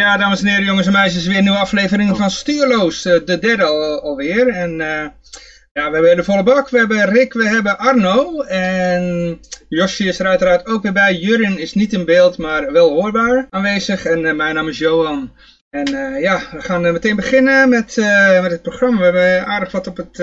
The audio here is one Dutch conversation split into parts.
Ja, dames en heren, jongens en meisjes, weer een nieuwe aflevering van Stuurloos, eh, de derde al, alweer. En uh, ja, we hebben de volle bak, we hebben Rick, we hebben Arno en Josje is er uiteraard ook weer bij. Jurin is niet in beeld, maar wel hoorbaar aanwezig en uh, mijn naam is Johan. En ja, we gaan meteen beginnen met, met het programma. We hebben aardig wat op het,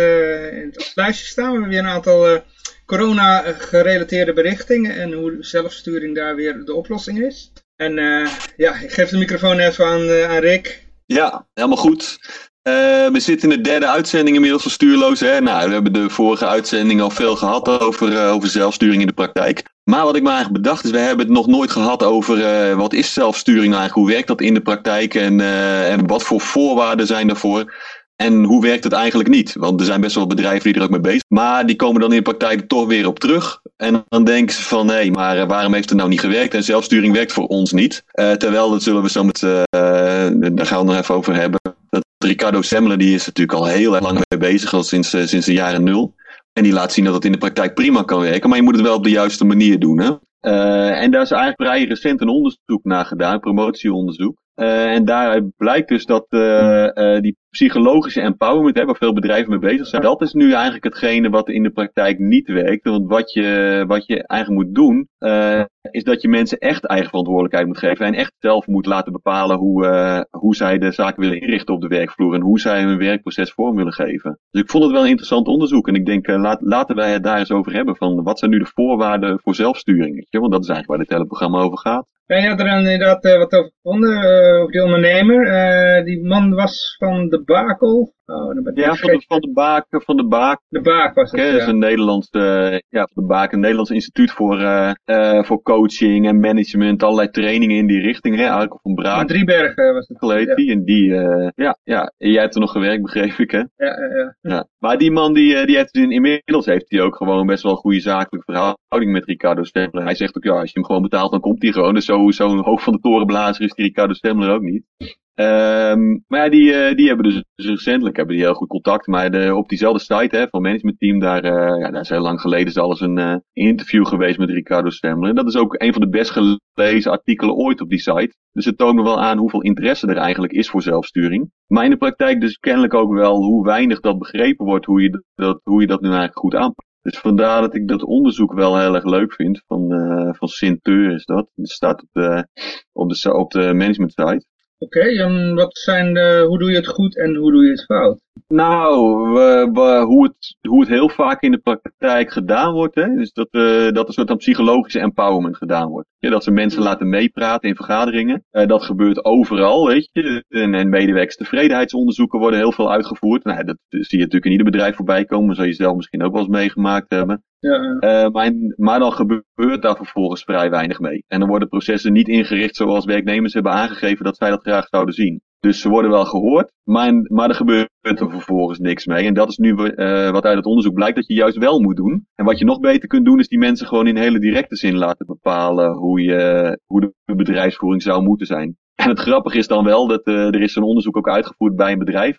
in het lijstje staan. We hebben weer een aantal corona-gerelateerde berichtingen en hoe zelfsturing daar weer de oplossing is. En uh, ja, ik geef de microfoon even aan, uh, aan Rick. Ja, helemaal goed. Uh, we zitten in de derde uitzending inmiddels van Stuurloos. Hè? Nou, we hebben de vorige uitzending al veel gehad over, over zelfsturing in de praktijk. Maar wat ik me eigenlijk bedacht is, we hebben het nog nooit gehad over wat is zelfsturing eigenlijk, hoe werkt dat in de praktijk en, en wat voor voorwaarden zijn daarvoor. En hoe werkt het eigenlijk niet? Want er zijn best wel bedrijven die er ook mee bezig zijn. Maar die komen dan in de praktijk toch weer op terug. En dan denken ze van, hé, maar eh, waarom heeft het nou niet gewerkt? En zelfsturing werkt voor ons niet. Uh, terwijl, dat zullen we zo met, uh, daar gaan we nog even over hebben. Dat Ricardo Semmler, die is natuurlijk al heel erg lang mee bezig, al sinds, sinds de jaren nul. En die laat zien dat het in de praktijk prima kan werken. Maar je moet het wel op de juiste manier doen. Hè? en daar is eigenlijk vrij recent een onderzoek naar gedaan, promotieonderzoek. Uh, en daaruit blijkt dus dat uh, uh, die psychologische empowerment, hè, waar veel bedrijven mee bezig zijn, dat is nu eigenlijk hetgene wat in de praktijk niet werkt. Want wat je, wat je eigenlijk moet doen, is dat je mensen echt eigen verantwoordelijkheid moet geven en echt zelf moet laten bepalen hoe, hoe zij de zaken willen inrichten op de werkvloer en hoe zij hun werkproces vorm willen geven. Dus ik vond het wel een interessant onderzoek en ik denk, laat, laten wij het daar eens over hebben van wat zijn nu de voorwaarden voor zelfsturing. Want dat is eigenlijk waar dit hele programma over gaat. En je had er inderdaad uh, wat over gevonden, uh, over die ondernemer. Uh, die man was van de Bakel. Oh, ja, van de, van de Baak. Van de Baak. De Baak was het, ja. Dat is een Nederlands, ja, van de Baak, een Nederlands instituut voor, voor coaching en management, allerlei trainingen in die richting. Hè, Arco van Braak. Van Driebergen was het. Geleed die. En die, ja, ja, jij hebt er nog gewerkt, begreep ik, hè? Ja, ja, ja. Maar die man, die, die heeft dus inmiddels heeft hij ook gewoon best wel een goede zakelijke verhouding met Ricardo Stempler. Hij zegt ook, ja, als je hem gewoon betaalt, dan komt hij gewoon. Dus zo, zo'n hoog van de torenblazer is die Ricardo Stemmler ook niet. Um, maar ja, die, uh, die hebben dus, dus, recentelijk hebben die heel goed contact. Maar de, op diezelfde site hè, van managementteam, daar, uh, ja, daar is heel lang geleden is alles een uh, interview geweest met Ricardo Stemmler. En dat is ook een van de best gelezen artikelen ooit op die site. Dus het toont me wel aan hoeveel interesse er eigenlijk is voor zelfsturing. Maar in de praktijk dus kennelijk ook wel hoe weinig dat begrepen wordt, hoe je dat, hoe je dat nu eigenlijk goed aanpakt. Dus vandaar dat ik dat onderzoek wel heel erg leuk vind. Van, uh, van Sinteur is dat. Dat staat op de, op de, op de management site. Oké, okay, en wat zijn de, hoe doe je het goed en hoe doe je het fout? Nou, we, we, hoe, het, hoe het heel vaak in de praktijk gedaan wordt, hè, is dat, uh, dat er soort van psychologische empowerment gedaan wordt. Ja, dat ze mensen laten meepraten in vergaderingen. Uh, dat gebeurt overal, weet je. En, en medewerkerstevredenheidsonderzoeken worden heel veel uitgevoerd. Nou, dat zie je natuurlijk in ieder bedrijf voorbij komen. Dat zal je zelf misschien ook wel eens meegemaakt hebben. Ja. Uh, maar, dan gebeurt daar vervolgens vrij weinig mee. En dan worden processen niet ingericht zoals werknemers hebben aangegeven dat zij dat graag zouden zien. Dus ze worden wel gehoord, maar, maar er gebeurt er vervolgens niks mee. En dat is nu uh, wat uit het onderzoek blijkt dat je juist wel moet doen. En wat je nog beter kunt doen is die mensen gewoon in hele directe zin laten bepalen hoe, je, hoe de bedrijfsvoering zou moeten zijn. En het grappige is dan wel dat uh, er is een onderzoek ook uitgevoerd bij een bedrijf.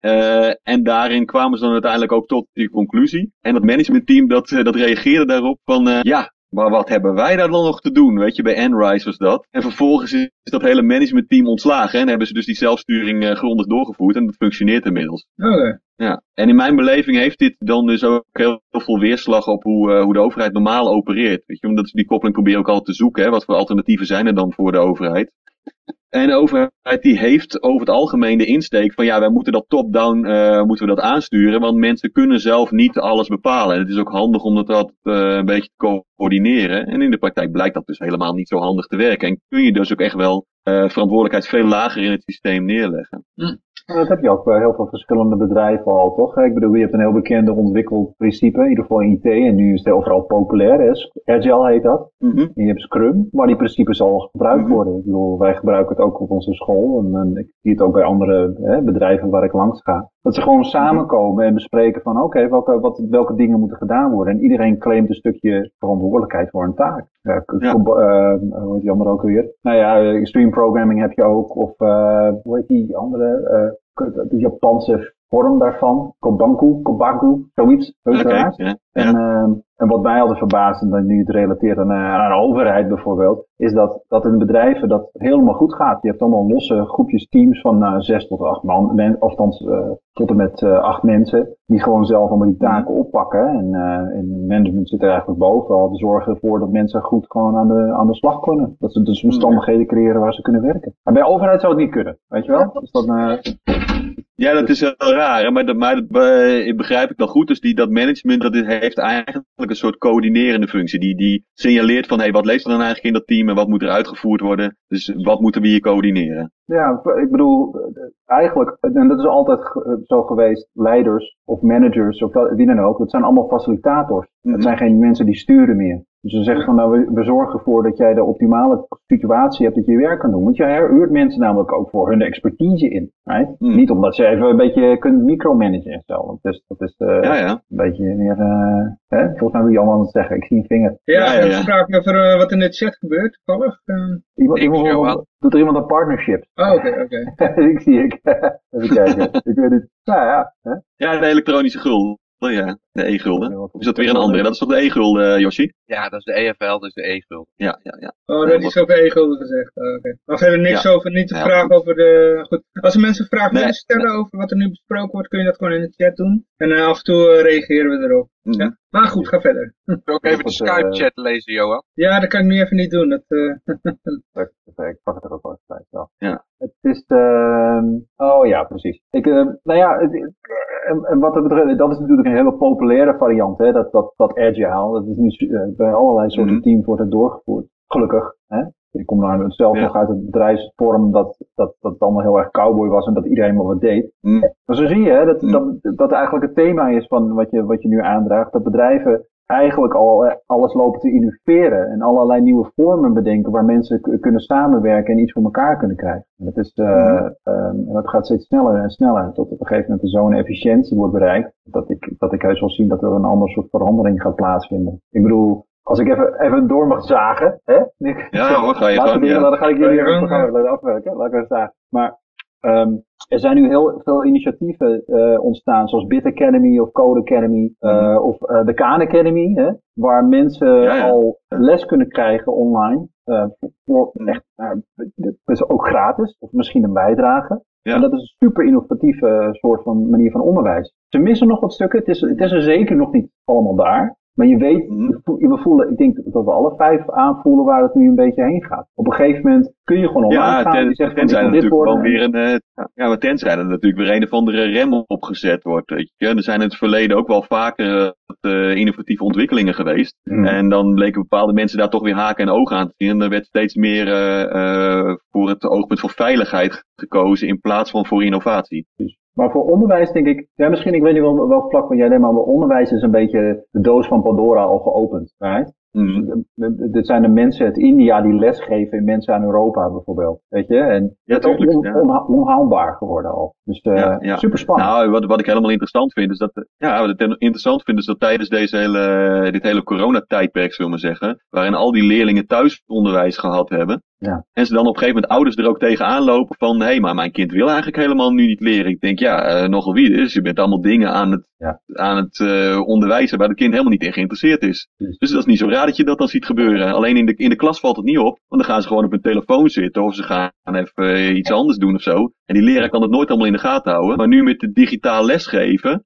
Uh, en daarin kwamen ze dan uiteindelijk ook tot die conclusie. En dat managementteam dat, dat reageerde daarop van uh, ja, maar wat hebben wij daar dan nog te doen? Weet je, bij Enrise was dat. En vervolgens is dat hele managementteam ontslagen. En hebben ze dus die zelfsturing uh, grondig doorgevoerd. En dat functioneert inmiddels. Oké. Okay. Ja. En in mijn beleving heeft dit dan dus ook heel veel weerslag op hoe, uh, hoe de overheid normaal opereert. Weet je, omdat ze die koppeling proberen ook altijd te zoeken. Hè? Wat voor alternatieven zijn er dan voor de overheid? En de overheid die heeft over het algemeen de insteek van ja, wij moeten dat top-down uh, moeten we dat aansturen, want mensen kunnen zelf niet alles bepalen. En het is ook handig om dat uh, een beetje te coördineren. En in de praktijk blijkt dat dus helemaal niet zo handig te werken. En kun je dus ook echt wel uh, verantwoordelijkheid veel lager in het systeem neerleggen. Mm. Dat heb je ook bij heel veel verschillende bedrijven al, toch? Ik bedoel, je hebt een heel bekende ontwikkeld principe, in ieder geval in IT, en nu is het overal populair. Hè? Agile heet dat. Mm -hmm. En je hebt Scrum, waar die principes al gebruikt mm -hmm. worden. Ik bedoel, wij gebruiken het ook op onze school, en, en ik zie het ook bij andere hè, bedrijven waar ik langs ga. Dat ze gewoon samenkomen en bespreken van, oké, okay, welke, wat, welke dingen moeten gedaan worden. En iedereen claimt een stukje verantwoordelijkheid voor een taak. Ja, ja. Uh, hoe heet die andere ook weer? Nou ja, extreme programming heb je ook, of uh, hoe heet die andere? Uh, de Japanse vorm daarvan. Kobanku, Kobaku, zoiets. En, en wat mij altijd verbaast, en nu het relateert aan, uh, aan de overheid bijvoorbeeld, is dat, dat in bedrijven dat helemaal goed gaat. Je hebt allemaal losse groepjes teams van uh, zes tot acht man, of althans uh, tot en met acht mensen, die gewoon zelf allemaal die taken oppakken. En, en management zit er eigenlijk boven al te zorgen ervoor dat mensen goed gewoon aan de, aan de slag kunnen. Dat ze dus omstandigheden creëren waar ze kunnen werken. Maar bij de overheid zou het niet kunnen, weet je wel? Dus dat, ja, dat is wel raar, maar, dat, maar dat begrijp ik dan goed. Dus die, dat management dat heeft eigenlijk een soort coördinerende functie. Die, die signaleert van, hé, hey, wat leeft er dan eigenlijk in dat team en wat moet er uitgevoerd worden? Dus wat moeten we hier coördineren? Ja, ik bedoel, eigenlijk, en dat is altijd zo geweest, leiders of managers of wie dan ook, dat zijn allemaal facilitators. Het mhm. zijn geen mensen die sturen meer. Dus ze zeggen van nou, we, zorgen ervoor dat jij de optimale situatie hebt dat je je werk kan doen. Want je huurt mensen namelijk ook voor hun expertise in. Right? Hmm. Niet omdat ze even een beetje kunt micromanagen en zo. Dus dat is uh, ja, ja. een beetje meer, uh, hè? volgens mij wil je allemaal aan het zeggen. Ik zie een vinger. Ja, ja, ja. vraag over uh, wat in de chat gebeurt, toevallig. Iemand, iemand, doet er iemand een partnership? Oh, oké, oké. ik zie ik. even kijken. ik weet niet. Nou ja. Hè? Ja, de elektronische gul. Oh ja, de E-gulden. Is dat weer een andere? Dat is toch de E-gulden, uh, Yoshi? Ja, dat is de EFL, dus de E-gulden. Ja, ja, ja. Oh, dat is over E-gulden gezegd. Oh, Oké. Okay. Maar verder niks over, niet te vragen over de... Goed, als er mensen vragen willen stellen over wat er nu besproken wordt, kun je dat gewoon in de chat doen. En uh, af en toe uh, reageren we erop. Mm -hmm. ja. Maar goed, ga verder. Kun je ook even de Skype-chat lezen, Johan? Ja, dat kan ik nu even niet doen. Dat, ik pak het er ook wel eens bij. Ja. Het is, uh, oh ja, precies. Ik, uh, nou ja, het, en, en, wat dat betreft, dat is natuurlijk een hele populaire variant, hè, dat, dat, dat agile. Dat is nu uh, bij allerlei soorten mm -hmm. teams wordt het doorgevoerd. Gelukkig, hè. Ik kom nou zelf nog uit het bedrijfsvorm dat, dat, dat het allemaal heel erg cowboy was en dat iedereen maar wat deed. Mm. Maar zo zie je hè, dat, mm. dat, dat eigenlijk het thema is van wat je, wat je nu aandraagt. Dat bedrijven eigenlijk al eh, alles lopen te innoveren en allerlei nieuwe vormen bedenken waar mensen kunnen samenwerken en iets voor elkaar kunnen krijgen. En dat, is, uh, um, dat gaat steeds sneller en sneller tot op een gegeven moment de zo'n efficiëntie wordt bereikt dat ik, dat ik heus wel zien dat er een ander soort verandering gaat plaatsvinden. Ik bedoel, als ik even, even door mag zagen, hè? Ja, hoor, ga je gang, ja. Dan ga ik jullie even afwerken, laat ik even zagen. Maar um, er zijn nu heel veel initiatieven uh, ontstaan, zoals Bit Academy of Code Academy uh, of uh, de Khan Academy, hè, waar mensen al les kunnen krijgen online. voor echt, dat is ook gratis, of misschien een bijdrage. Ja. En dat is een super innovatieve soort van manier van onderwijs. Ze missen nog wat stukken, het is, het is er zeker nog niet allemaal daar. Maar je weet, mhm. we voelen, ik denk dat we alle vijf aanvoelen waar het nu een beetje heen gaat. Op een gegeven moment kun je gewoon online ja, gaan. Ten, zegt tenzij er natuurlijk gewoon weer een, uh, ja, maar tenzij er natuurlijk weer een of andere rem opgezet wordt. Weet je. Er zijn in het verleden ook wel vaker uh, innovatieve ontwikkelingen geweest. Mhm. En dan bleken bepaalde mensen daar toch weer haken en ogen aan te zien. En er werd steeds meer uh, voor het oogpunt van veiligheid gekozen in plaats van voor innovatie. Maar voor onderwijs denk ik, ja misschien, ik weet niet wel welk vlak van jij neemt, maar onderwijs is een beetje de doos van Pandora al geopend. Right? Mm. Dit zijn de mensen uit India die lesgeven in mensen aan Europa bijvoorbeeld. Weet je? En ja, dat is on, onhaalbaar geworden al. Dus uh, ja, super spannend. Nou, wat, wat ik helemaal interessant vind is dat, ja, wat ik interessant vind is dat tijdens deze hele, dit hele coronatijdperk, zullen we zeggen, waarin al die leerlingen thuisonderwijs gehad hebben, ja. En ze dan op een gegeven moment ouders er ook tegenaan lopen van, hé, hey, maar mijn kind wil eigenlijk helemaal nu niet leren. Ik denk, ja, uh, nogal wie dus. Je bent allemaal dingen aan het, ja. aan het uh, onderwijzen waar het kind helemaal niet in geïnteresseerd is. Dus dat is niet zo raar dat je dat dan ziet gebeuren. Alleen in de, in de klas valt het niet op, want dan gaan ze gewoon op hun telefoon zitten of ze gaan even uh, iets anders doen of zo. En die leraar kan het nooit allemaal in de gaten houden. Maar nu met het digitaal lesgeven,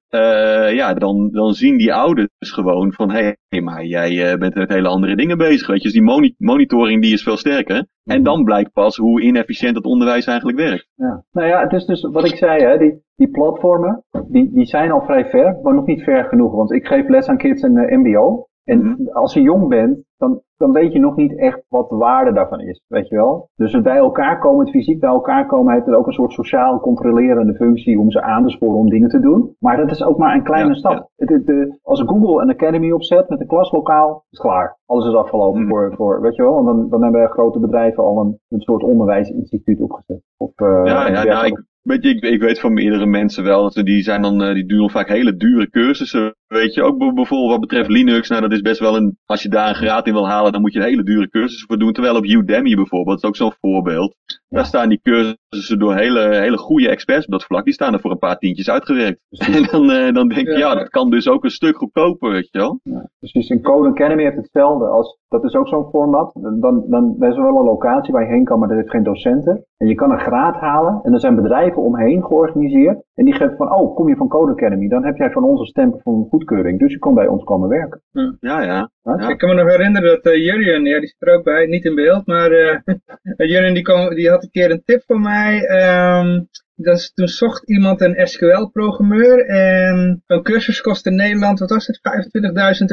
ja, dan, dan zien die ouders gewoon van, hé, hey, maar jij bent met hele andere dingen bezig. Weet je, dus die monitoring die is veel sterker. En mhm. dan blijkt pas hoe inefficiënt het onderwijs eigenlijk werkt. Ja. Nou ja, het is dus wat ik zei, hè, die, die platformen, die, die zijn al vrij ver, maar nog niet ver genoeg. Want ik geef les aan kids in de mbo. En mhm. als je jong bent, dan, dan weet je nog niet echt wat de waarde daarvan is, weet je wel. Dus het bij elkaar komen, het fysiek bij elkaar komen, heeft het ook een soort sociaal controlerende functie om ze aan te sporen om dingen te doen. Maar dat is ook maar een kleine stap. Het, de, als Google een academy opzet met een klaslokaal, is klaar. Alles is afgelopen mhm. voor, voor, weet je wel. En dan, dan hebben grote bedrijven al een, een soort onderwijsinstituut opgezet. Of, uh, ja, ja nou, ik, Weet je, ik, ik weet van meerdere mensen wel, dat die zijn dan, uh, die duren vaak hele dure cursussen. Weet je, ook bijvoorbeeld wat betreft Linux, nou dat is best wel een, als je daar een graad in wil halen, dan moet je een hele dure cursussen voor doen. Terwijl op Udemy bijvoorbeeld, dat is ook zo'n voorbeeld. Daar staan die cursussen door hele, hele goede experts op dat vlak. Die staan er voor een paar tientjes uitgewerkt. En dan, uh, dan denk je, ja. dat kan dus ook een stuk goedkoper, weet je wel. Ja, precies, in Code Academy heeft hetzelfde. Als, dat is ook zo'n format. Dan, dan er is wel een locatie waar je heen kan, maar er heeft geen docenten. En je kan een graad halen. En er zijn bedrijven omheen georganiseerd. En die geven van, oh, kom je van Code Academy? Dan heb jij van onze stempel van goedkeuring. Dus je kan bij ons komen werken. Ja, ja. ja. Ik kan me nog herinneren dat uh, Jurjen, ja, die zit er ook bij, niet in beeld, maar uh, Jurjen die, kon, die had een keer een tip voor mij. Um, dus toen zocht iemand een SQL-programmeur en een cursus kostte in Nederland, wat was het,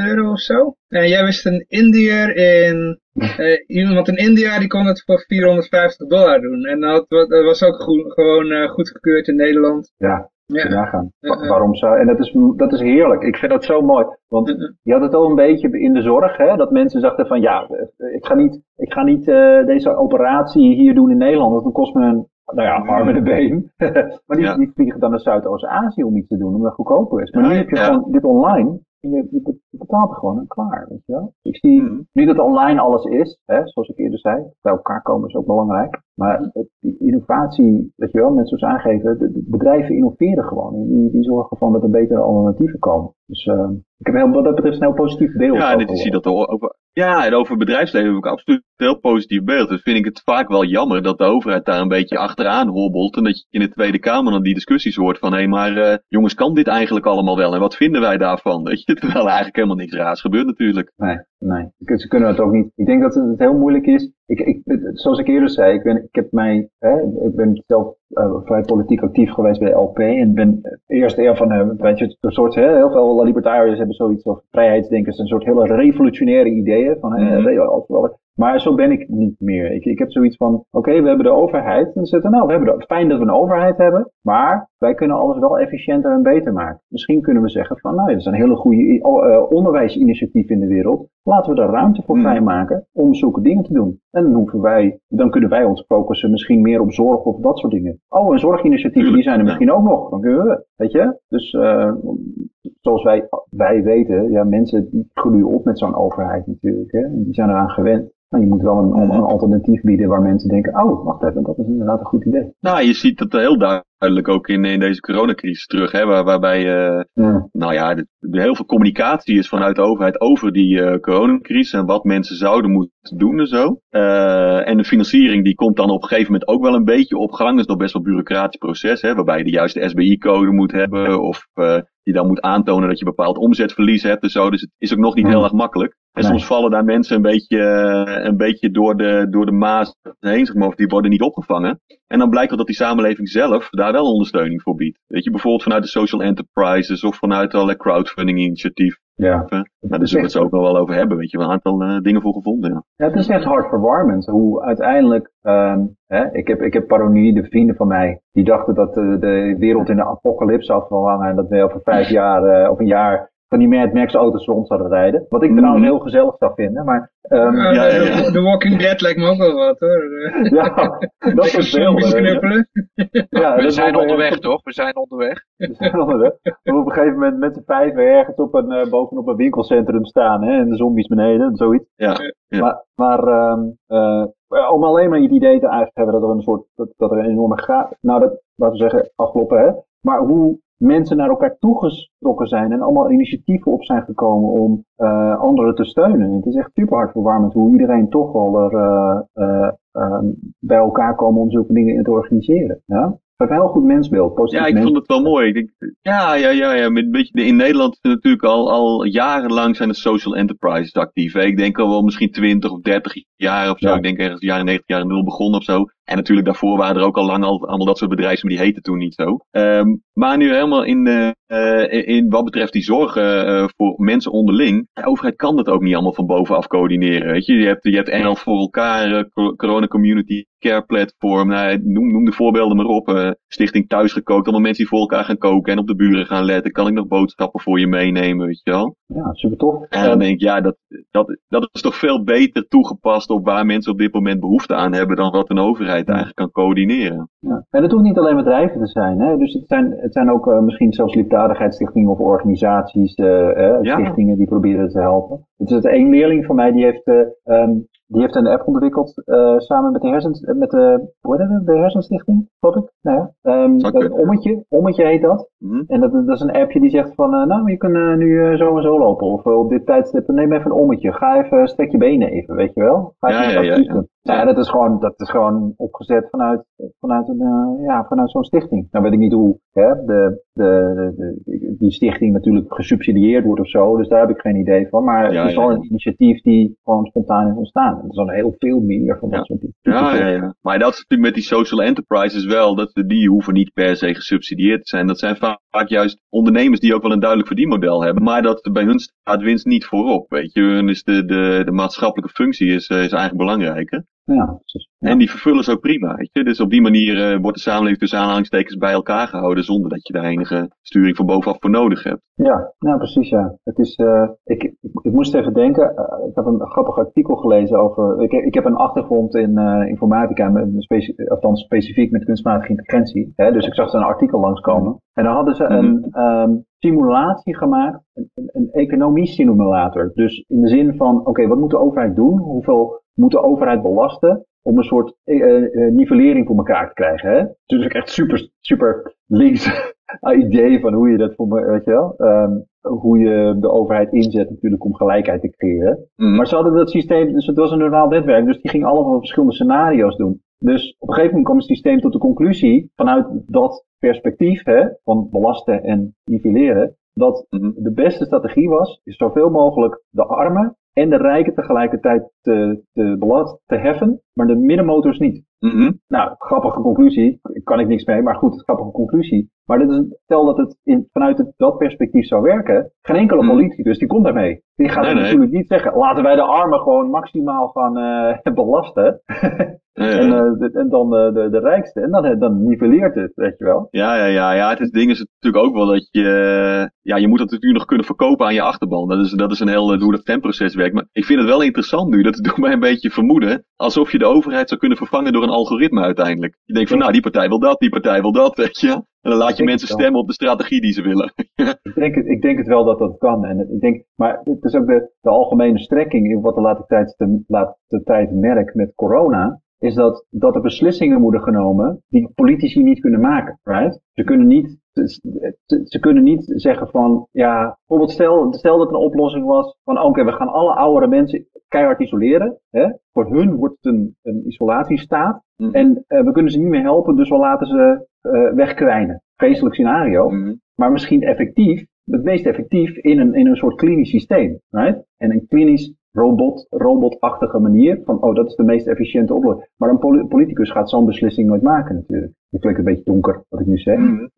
25.000 euro of zo. En jij wist een Indiër in, uh, iemand in India die kon het voor 450 dollar doen. En dat, dat was ook goed, gewoon uh, goedgekeurd in Nederland. Ja, ja. nagaan. Waarom zou, en dat is, dat is heerlijk. Ik vind dat zo mooi. Want je had het al een beetje in de zorg, hè, dat mensen dachten van ja, ik ga niet, ik ga niet uh, deze operatie hier doen in Nederland, want dan kost me een nou ja, arm en een been. maar die, die, vliegen dan naar Zuidoost-Azië om iets te doen, omdat het goedkoper is. Maar nu heb je gewoon dit online. En je, je, betaalt gewoon en klaar, weet je wel. Ik zie mm. niet dat online alles is, hè, zoals ik eerder zei. Bij elkaar komen is ook belangrijk. Maar het, die innovatie, weet je wel, net zoals aangeven, de, bedrijven innoveren gewoon. En die, die zorgen ervoor dat er betere alternatieven komen. Dus uh, ik heb heel, wat dat betreft een heel positief beeld. Ja, dit zie dat over, ja, en over bedrijfsleven heb ik absoluut een heel positief beeld. Dus vind ik het vaak wel jammer dat de overheid daar een beetje achteraan hobbelt. En dat je in de Tweede Kamer dan die discussies hoort van, hé, hey, maar uh, jongens, kan dit eigenlijk allemaal wel? En wat vinden wij daarvan? Weet je, terwijl eigenlijk helemaal niks raars gebeurt natuurlijk. Nee, nee. Ze kunnen het ook niet. Ik denk dat het heel moeilijk is. Ik, ik, zoals ik eerder zei, ik ben, ik heb mij, hè, ik ben zelf uh, vrij politiek actief geweest bij de LP. En ben eerst eer van, uh, weet je, een soort, hè, heel veel libertariërs hebben zoiets of vrijheidsdenkers, een soort hele revolutionaire ideeën van, mm -hmm. Maar zo ben ik niet meer. Ik, ik heb zoiets van, oké, we hebben de overheid. En nou, we hebben de, fijn dat we een overheid hebben, maar wij kunnen alles wel efficiënter en beter maken. Misschien kunnen we zeggen van, nou, er zijn hele goede uh, onderwijsinitiatieven in de wereld. Laten we er ruimte voor vrijmaken om zulke dingen te doen. En dan, hoeven wij, dan kunnen wij ons focussen misschien meer op zorg of dat soort dingen. Oh, en zorginitiatieven, die zijn er misschien ook nog. Dan kunnen we, weet je. Dus uh, zoals wij, wij weten, ja, mensen die groeien op met zo'n overheid natuurlijk. Hè. Die zijn eraan gewend. Nou, je moet wel een, een, alternatief bieden waar mensen denken, oh, wacht even, dat is inderdaad een goed idee. Nou, je ziet dat heel duidelijk ook in, in deze coronacrisis terug, hè, waar, waarbij, uh, ja. nou ja, de, de, heel veel communicatie is vanuit de overheid over die uh, coronacrisis en wat mensen zouden moeten doen en zo. Uh, en de financiering die komt dan op een gegeven moment ook wel een beetje op gang. Dat is nog best wel een bureaucratisch proces, hè, waarbij je de juiste SBI-code moet hebben of je dan moet aantonen dat je bepaald omzetverlies hebt en zo. Dus het is ook nog niet heel erg makkelijk. En soms vallen daar mensen een beetje, een beetje door, de, door de maas heen, zeg maar, of die worden niet opgevangen. En dan blijkt dat die samenleving zelf daar wel ondersteuning voor biedt. Weet je, bijvoorbeeld vanuit de social enterprises of vanuit allerlei crowdfunding initiatief. Ja. Nou, daar zullen we het ook nog wel over hebben, weet je, een aantal uh, dingen voor gevonden. Ja. ja, het is echt hartverwarmend hoe uiteindelijk, um, hè, ik, heb, ik heb paranoïde vrienden van mij, die dachten dat de, de wereld in de apocalypse zou verhangen en dat we over vijf jaar uh, of een jaar van die Mad Max auto's rond zouden rijden. Wat ik trouwens mm. heel gezellig zou vinden. Maar, um, ja, ja, ja, The Walking Dead lijkt me ook wel wat hoor. ja, dat soort beelden. Ja, we zijn onderweg toch? We zijn onderweg. We zijn onderweg. We op een gegeven moment met z'n vijf ergens op een, uh, bovenop een winkelcentrum staan. Hè, en de zombies beneden, zoiets. Ja, Maar, maar um, uh, om alleen maar het idee te hebben dat er een soort, dat, dat er een enorme gaaf, nou dat, laten we zeggen, afgelopen hè. Maar hoe mensen naar elkaar toegetrokken zijn en allemaal initiatieven op zijn gekomen om uh, anderen te steunen. Het is echt super hartverwarmend hoe iedereen toch wel er uh, uh, bij elkaar komen om zulke dingen te organiseren. Ja? een heel goed mensbeeld. ja, ik vond het wel mooi. Ik, ja, ja, ja, ja. Met, beetje, in Nederland is natuurlijk al, al jarenlang zijn de social enterprises actief. Ik denk al wel misschien 20 of 30 jaar of zo. Ik denk ergens de jaren 90, jaren 0 begonnen of zo. En natuurlijk daarvoor waren er ook al lang al, allemaal dat soort bedrijven, maar die heten toen niet zo. Um, maar nu helemaal in, uh, in wat betreft die zorgen uh, voor mensen onderling. De overheid kan dat ook niet allemaal van bovenaf coördineren. Weet je, je hebt, je hebt NL voor elkaar, Corona Community Care Platform. Nou, noem, noem de voorbeelden maar op. Stichting Thuisgekookt. Allemaal mensen die voor elkaar gaan koken en op de buren gaan letten. Kan ik nog boodschappen voor je meenemen, weet je wel? Ja, super tof. En dan denk ik, ja, dat, dat, dat is toch veel beter toegepast op waar mensen op dit moment behoefte aan hebben dan wat een overheid eigenlijk kan coördineren. Ja. En het hoeft niet alleen bedrijven te zijn. Hè? Dus het zijn, het zijn ook uh, misschien zelfs liefdadigheidsstichtingen of organisaties, uh, uh, stichtingen die proberen te helpen. Het is een leerling van mij die heeft um, die heeft een app ontwikkeld samen met de, hersens, met de, hoe heet het, de hersenstichting, geloof ik. Nou ja, um, ommetje, ommetje heet dat. Mhm. En dat, dat, is een appje die zegt van, nou je kunt nu zo en zo lopen. Of op dit tijdstip, neem even een ommetje. Ga even, strek je benen even, weet je wel. Ga even ja, ja, ja, ja. dat is gewoon, dat is gewoon opgezet vanuit, vanuit, een, uh, ja, vanuit zo'n stichting. Nou weet ik niet hoe hè, de, de, de, die stichting natuurlijk gesubsidieerd wordt of zo, dus daar heb ik geen idee van. Maar het is wel een initiatief die gewoon spontaan is ontstaan. Er is al heel veel meer van dat soort dingen. Ja, ja, ja. Maar dat is natuurlijk met die social enterprises wel, dat die hoeven niet per se gesubsidieerd te zijn. Dat zijn vaak juist ondernemers die ook wel een duidelijk verdienmodel hebben, maar dat bij hun staat winst niet voorop. Weet je, hun is de, de, de maatschappelijke functie is, is eigenlijk belangrijker. Ja, En die vervullen ze ook prima. Weet je? Dus op die manier uh, wordt de samenleving tussen aanhalingstekens bij elkaar gehouden zonder dat je daar enige sturing van bovenaf voor nodig hebt. Ja, nou precies ja. Het is, uh, ik, ik, ik, moest even denken, uh, ik heb een grappig artikel gelezen over, ik, ik heb een achtergrond in informatica, met, speci althans specifiek met kunstmatige intelligentie. Hè? Dus ik zag er een artikel langskomen. En dan hadden ze een um, simulatie gemaakt, een, een, een economie simulator. Dus in de zin van, oké, wat moet de overheid doen? Hoeveel moet de overheid belasten om een soort uh, nivellering voor elkaar te krijgen. Hè? Dus ik echt super, super links idee van hoe je dat voor me, weet je wel, um, hoe je de overheid inzet natuurlijk om gelijkheid te creëren. Mm. Maar ze hadden dat systeem, dus het was een neutraal netwerk, dus die ging allemaal verschillende scenario's doen. Dus op een gegeven moment kwam het systeem tot de conclusie, vanuit dat perspectief hè, van belasten en nivelleren, dat mm-hmm. de beste strategie was, is zoveel mogelijk de armen en de rijken tegelijkertijd te, te te heffen, maar de middenmotors niet. Mm Nou, grappige conclusie, kan ik niks mee, maar goed, grappige conclusie. Maar dit is, stel dat het in, vanuit het, dat perspectief zou werken, geen enkele mm politicus die komt daarmee. Die gaat natuurlijk niet zeggen, laten wij de armen gewoon maximaal gaan uh, belasten. En, uh, en, dan uh, de, de rijkste. En dan, dan nivelleert het, weet je wel. Ja, ja, ja. ja. Het is, ding is natuurlijk ook wel dat je... Ja, je moet dat natuurlijk nog kunnen verkopen aan je achterban. Dat is, dat is een heel hoe dat temproces werkt. Maar ik vind het wel interessant nu. Dat doet mij een beetje vermoeden. Alsof je de overheid zou kunnen vervangen door een algoritme uiteindelijk. Je denkt van, nou, die partij wil dat, die partij wil dat, weet je. En dan laat je mensen stemmen op de strategie die ze willen. ik, denk het, ik denk het wel dat dat kan. En ik denk, maar het is ook de, de algemene strekking in wat de laatste tijd, de laatste tijd merk met corona is dat, dat er beslissingen worden genomen die politici niet kunnen maken. Right? Ze kunnen niet, ze, ze kunnen niet zeggen van, ja, bijvoorbeeld stel, stel dat een oplossing was van, oké, we gaan alle oudere mensen keihard isoleren. Hè? Voor hun wordt het een, een isolatiestaat. Mhm. En uh, we kunnen ze niet meer helpen, dus we laten ze uh, wegkwijnen. Vreselijk scenario. Mhm. Maar misschien effectief, het meest effectief in een, in een soort klinisch systeem. Right? En een klinisch robot, robotachtige manier. Van, oh, dat is de meest efficiënte oplossing. Maar een politicus gaat zo'n beslissing nooit maken natuurlijk. Het klinkt een beetje donker, wat ik nu zeg. Mm,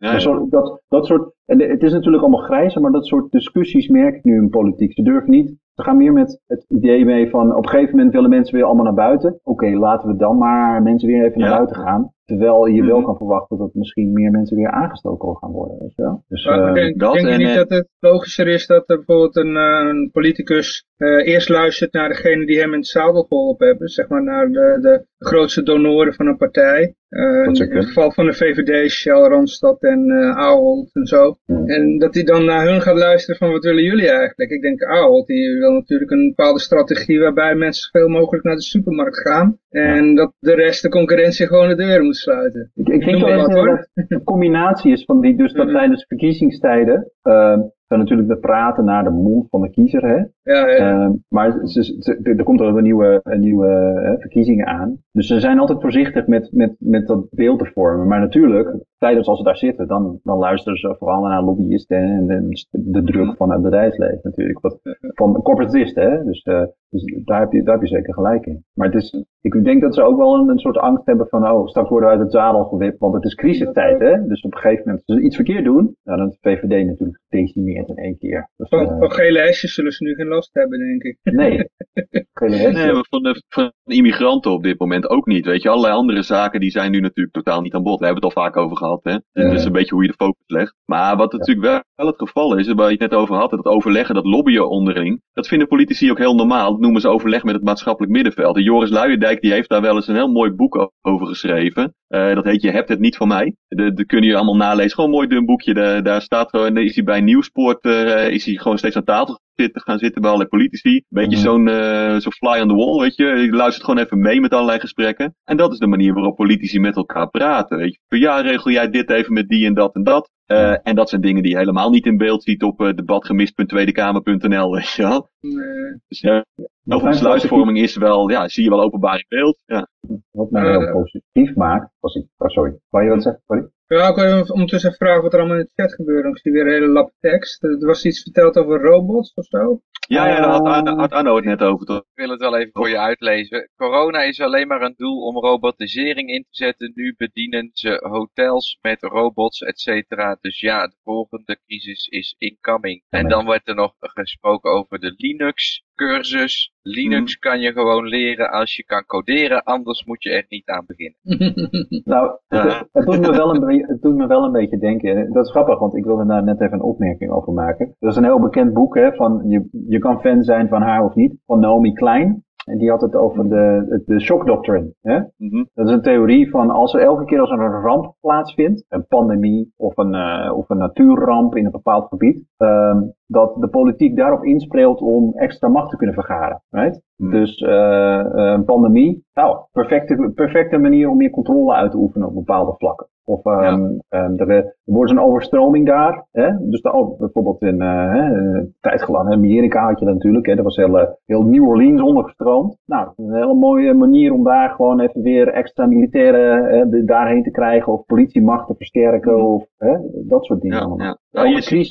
dat, dat soort, en het is natuurlijk allemaal grijs, maar dat soort discussies merk ik nu in politiek. Ze durven niet, ze gaan meer met het idee mee van, op een gegeven moment willen mensen weer allemaal naar buiten. Oké, laten we dan maar mensen weer even naar buiten gaan. Terwijl je wel mhm. kan verwachten dat misschien meer mensen weer aangestoken gaan worden. Weet je wel? Dus, uh, ik denk, dat denk je niet dat het logischer is dat er bijvoorbeeld een, eh, een politicus uh, eerst luistert naar degene die hem in het zadel geholpen hebben. Zeg maar naar de, de grootste donoren van een partij. Uh, in het geval van de VVD, Shell, Randstad en uh, Ahold en zo. En dat hij dan naar hun gaat luisteren van wat willen jullie eigenlijk? Ik denk Ahold, die wil natuurlijk een bepaalde strategie waarbij mensen zoveel mogelijk naar de supermarkt gaan. En dat de rest de concurrentie gewoon de deur moet sluiten. Ik, ik denk dat het een combinatie is van die, dus dat tijdens verkiezingstijden, uh, natuurlijk de praten naar de mond van de kiezer. Hè? Ja, ja. Uh, maar ze, er komt er een nieuwe, een nieuwe hè, verkiezingen aan. Dus ze zijn altijd voorzichtig met, met, met dat beeld te vormen. Maar natuurlijk, tijdens als ze daar zitten, dan, dan luisteren ze vooral naar lobbyisten en de, de druk van het bedrijfsleven natuurlijk. Wat, van corporatisten, hè? Dus, uh, dus daar, heb je, daar heb je zeker gelijk in. Maar het is, ik denk dat ze ook wel een, een soort angst hebben van, oh, straks worden we uit het zadel gewipt, want het is crisistijd, hè? Dus op een gegeven moment, als ze iets verkeerd doen, nou, dan is de VVD natuurlijk gedecimeerd in één keer. Dus, van, uh, van gele hesjes zullen ze nu geen last hebben, denk ik. Nee. gele hesjes. Nee, maar van, de, van immigranten op dit moment ook niet, weet je. Allerlei andere zaken, die zijn nu natuurlijk totaal niet aan bod. We hebben het al vaak over gehad, hè. Het is een beetje hoe je de focus legt. Maar wat natuurlijk wel, wel het geval is, waar je het net over had, dat overleggen, dat lobbyen onderling, dat vinden politici ook heel normaal. Noemen ze overleg met het maatschappelijk middenveld. En Joris Luijendijk, die heeft daar wel eens een heel mooi boek over geschreven. Uh, dat heet Je hebt het niet van mij. Dat kun je allemaal nalezen. Gewoon een mooi dun boekje. De, daar staat gewoon, is hij bij Nieuwsport, uh, is hij gewoon steeds aan tafel zitten, gaan zitten bij allerlei politici. Beetje mhm. zo'n uh, zo fly on the wall, weet je. Je luistert gewoon even mee met allerlei gesprekken. En dat is de manier waarop politici met elkaar praten, weet je. Per jaar regel jij dit even met die en dat en dat. Uh, en dat zijn dingen die je helemaal niet in beeld ziet op uh, debatgemist.tweedekamer.nl, weet je wel. Nee. Dus ja, over besluitvorming is wel, ja, zie je wel openbaar in beeld. Ja. Wat mij heel positief maakt, was ik, oh sorry, wou je wat zeggen, sorry? Ja, ik wil ondertussen vragen wat er allemaal in de chat gebeurt. Ik zie weer een hele lap tekst. Er was iets verteld over robots of zo. Ja, ja daar had, Arno het net over. Toch? Ik wil het wel even voor je uitlezen. Corona is alleen maar een doel om robotisering in te zetten. Nu bedienen ze hotels met robots, et cetera. Dus ja, de volgende crisis is incoming. En dan wordt er nog gesproken over de Linux cursus. Linux mhm. kan je gewoon leren als je kan coderen, anders moet je er niet aan beginnen. nou, het, het, doet me wel een, het doet me wel een beetje denken. Dat is grappig, want ik wilde daar net even een opmerking over maken. Dat is een heel bekend boek, hè, van je, je kan fan zijn van haar of niet, van Naomi Klein. En die had het over de, de shock doctrine. Hè? Mhm. Dat is een theorie van als er elke keer als er een ramp plaatsvindt, een pandemie of een, uh, of een natuurramp in een bepaald gebied, um, dat de politiek daarop inspeelt om extra macht te kunnen vergaren. Right? Mhm. Dus uh, een pandemie, nou, perfecte, perfecte manier om meer controle uit te oefenen op bepaalde vlakken. Of um, um, er, er, wordt een overstroming daar. Hè? Dus oh, bijvoorbeeld in uh, tijd geleden, Amerika had je dat natuurlijk. Hè? Dat was heel, heel New Orleans ondergestroomd. Nou, een hele mooie manier om daar gewoon even weer extra militairen daarheen te krijgen. Of politiemacht te versterken. Mhm. Of hè, dat soort dingen. Ja, ja. Ja, je, ziet,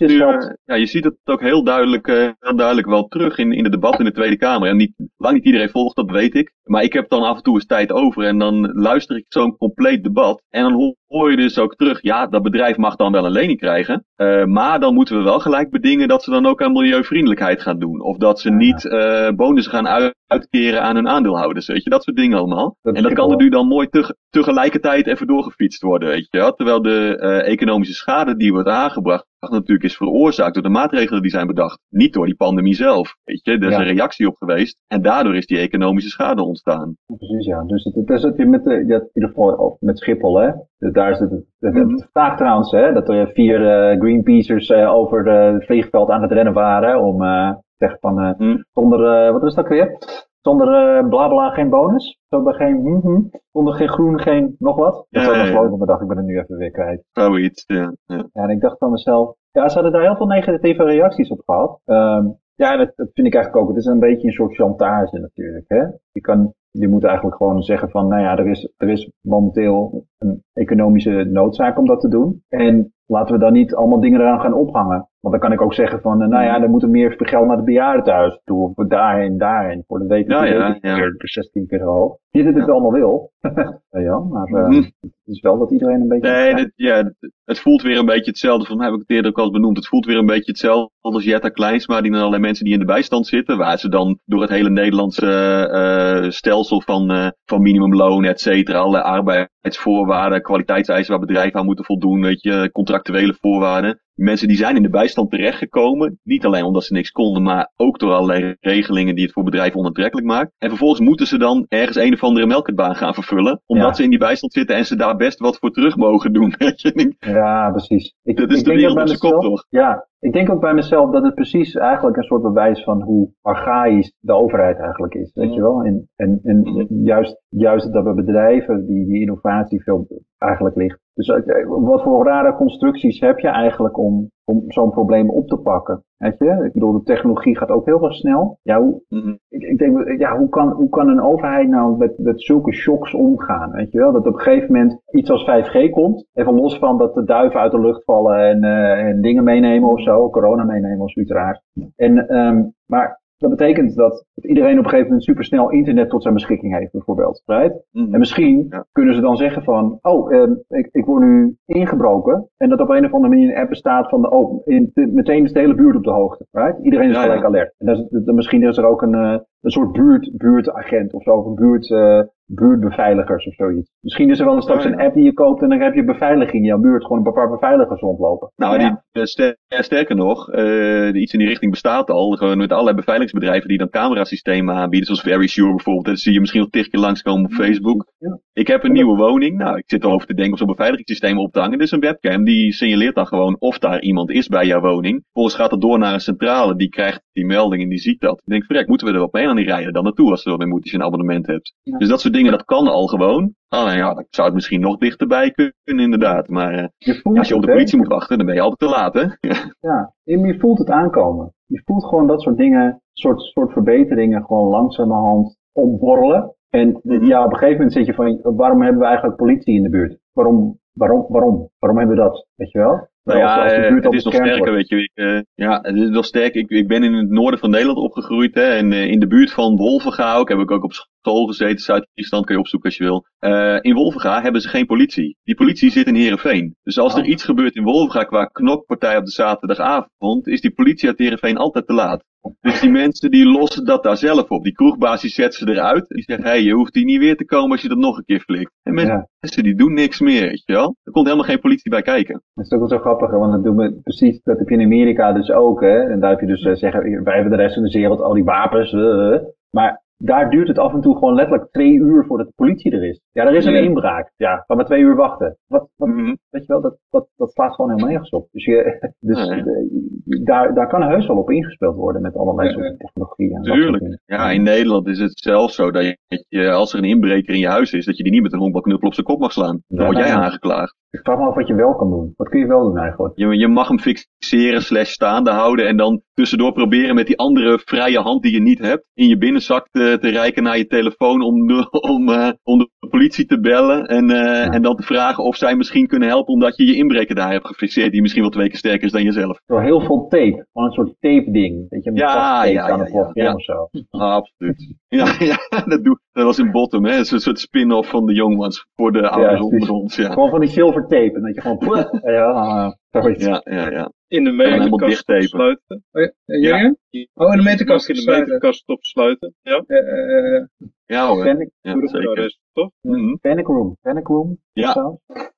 ja, je ziet het ook heel duidelijk, heel duidelijk wel terug in, in de debat in de Tweede Kamer. En niet, lang niet iedereen volgt, dat weet ik. Maar ik heb dan af en toe eens tijd over en dan luister ik zo'n compleet debat. En dan hoor je dus ook terug, ja, dat bedrijf mag dan wel een lening krijgen. Uh, maar dan moeten we wel gelijk bedingen dat ze dan ook aan milieuvriendelijkheid gaan doen. Of dat ze niet uh, bonussen gaan uitkeren aan hun aandeelhouders. Weet je, dat soort dingen allemaal. en dat kan er nu dan mooi te, tegelijkertijd even doorgefietst worden, weet je. Terwijl de economische schade die wordt aangebracht natuurlijk is veroorzaakt door de maatregelen die zijn bedacht. Niet door die pandemie zelf. Weet je, er is een reactie op geweest en daardoor is die economische schade ontstaan. Precies, ja. Dus het, het is het met, de, in ieder geval met Schiphol, hè. Dus daar is het, het, het, mm trouwens, hè, dat er vier uh, Greenpeacers uh, over het vliegveld aan het rennen waren om uh, te zeggen van, mm. zonder, wat is dat weer? Zonder uh, bla bla geen bonus. Zonder geen hm, hm. Zonder geen groen, geen nog wat. Dat was maar dacht ik ben er nu even weer kwijt. Zoiets, ja, ja. ja. En ik dacht van mezelf, ja, ze hadden daar heel veel negatieve reacties op gehad. Um, ja, dat, dat, vind ik eigenlijk ook. Het is een beetje een soort chantage natuurlijk. Hè? Je, kan, je moet eigenlijk gewoon zeggen van, nou ja, er is, er is momenteel een economische noodzaak om dat te doen. En laten we dan niet allemaal dingen eraan gaan ophangen. Want dan kan ik ook zeggen van, eh, nou ja, er moet meer geld naar de bejaardentehuis toe. Of daarheen, daarheen. Voor de week ja, ja, ja. 16 keer zo hoog. Niet dat het allemaal wil. ja, maar uh, het is wel dat iedereen een beetje... Nee, dit, ja, het voelt weer een beetje hetzelfde. Van mij heb ik het eerder ook al benoemd. Het voelt weer een beetje hetzelfde als Jetta Kleinsma. Die dan allerlei mensen die in de bijstand zitten. Waar ze dan door het hele Nederlandse uh, stelsel van, uh, van minimumloon, et cetera. Alle arbeidsvoorwaarden, kwaliteitseisen waar bedrijven aan moeten voldoen. Weet je, contractuele voorwaarden mensen die zijn in de bijstand terechtgekomen. Niet alleen omdat ze niks konden, maar ook door allerlei regelingen die het voor bedrijven onaantrekkelijk maken. En vervolgens moeten ze dan ergens een of andere melkbaan gaan vervullen. Omdat ze in die bijstand zitten en ze daar best wat voor terug mogen doen. ja, precies. Ik, dat is ik de wereld op zijn kop toch? Ja, ik denk ook bij mezelf dat het precies eigenlijk een soort bewijs van hoe archaïs de overheid eigenlijk is. Weet je wel? En, en, en juist, juist dat bij bedrijven die, die innovatie veel eigenlijk ligt. Dus eh, wat voor rare constructies heb je eigenlijk om, om zo'n probleem op te pakken? Weet je? Ik bedoel, de technologie gaat ook heel erg snel. Ja, hoe, mhm. ik, ik, denk, ja, hoe, kan, hoe kan een overheid nou met, met zulke shocks omgaan? Weet je wel? Dat op een gegeven moment iets als 5G komt. Even los van dat de duiven uit de lucht vallen en, uh, en dingen meenemen of zo. Corona meenemen of zoiets raars. En, um, maar dat betekent dat iedereen op een gegeven moment supersnel internet tot zijn beschikking heeft, bijvoorbeeld. Right? Mhm. En misschien kunnen ze dan zeggen van, oh, eh, ik, ik word nu ingebroken. En dat op een of andere manier een app bestaat van, oh, in, meteen is de hele buurt op de hoogte. Right? Iedereen is gelijk alert. En dat is, misschien is er ook een, uh, een soort buurt, buurtagent of zo, of een buurt, uh, buurtbeveiligers of zoiets. Misschien is er wel straks een app die je koopt en dan heb je beveiliging in jouw buurt, gewoon een paar beveiligers rondlopen. Nou, die, eh, sterker nog, uh, iets in die richting bestaat al, gewoon met allerlei beveiligingsbedrijven die dan camerasystemen aanbieden, zoals Very Sure bijvoorbeeld. Dat zie je misschien wel tig keer langskomen op Facebook. Ja. Ik heb een nieuwe woning. Nou, ik zit erover te denken om zo'n beveiligingssysteem op te hangen. Dit is een webcam die signaleert dan gewoon of daar iemand is bij jouw woning. Vervolgens gaat het door naar een centrale. Die krijgt die melding en die ziet dat. Ik denk, verrek, moeten we er op een die rijden dan naartoe als er wat mee moet als je een abonnement hebt. Ja. Dus dat soort dingen, dat kan al gewoon. Alleen ja, dan zou het misschien nog dichterbij kunnen inderdaad. Maar eh, Je als je op de politie moet wachten, dan ben je altijd te laat, hè? Ja. Je voelt het aankomen. Je voelt gewoon dat soort dingen, soort, soort verbeteringen gewoon langzamerhand opborrelen. En Mhm. ja, op een gegeven moment zit je van, waarom hebben we eigenlijk politie in de buurt? Waarom, waarom, waarom? Waarom hebben we dat? Weet je wel? Nou ja, als de eh, buurt het is nog sterker, wordt. weet je. Ik, eh, ja, het is nog sterk. Ik, ik ben in het noorden van Nederland opgegroeid. Hè, en eh, in de buurt van Wolvenga ook. Heb ik ook op school gezeten. Zuid-Friesland kun je opzoeken als je wil. Eh, in Wolvenga hebben ze geen politie. Die politie zit in Heerenveen. Dus als er Oh. iets gebeurt in Wolvenga qua knokpartij op de zaterdagavond, is die politie uit Heerenveen altijd te laat. Dus die mensen die lossen dat daar zelf op. Die kroegbaas die zet ze eruit. Die zegt, hé, hey, je hoeft hier niet weer te komen als je dat nog een keer flikt. En mensen Ja. die doen niks meer, weet je wel. Er komt helemaal geen politie bij kijken. Dat is ook wel zo grappig, want dat doen we precies, dat heb je in Amerika dus ook, hè. En daar heb je dus eh, zeggen, wij hebben de rest van de wereld, al die wapens, eh. maar daar duurt het af en toe gewoon letterlijk twee uur voordat de politie er is. Ja, er is een inbraak. Ja, gaan we twee uur wachten. Wat, wat, Mhm. weet je wel, dat, dat, dat slaat gewoon helemaal nergens op. Dus, je, dus Nee. eh, daar, daar kan heus wel op ingespeeld worden met allerlei Ja, soorten technologie. En dat soort Tuurlijk. Ja, in Nederland is het zelfs zo dat je, als er een inbreker in je huis is, dat je die niet met een honkbalknuppel op zijn kop mag slaan. Dan Ja, word jij nee. aangeklaagd. Ik vraag me af wat je wel kan doen. Wat kun je wel doen eigenlijk? Je, je mag hem fixeren slash staande houden en dan tussendoor proberen met die andere vrije hand die je niet hebt, in je binnenzak te, te reiken naar je telefoon om de, om, eh, om de politie te bellen en, eh, en dan te vragen of zij misschien kunnen helpen omdat je je inbreker daar hebt gefixeerd die misschien wel twee keer sterker is dan jezelf. Zo heel veel tape. Gewoon een soort tape ding. Weet je, Ja, ja, aan ja, ja. of zo. Absoluut. Ja, ja dat, doe, dat was in Bottom, hè. Een soort spin-off van de Young Ones voor de ouders onder ons. Ja, Gewoon van die silver tape. En dat je gewoon... ja, zoiets. ja, ja. ja. In de meterkast opsluiten. Oh, ja, ja, ja? Oh, in de meterkast in de meterkast opsluiten. Ja, eh, Ja hoor. Panic, Ja, zeker. is toch? Mhm. panic room. Panic room. Ja.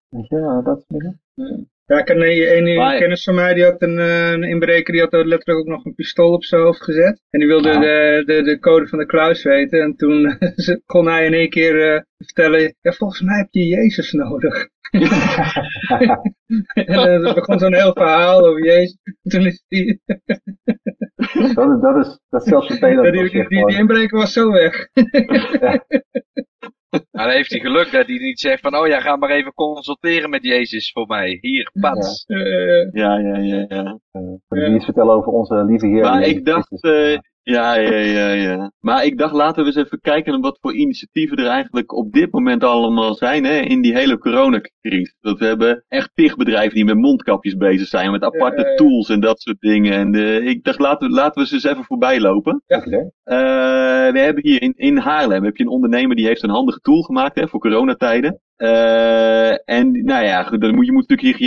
Weet je, uh, dat soort dingen. Ja, ik ken een, een Maar- kennis van mij, die had een, eh, een inbreker, die had er letterlijk ook nog een pistool op zijn hoofd gezet. En die wilde Ah. de, de, de code van de kluis weten. En toen kon hij in één keer eh, vertellen, ja, volgens mij heb je Jezus nodig. en er begon zo'n heel verhaal over Jezus. En toen is die, dat, is, dat is, dat is zelfs vervelend. die, die, die, inbreker was zo weg. Maar dan heeft hij geluk dat hij niet zegt van, oh ja, ga maar even consulteren met Jezus voor mij. Hier, pats. Eh, Ja, ja, ja, ja. Voor de dienst vertellen over onze lieve Heer. Maar ik dacht. Ja, ja, ja, ja. Maar ik dacht, laten we eens even kijken wat voor initiatieven er eigenlijk op dit moment allemaal zijn, hè, in die hele coronacrisis. Dat we hebben echt tig bedrijven die met mondkapjes bezig zijn, met aparte Ja, ja, ja. tools en dat soort dingen. En eh, ik dacht, laten we, laten we ze eens even voorbij lopen. Hè. Eh, we hebben hier in, in Haarlem heb je een ondernemer die heeft een handige tool gemaakt hè, voor coronatijden. Eh, en nou ja, dan moet, je moet natuurlijk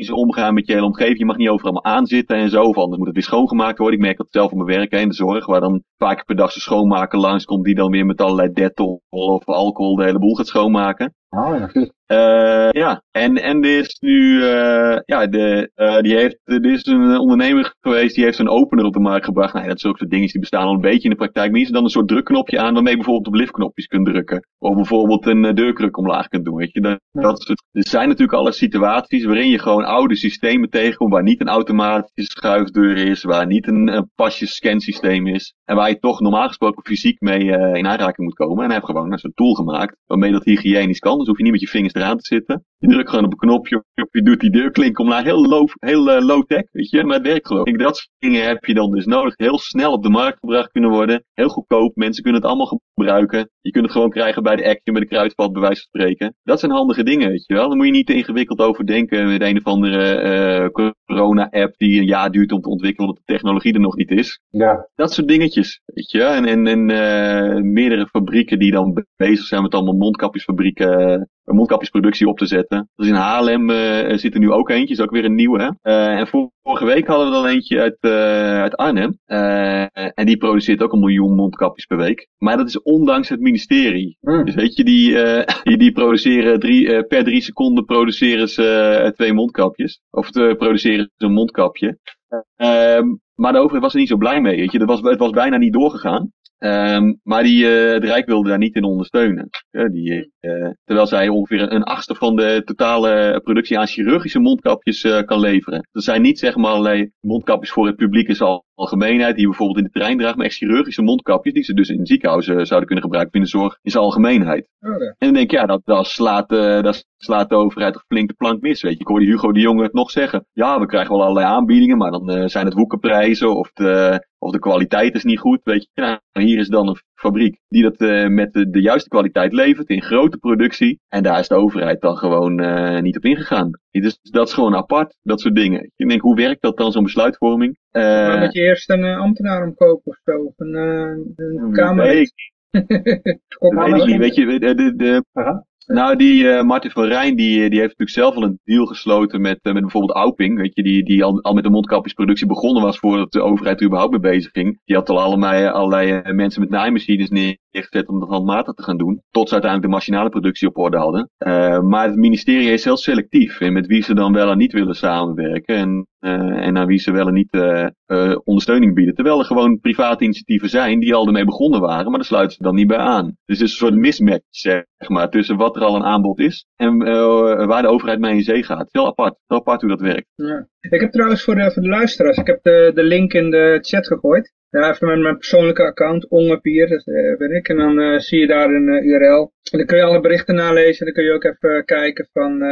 hygiënisch omgaan met je hele omgeving. Je mag niet overal aanzitten en zo, of anders moet het weer schoongemaakt worden. Ik merk dat zelf op mijn werk in de zorg, waar dan vaak per dag zijn schoonmaker langskomt, die dan weer met allerlei dettol of alcohol de hele boel gaat schoonmaken. Oh, ja, natuurlijk. Eh, ja, en, en er is nu, eh, ja, de, eh, die heeft, er is een ondernemer geweest die heeft een opener op de markt gebracht. Nou, ja, dat soort dingen die bestaan al een beetje in de praktijk. Maar is dan een soort drukknopje aan waarmee je bijvoorbeeld op liftknopjes kunt drukken. Of bijvoorbeeld een deurkruk omlaag kunt doen, weet je. Dat, Ja. dat soort, er zijn natuurlijk alle situaties waarin je gewoon oude systemen tegenkomt, waar niet een automatische schuifdeur is, waar niet een, een pasjes-scansysteem is. En waar je toch normaal gesproken fysiek mee eh, in aanraking moet komen. En hij heeft gewoon zo'n tool gemaakt waarmee dat hygiënisch kan. Dus hoef je niet met je vingers eraan te zitten. Je drukt gewoon op een knopje je doet die deurklink omlaag. Heel low, heel eh, low-tech, weet je. Maar het werkt gewoon. Dat soort dingen heb je dan dus nodig. Heel snel op de markt gebracht kunnen worden. Heel goedkoop. Mensen kunnen het allemaal gebruiken. Je kunt het gewoon krijgen bij de Action, bij de kruidvat, bij wijze van spreken. Dat zijn handige dingen, weet je wel. Dan moet je niet te ingewikkeld over denken met een of andere eh, corona-app die een jaar duurt om te ontwikkelen omdat de technologie er nog niet is. Ja, Dat soort dingetjes, weet je. En, en, en eh, meerdere fabrieken die dan be- bezig zijn met allemaal mondkapjesfabrieken, eh, mondkapjesproductie op te zetten. Dus in Haarlem eh, zit er nu ook eentje, is ook weer een nieuwe. Eh, en vor- vorige week hadden we dan eentje uit, eh, uit Arnhem. En die produceert ook een miljoen mondkapjes per week. Maar dat is ondanks het ministerie. Hm. Dus weet je, die, die, die produceren drie, per drie seconden produceren ze twee mondkapjes. Of produceren ze een mondkapje. Ehm, maar de overheid was er niet zo blij mee. Weet je. Dat was, het was bijna niet doorgegaan. Ehm, maar die, uh, het Rijk wilde daar niet in ondersteunen. die, uh, terwijl zij ongeveer een achtste van de totale productie aan chirurgische mondkapjes kan leveren. Dat zijn niet zeg maar alleen mondkapjes voor het publiek in zijn algemeenheid, die bijvoorbeeld in de trein draagt, maar echt chirurgische mondkapjes die ze dus in ziekenhuizen zouden kunnen gebruiken in de zorg in zijn algemeenheid. Okay. En dan denk ik, ja, dat, dat, slaat, dat slaat de overheid toch flink de plank mis. Weet je. Ik hoorde Hugo de Jonge het nog zeggen. Ja, we krijgen wel allerlei aanbiedingen, maar dan zijn het woekenprijzen of de, of de kwaliteit is niet goed. Weet je. Nou, hier is dan een fabriek die dat uh, met de, de, juiste kwaliteit levert in grote productie. En daar is de overheid dan gewoon uh, niet op ingegaan. Dus dat is gewoon apart, dat soort dingen. Ik denk, hoe werkt dat dan, zo'n besluitvorming? Uh, maar moet je eerst een ambtenaar omkopen of zo? Of een, een kamer? Nee, nee, weet je, de, de, de, nou, die uh, Martin van Rijn, die, die heeft natuurlijk zelf al een deal gesloten met, uh, met bijvoorbeeld Auping. Weet je, die, die al, al met de mondkapjesproductie begonnen was voordat de overheid er überhaupt mee bezig ging. Die had al allerlei, allerlei uh, mensen met naaimachines neergezet om dat handmatig te gaan doen. Tot ze uiteindelijk de machinale productie op orde hadden. maar het ministerie is heel selectief in met wie ze dan wel en niet willen samenwerken. En, en aan wie ze wel en niet ondersteuning bieden. Terwijl er gewoon private initiatieven zijn die al ermee begonnen waren, maar daar sluiten ze dan niet bij aan. Dus het is een soort mismatch, zeg maar, tussen wat er al een aanbod is en uh, waar de overheid mee in zee gaat. Heel apart, heel apart hoe dat werkt. Ja. Ik heb trouwens voor de, voor de luisteraars, ik heb de, de link in de chat gegooid. Ja, even met mijn persoonlijke account, ongepier, dat uh, ben ik. En dan uh, zie je daar een uh, URL. En dan kun je alle berichten nalezen. Dan kun je ook even kijken van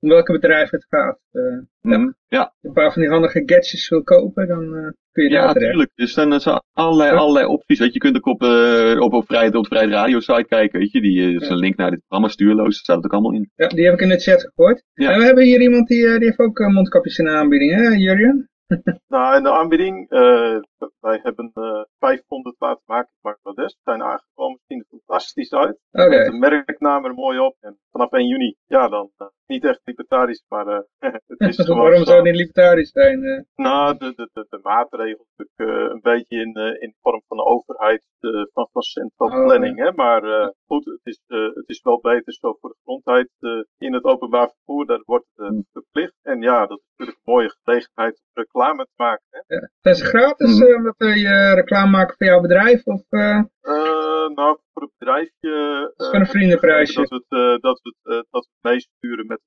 om welke bedrijf het gaat. Mm, ja. ja. Als je een paar van die handige gadgets wil kopen, dan kun je daar Ja, natuurlijk. Er zijn, zijn allerlei, ja. allerlei opties. Weet je, je kunt ook op, op, op, op de Vrijheid Radio site kijken. Weet je, die is ja. een link naar dit programma stuurloos. Daar staat het ook allemaal in. Ja, die heb ik in de chat gegooid. Ja. En we hebben hier iemand die, die heeft ook mondkapjes in de aanbieding, hè, Jurjen? nou, in de aanbieding, uh, wij hebben uh, 500 laten maken in Bangladesh. Zijn aangekomen, zien er fantastisch uit. Okay. Met de merknaam er mooi op. En vanaf 1 juni, ja, dan uh, niet echt libertarisch, maar het is gewoon Waarom zou het niet libertarisch zijn? Nou, de, de, de, de maatregelen natuurlijk een beetje in, in vorm van de overheid, van, van central Oh, planning. Hè? Maar goed, het is, het is wel beter zo voor de gezondheid in het openbaar vervoer. Daar wordt het verplicht. En ja, dat is natuurlijk een mooie gelegenheid om reclame te maken. Hè? Ja. Zijn ze gratis uh, omdat je reclame maken voor jouw bedrijf? Of, uh... Uh, nou, voor het bedrijfje. Het is gewoon een vriendenprijsje. Dat we het, uh, dat we het, uh, dat we meesturen met,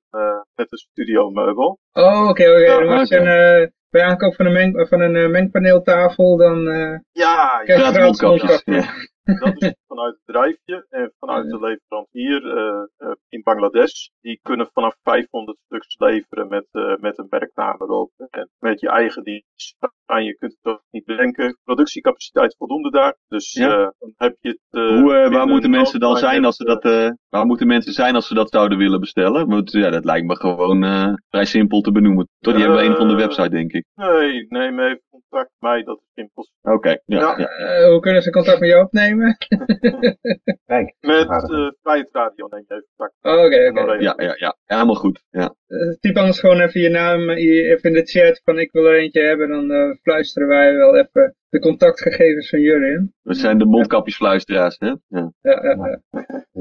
met een studiomeubel. Oh, oké, okay, oké. Okay. Een, uh, bij aankoop van een, meng, van een mengpaneeltafel, dan uh, ja, krijg je ja, gratis mondkapjes. Ja. Dat is vanuit het bedrijfje en vanuit de leverancier uh, uh, in Bangladesh. Die kunnen vanaf 500 stuks leveren met, uh, met een merknaam erop. En met je eigen dienst. En je kunt het ook niet bedenken. Productiecapaciteit voldoende daar. Dus ja. dan heb je het. Hoe, waar moeten mensen dan zijn als ze dat. waar moeten mensen zijn als ze dat zouden willen bestellen? Want ja, dat lijkt me gewoon vrij simpel te benoemen. Toch? Die hebben we een van de website, denk ik. Nee, neem even contact met mij. Dat is simpel. Oké, okay, ja. ja. ja. hoe kunnen ze contact met jou opnemen? Kijk, met uh, Vrijheid Radio neem je even contact. Oh, oké, oké. Ja, ja, ja, ja, helemaal goed. Ja. Uh, typ anders gewoon even je naam even in de chat van ik wil er eentje hebben. Dan uh, fluisteren wij wel even de contactgegevens van jullie in. We zijn de mondkapjesfluisteraars, hè? Ja, ja, ja.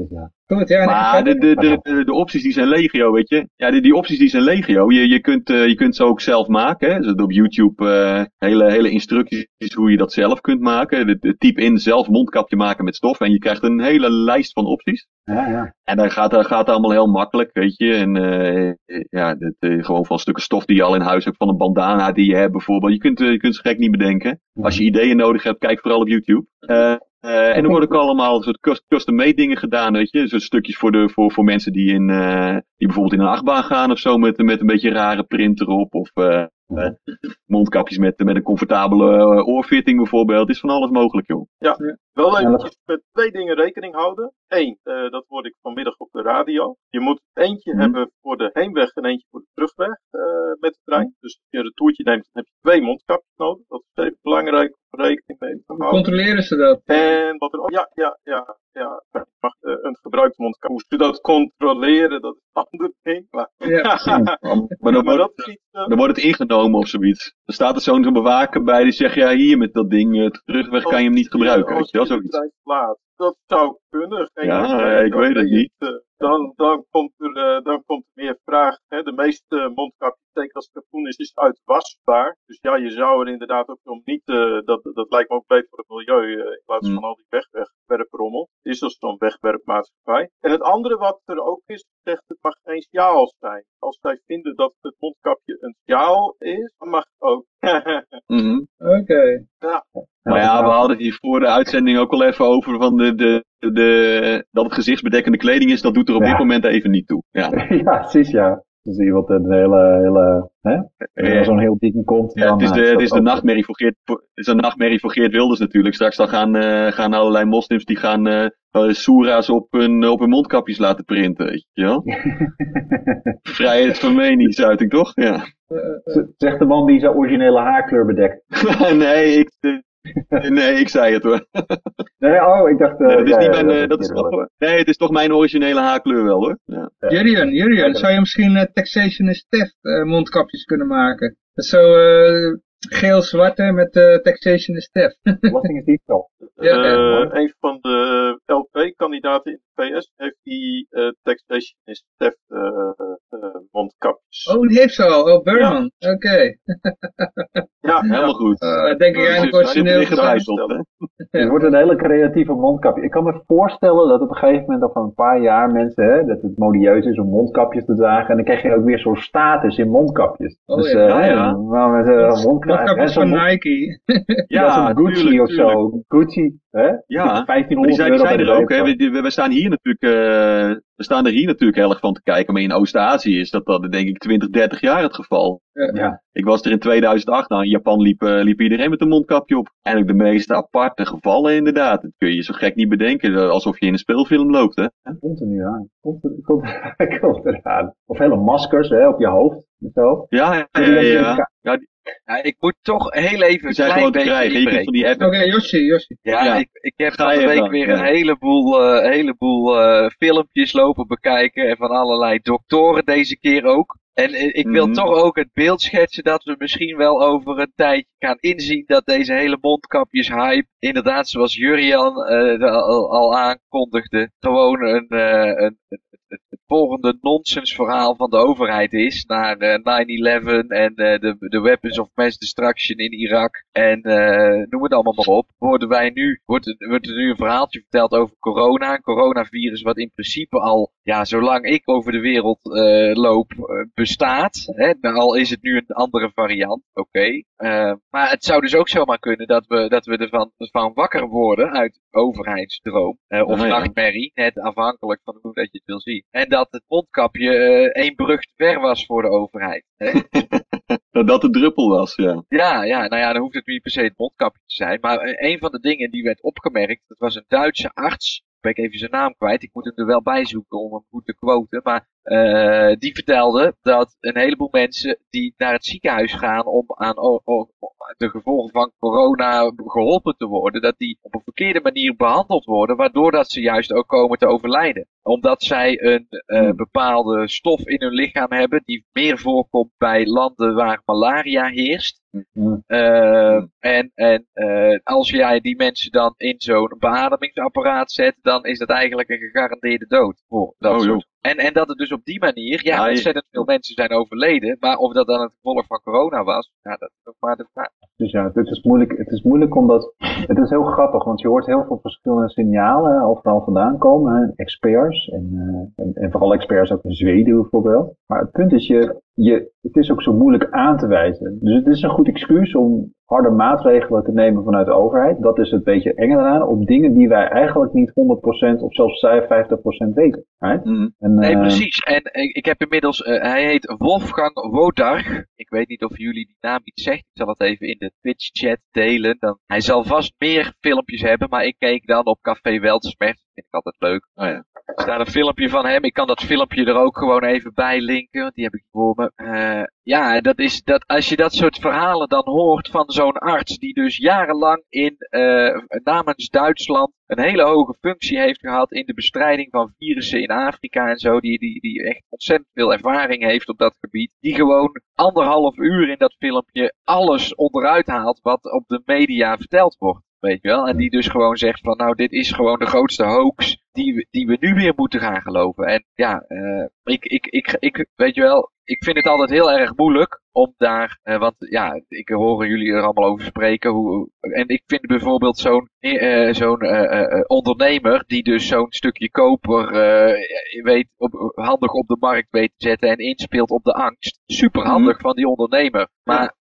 ja. Goed, ja. Maar de, de, de, de, de opties die zijn legio, weet je. Ja, die, die opties die zijn legio. Je, je, kunt, uh, je kunt ze ook zelf maken. Hè? Dus op YouTube uh, hele, hele instructies hoe je dat zelf kunt maken. De, de type in zelf mondkapje maken met stof. En je krijgt een hele lijst van opties. Ja, ja. En dan gaat dat gaat allemaal heel makkelijk, weet je. En uh, ja, dit, gewoon van stukken stof die je al in huis hebt. Van een bandana die je hebt bijvoorbeeld. Je kunt, je kunt ze gek niet bedenken. Als je ideeën nodig hebt, kijk vooral op YouTube. Uh, en er worden ook allemaal soort custom-made dingen gedaan, weet je. Zo'n stukjes voor, de, voor, voor mensen die, in, uh, die bijvoorbeeld in een achtbaan gaan of zo met, met een beetje rare print erop. Of mondkapjes met, met een comfortabele oorfitting bijvoorbeeld. Het is van alles mogelijk, joh. Ja, wel eventjes met twee dingen rekening houden. Eén, dat hoorde ik vanmiddag op de radio. Je moet eentje mm. hebben voor de heenweg en eentje voor de terugweg met de trein. Dus als je een retourtje neemt, dan heb je twee mondkapjes nodig. Dat is even belangrijk om rekening mee te houden. Hoe controleren ze dat? En wat er, oh, ja, ja, ja, ja. Mag, uh, een gebruikt mondkapje. Hoe ze dat controleren, dat is een ander ding. Maar, ja. maar, dan, wordt, dan het ingenomen of zoiets. Er staat er zo'n bewaker bij die zegt, ja hier met dat ding, uh, terugweg kan je hem niet gebruiken. Weet je wel, zoiets. Dat zou kunnen. Geen ja, ja, ik weet het niet. Dan, dan, komt er, dan komt er meer vraag. Hè. De meeste mondkapjes, zeker als het katoen is, is uitwasbaar. Dus ja, je zou er inderdaad ook om niet, uh, dat, dat lijkt me ook beter voor het milieu, uh, in plaats van mm. al die wegwerprommel. Het is als zo'n wegwerpmaatschappij. En het andere wat er ook is, zegt het mag geen sjaal zijn. Als zij vinden dat het mondkapje een sjaal is, dan mag het ook. mm Oké. Ja. Maar ja, we hadden hier voor de uitzending ook al even over van de, de, de, dat het gezichtsbedekkende kleding is. Dat doet er op dit moment even niet toe. Ja, ja precies ja. Dus iemand een hele, hele, hè? Ja. Zo'n heel dikke kont. Ja, het is de, het is de nachtmerrie voor Geert, is een nachtmerrie voor Geert Wilders natuurlijk. Straks dan gaan, uh, gaan allerlei moslims die gaan uh, soera's op hun, op hun mondkapjes laten printen, weet je wel? Vrijheid van meningsuiting, toch? Ja. Zegt de man die zijn originele haarkleur bedekt. nee, ik, nee, ik zei het hoor. nee, oh, ik dacht... Uh, nee, is niet mijn, dat is toch, nee, het is toch mijn originele haarkleur wel hoor. Ja. Jurien, Jurien, zou je misschien uh, Taxation is Theft mondkapjes kunnen maken? Zo geel-zwart met Taxation is Theft. Belasting is niet zo. Ja, een van de LP-kandidaten in de VS heeft die Taxation is Theft mondkapjes. Oh, die heeft ze al. Oh, Berman. Ja. Oké. Okay. ja, helemaal goed. Uh, denk ik eigenlijk origineel Het wordt een hele creatieve mondkapje. Ik kan me voorstellen dat op een gegeven moment over een paar jaar mensen, hè, dat het modieus is om mondkapjes te dragen. En dan krijg je ook weer zo'n status in mondkapjes. Oh, dus, ja. Uh, ja, Maar met uh, mondkapjes van Nike. ja, Gucci tuurlijk, of zo. Gucci. Hè? Ja, 1500 die zijn, die zijn er ook. Hè. We, we, staan hier natuurlijk, uh, we staan er hier natuurlijk heel erg van te kijken. Maar in Oost-Azië is dat, dat denk ik 20, 30 jaar het geval. Ja. Ik was er in 2008. Nou, in Japan liep, uh, liep iedereen met een mondkapje op. En ook de meest aparte gevallen inderdaad. Dat kun je zo gek niet bedenken. Alsof je in een speelfilm loopt. Hè? Komt er nu aan. Komt er, komt, komt eraan. Of hele maskers hè, op je hoofd. Zo. Ja, ja, ja. ja. ja die, ja, ik moet toch heel even een klein beetje krijgen. Je van die Oké, okay, Yoshi, Yoshi. Ja, ja. Ik, ik heb van de week weer ja. een heleboel, uh, heleboel uh, filmpjes lopen bekijken. En van allerlei doktoren deze keer ook. En uh, ik wil mm. toch ook het beeld schetsen dat we misschien wel over een tijdje gaan inzien dat deze hele mondkapjes hype, inderdaad zoals Jurian al, al, aankondigde, gewoon een, een, volgende nonsensverhaal van de overheid is. Naar uh, 9-11 en uh, de, de weapons of mass destruction in Irak. En uh, noem het allemaal maar op. Worden wij nu, wordt, wordt er nu een verhaaltje verteld over corona. Een coronavirus wat in principe al, ja, zolang ik over de wereld loop, bestaat. Hè? Nou, al is het nu een andere variant. Oké. Okay. maar het zou dus ook zomaar kunnen dat we, dat we ervan van wakker worden uit overheidsdroom. of nachtmerrie. Net afhankelijk van hoe dat je het wil zien. En dat het mondkapje uh, één brug te ver was voor de overheid. Hè? dat dat de druppel was, ja. Ja, ja, nou ja, dan hoeft het niet per se het mondkapje te zijn. Maar uh, een van de dingen die werd opgemerkt, dat was een Duitse arts. Ben ik even zijn naam kwijt. Ik moet hem er wel bij zoeken om hem goed te quoten. Maar uh, die vertelde dat een heleboel mensen die naar het ziekenhuis gaan om aan de gevolgen van corona geholpen te worden, dat die op een verkeerde manier behandeld worden, waardoor dat ze juist ook komen te overlijden. Omdat zij een uh, bepaalde stof in hun lichaam hebben die meer voorkomt bij landen waar malaria heerst. Uh, en en uh, als jij die mensen dan in zo'n beademingsapparaat zet, dan is dat eigenlijk een gegarandeerde dood voor dat oh, soort en, en dat het dus op die manier, ja, ja ontzettend veel mensen zijn overleden. Maar of dat dan het gevolg van corona was, ja, dat is nog maar de vraag. Dus ja, het is moeilijk, het is moeilijk omdat, het is heel grappig, want je hoort heel veel verschillende signalen overal vandaan komen. Hè? Experts en, uh, en, en, vooral experts ook in Zweden bijvoorbeeld. Maar het punt is, je, je, het is ook zo moeilijk aan te wijzen. Dus het is een goed excuus om harde maatregelen te nemen vanuit de overheid. Dat is het beetje eng eraan. Op dingen die wij eigenlijk niet 100% of zelfs 50% weten. Right? Mm. En, nee, uh, precies. En ik, ik heb inmiddels, uh, hij heet Wolfgang Wodarg. Ik weet niet of jullie die naam iets zegt. Ik zal het even in de Twitch chat delen. Dan, hij zal vast meer filmpjes hebben, maar ik keek dan op Café Weltsmert. Vind ik altijd leuk. Oh ja. Er staat een filmpje van hem. Ik kan dat filmpje er ook gewoon even bij linken. Want die heb ik voor me. Uh, ja, dat is dat als je dat soort verhalen dan hoort van zo'n arts die dus jarenlang in uh, namens Duitsland een hele hoge functie heeft gehad in de bestrijding van virussen in Afrika en zo, die, die, die echt ontzettend veel ervaring heeft op dat gebied, die gewoon anderhalf uur in dat filmpje alles onderuit haalt wat op de media verteld wordt. Weet je wel? En die dus gewoon zegt van nou dit is gewoon de grootste hoax die we, die we nu weer moeten gaan geloven. En ja, uh, ik, ik, ik, ik, weet je wel, ik vind het altijd heel erg moeilijk om daar, uh, want ja, ik hoor jullie er allemaal over spreken. Hoe, en ik vind bijvoorbeeld zo'n uh, zo'n uh, ondernemer die dus zo'n stukje koper weet, op, handig op de markt weet te zetten en inspeelt op de angst. Super handig mm. van die ondernemer. Maar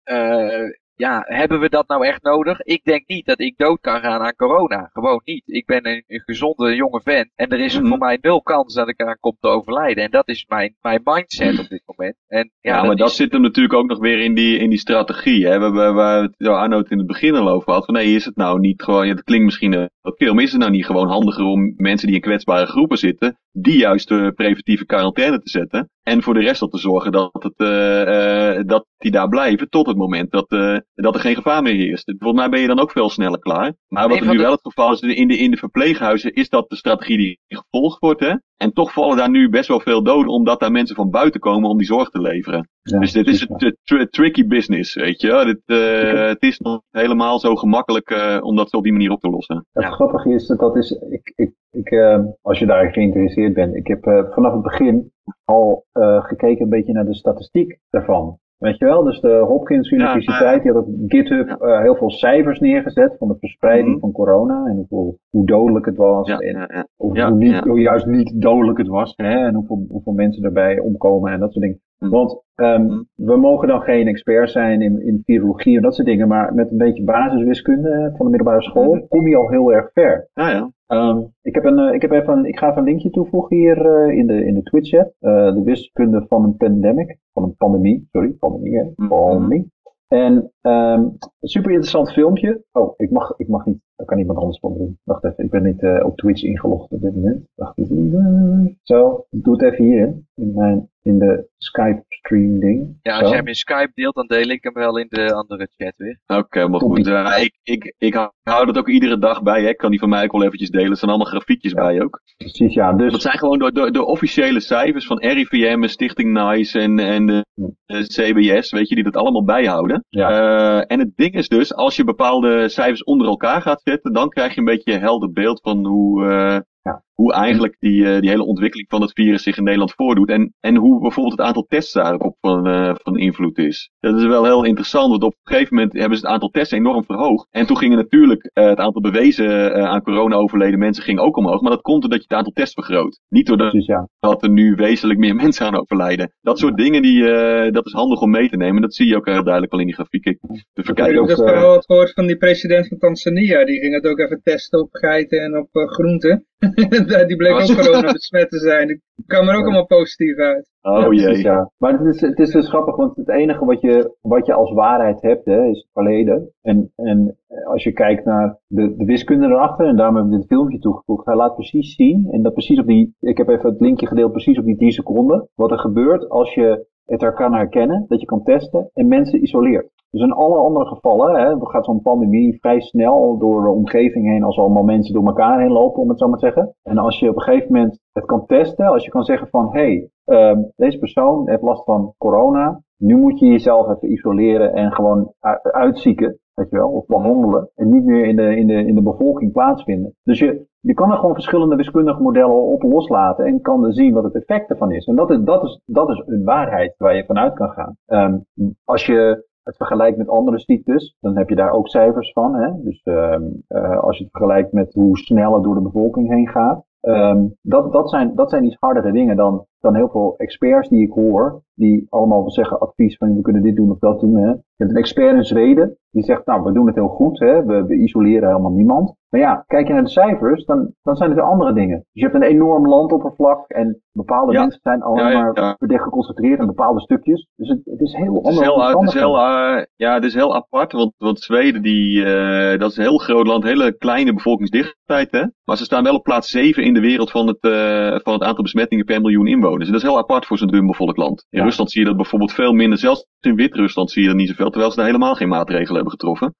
ja, hebben we dat nou echt nodig? Ik denk niet dat ik dood kan gaan aan corona. Gewoon niet. Ik ben een, een gezonde jonge vent. En er is mm voor mij nul kans dat ik eraan kom te overlijden. En dat is mijn, mijn mindset op dit moment. En, ja, ja maar dat, zit hem natuurlijk ook nog weer in die, in die strategie. Hè? We, we, waar Arno het in het begin al over had. Van nee, is het nou niet gewoon, ja, dat klinkt misschien wat veel, maar is het nou niet gewoon handiger om mensen die in kwetsbare groepen zitten, die juist de preventieve quarantaine te zetten. En voor de rest al te zorgen dat, het, uh, uh, dat die daar blijven tot het moment dat, uh, dat er geen gevaar meer heerst. Volgens mij ben je dan ook veel sneller klaar. Maar wat er nu wel het geval is, in de, in de verpleeghuizen is dat de strategie die gevolgd wordt. Hè? En toch vallen daar nu best wel veel doden, omdat daar mensen van buiten komen om die zorg te leveren. dus dit is een tricky business, weet je. Dit, uh, het is nog helemaal zo gemakkelijk uh, om dat op die manier op te lossen. Het grappige is dat dat is, ik, ik, ik uh, als je daar geïnteresseerd bent, ik heb vanaf het begin al gekeken een beetje naar de statistiek daarvan. Weet je wel, dus de Hopkins Universiteit die had op GitHub uh, heel veel cijfers neergezet van de verspreiding mm van corona en hoeveel, hoe dodelijk het was ja, en Of hoe, niet, hoe juist niet dodelijk het was hè, en hoeveel, hoeveel mensen erbij omkomen en dat soort dingen. Mm. Want um, we mogen dan geen expert zijn in, in virologie en dat soort dingen, maar met een beetje basiswiskunde van de middelbare school kom je al heel erg ver. Ja, ja. Um, ik, heb een, ik, heb even een, ik ga even een linkje toevoegen hier uh, in de, in de Twitch chat. Uh, de wiskunde van een pandemic. Van een pandemie, sorry, pandemie, hè? Mm-hmm. Pandemie. En um, een super interessant filmpje. Oh, ik mag, ik mag niet. Dat kan iemand anders van doen. Wacht even, ik ben niet uh, op Twitch ingelogd op dit moment. Wacht even. Zo, ik doe het even hier in mijn in de Skype stream ding. Ja, als jij hem in Skype deelt, dan deel ik hem wel in de andere chat weer. Oké, maar goed. Uh, ik, ik, ik hou dat ook iedere dag bij. Hè. Ik kan die van mij ook wel eventjes delen. Er zijn allemaal grafiekjes bij ook. Precies, ja. Dus... Dat zijn gewoon de, de, de officiële cijfers van RIVM, Stichting NICE en, en de, de, CBS, weet je, die dat allemaal bijhouden. Ja. Uh, en het ding is dus, als je bepaalde cijfers onder elkaar gaat zetten, dan krijg je een beetje een helder beeld van hoe, uh, ja. Hoe eigenlijk die, uh, die hele ontwikkeling van het virus zich in Nederland voordoet. En, en hoe bijvoorbeeld het aantal tests daarop van, uh, van invloed is. Dat is wel heel interessant, want op een gegeven moment hebben ze het aantal tests enorm verhoogd. En toen gingen natuurlijk uh, het aantal bewezen aan corona overleden mensen ging ook omhoog. Maar dat komt doordat je het aantal tests vergroot. Niet doordat dus ja. dat er nu wezenlijk meer mensen aan overlijden. Dat soort dingen, die, dat is handig om mee te nemen. Dat zie je ook heel duidelijk al in die grafiek. Te verkijken. Ik heb verhaal wat gehoord van die president van Tanzania. Die ging het ook even testen op geiten en op groenten. die bleek ook corona besmet te zijn. Die kwam er ook allemaal positief uit. Oh jee. Ja. Maar het is, het is dus grappig, want het enige wat je, wat je als waarheid hebt, hè, is het verleden. En, en als je kijkt naar de, de wiskunde erachter, en daarom hebben we dit filmpje toegevoegd, hij laat precies zien, en dat precies op die, ik heb even het linkje gedeeld, precies op die 10 seconden, wat er gebeurt als je het er kan herkennen, dat je kan testen en mensen isoleert. Dus in alle andere gevallen hè, gaat zo'n pandemie vrij snel door de omgeving heen als allemaal mensen door elkaar heen lopen, om het zo maar te zeggen. En als je op een gegeven moment het kan testen, als je kan zeggen van hé, hey, um, deze persoon heeft last van corona, nu moet je jezelf even isoleren en gewoon uitzieken, weet je wel, of behandelen. En niet meer in de, in de, in de bevolking plaatsvinden. Dus je, je kan er gewoon verschillende wiskundige modellen op loslaten en kan zien wat het effect ervan is. En dat is, dat is, dat is een waarheid waar je vanuit kan gaan. Um, als je het vergelijkt met andere ziektes, dan heb je daar ook cijfers van. Hè? Dus uh, uh, als je het vergelijkt met hoe snel het door de bevolking heen gaat. Um, dat, dat, zijn, dat zijn iets hardere dingen dan, dan heel veel experts die ik hoor, die allemaal zeggen advies van we kunnen dit doen of dat doen. Hè. Je hebt een expert in Zweden, die zegt nou we doen het heel goed, hè. We, we isoleren helemaal niemand. Maar ja, kijk je naar de cijfers, dan, dan zijn het weer andere dingen. Dus je hebt een enorm landoppervlak en bepaalde mensen zijn allemaal ja, ja, ja. geconcentreerd in bepaalde stukjes. Dus het, het is heel anders. Het is heel, uh, ja, het is heel apart, want, want Zweden, die, uh, dat is een heel groot land, hele kleine bevolkingsdichtheid, hè. Maar ze staan wel op plaats 7 in de wereld van het, uh, van het aantal besmettingen per miljoen inwoners. En dat is heel apart voor zo'n dunbevolkt land. In Rusland zie je dat bijvoorbeeld veel minder. Zelfs in Wit-Rusland zie je dat niet zoveel, terwijl ze daar helemaal geen maatregelen hebben getroffen.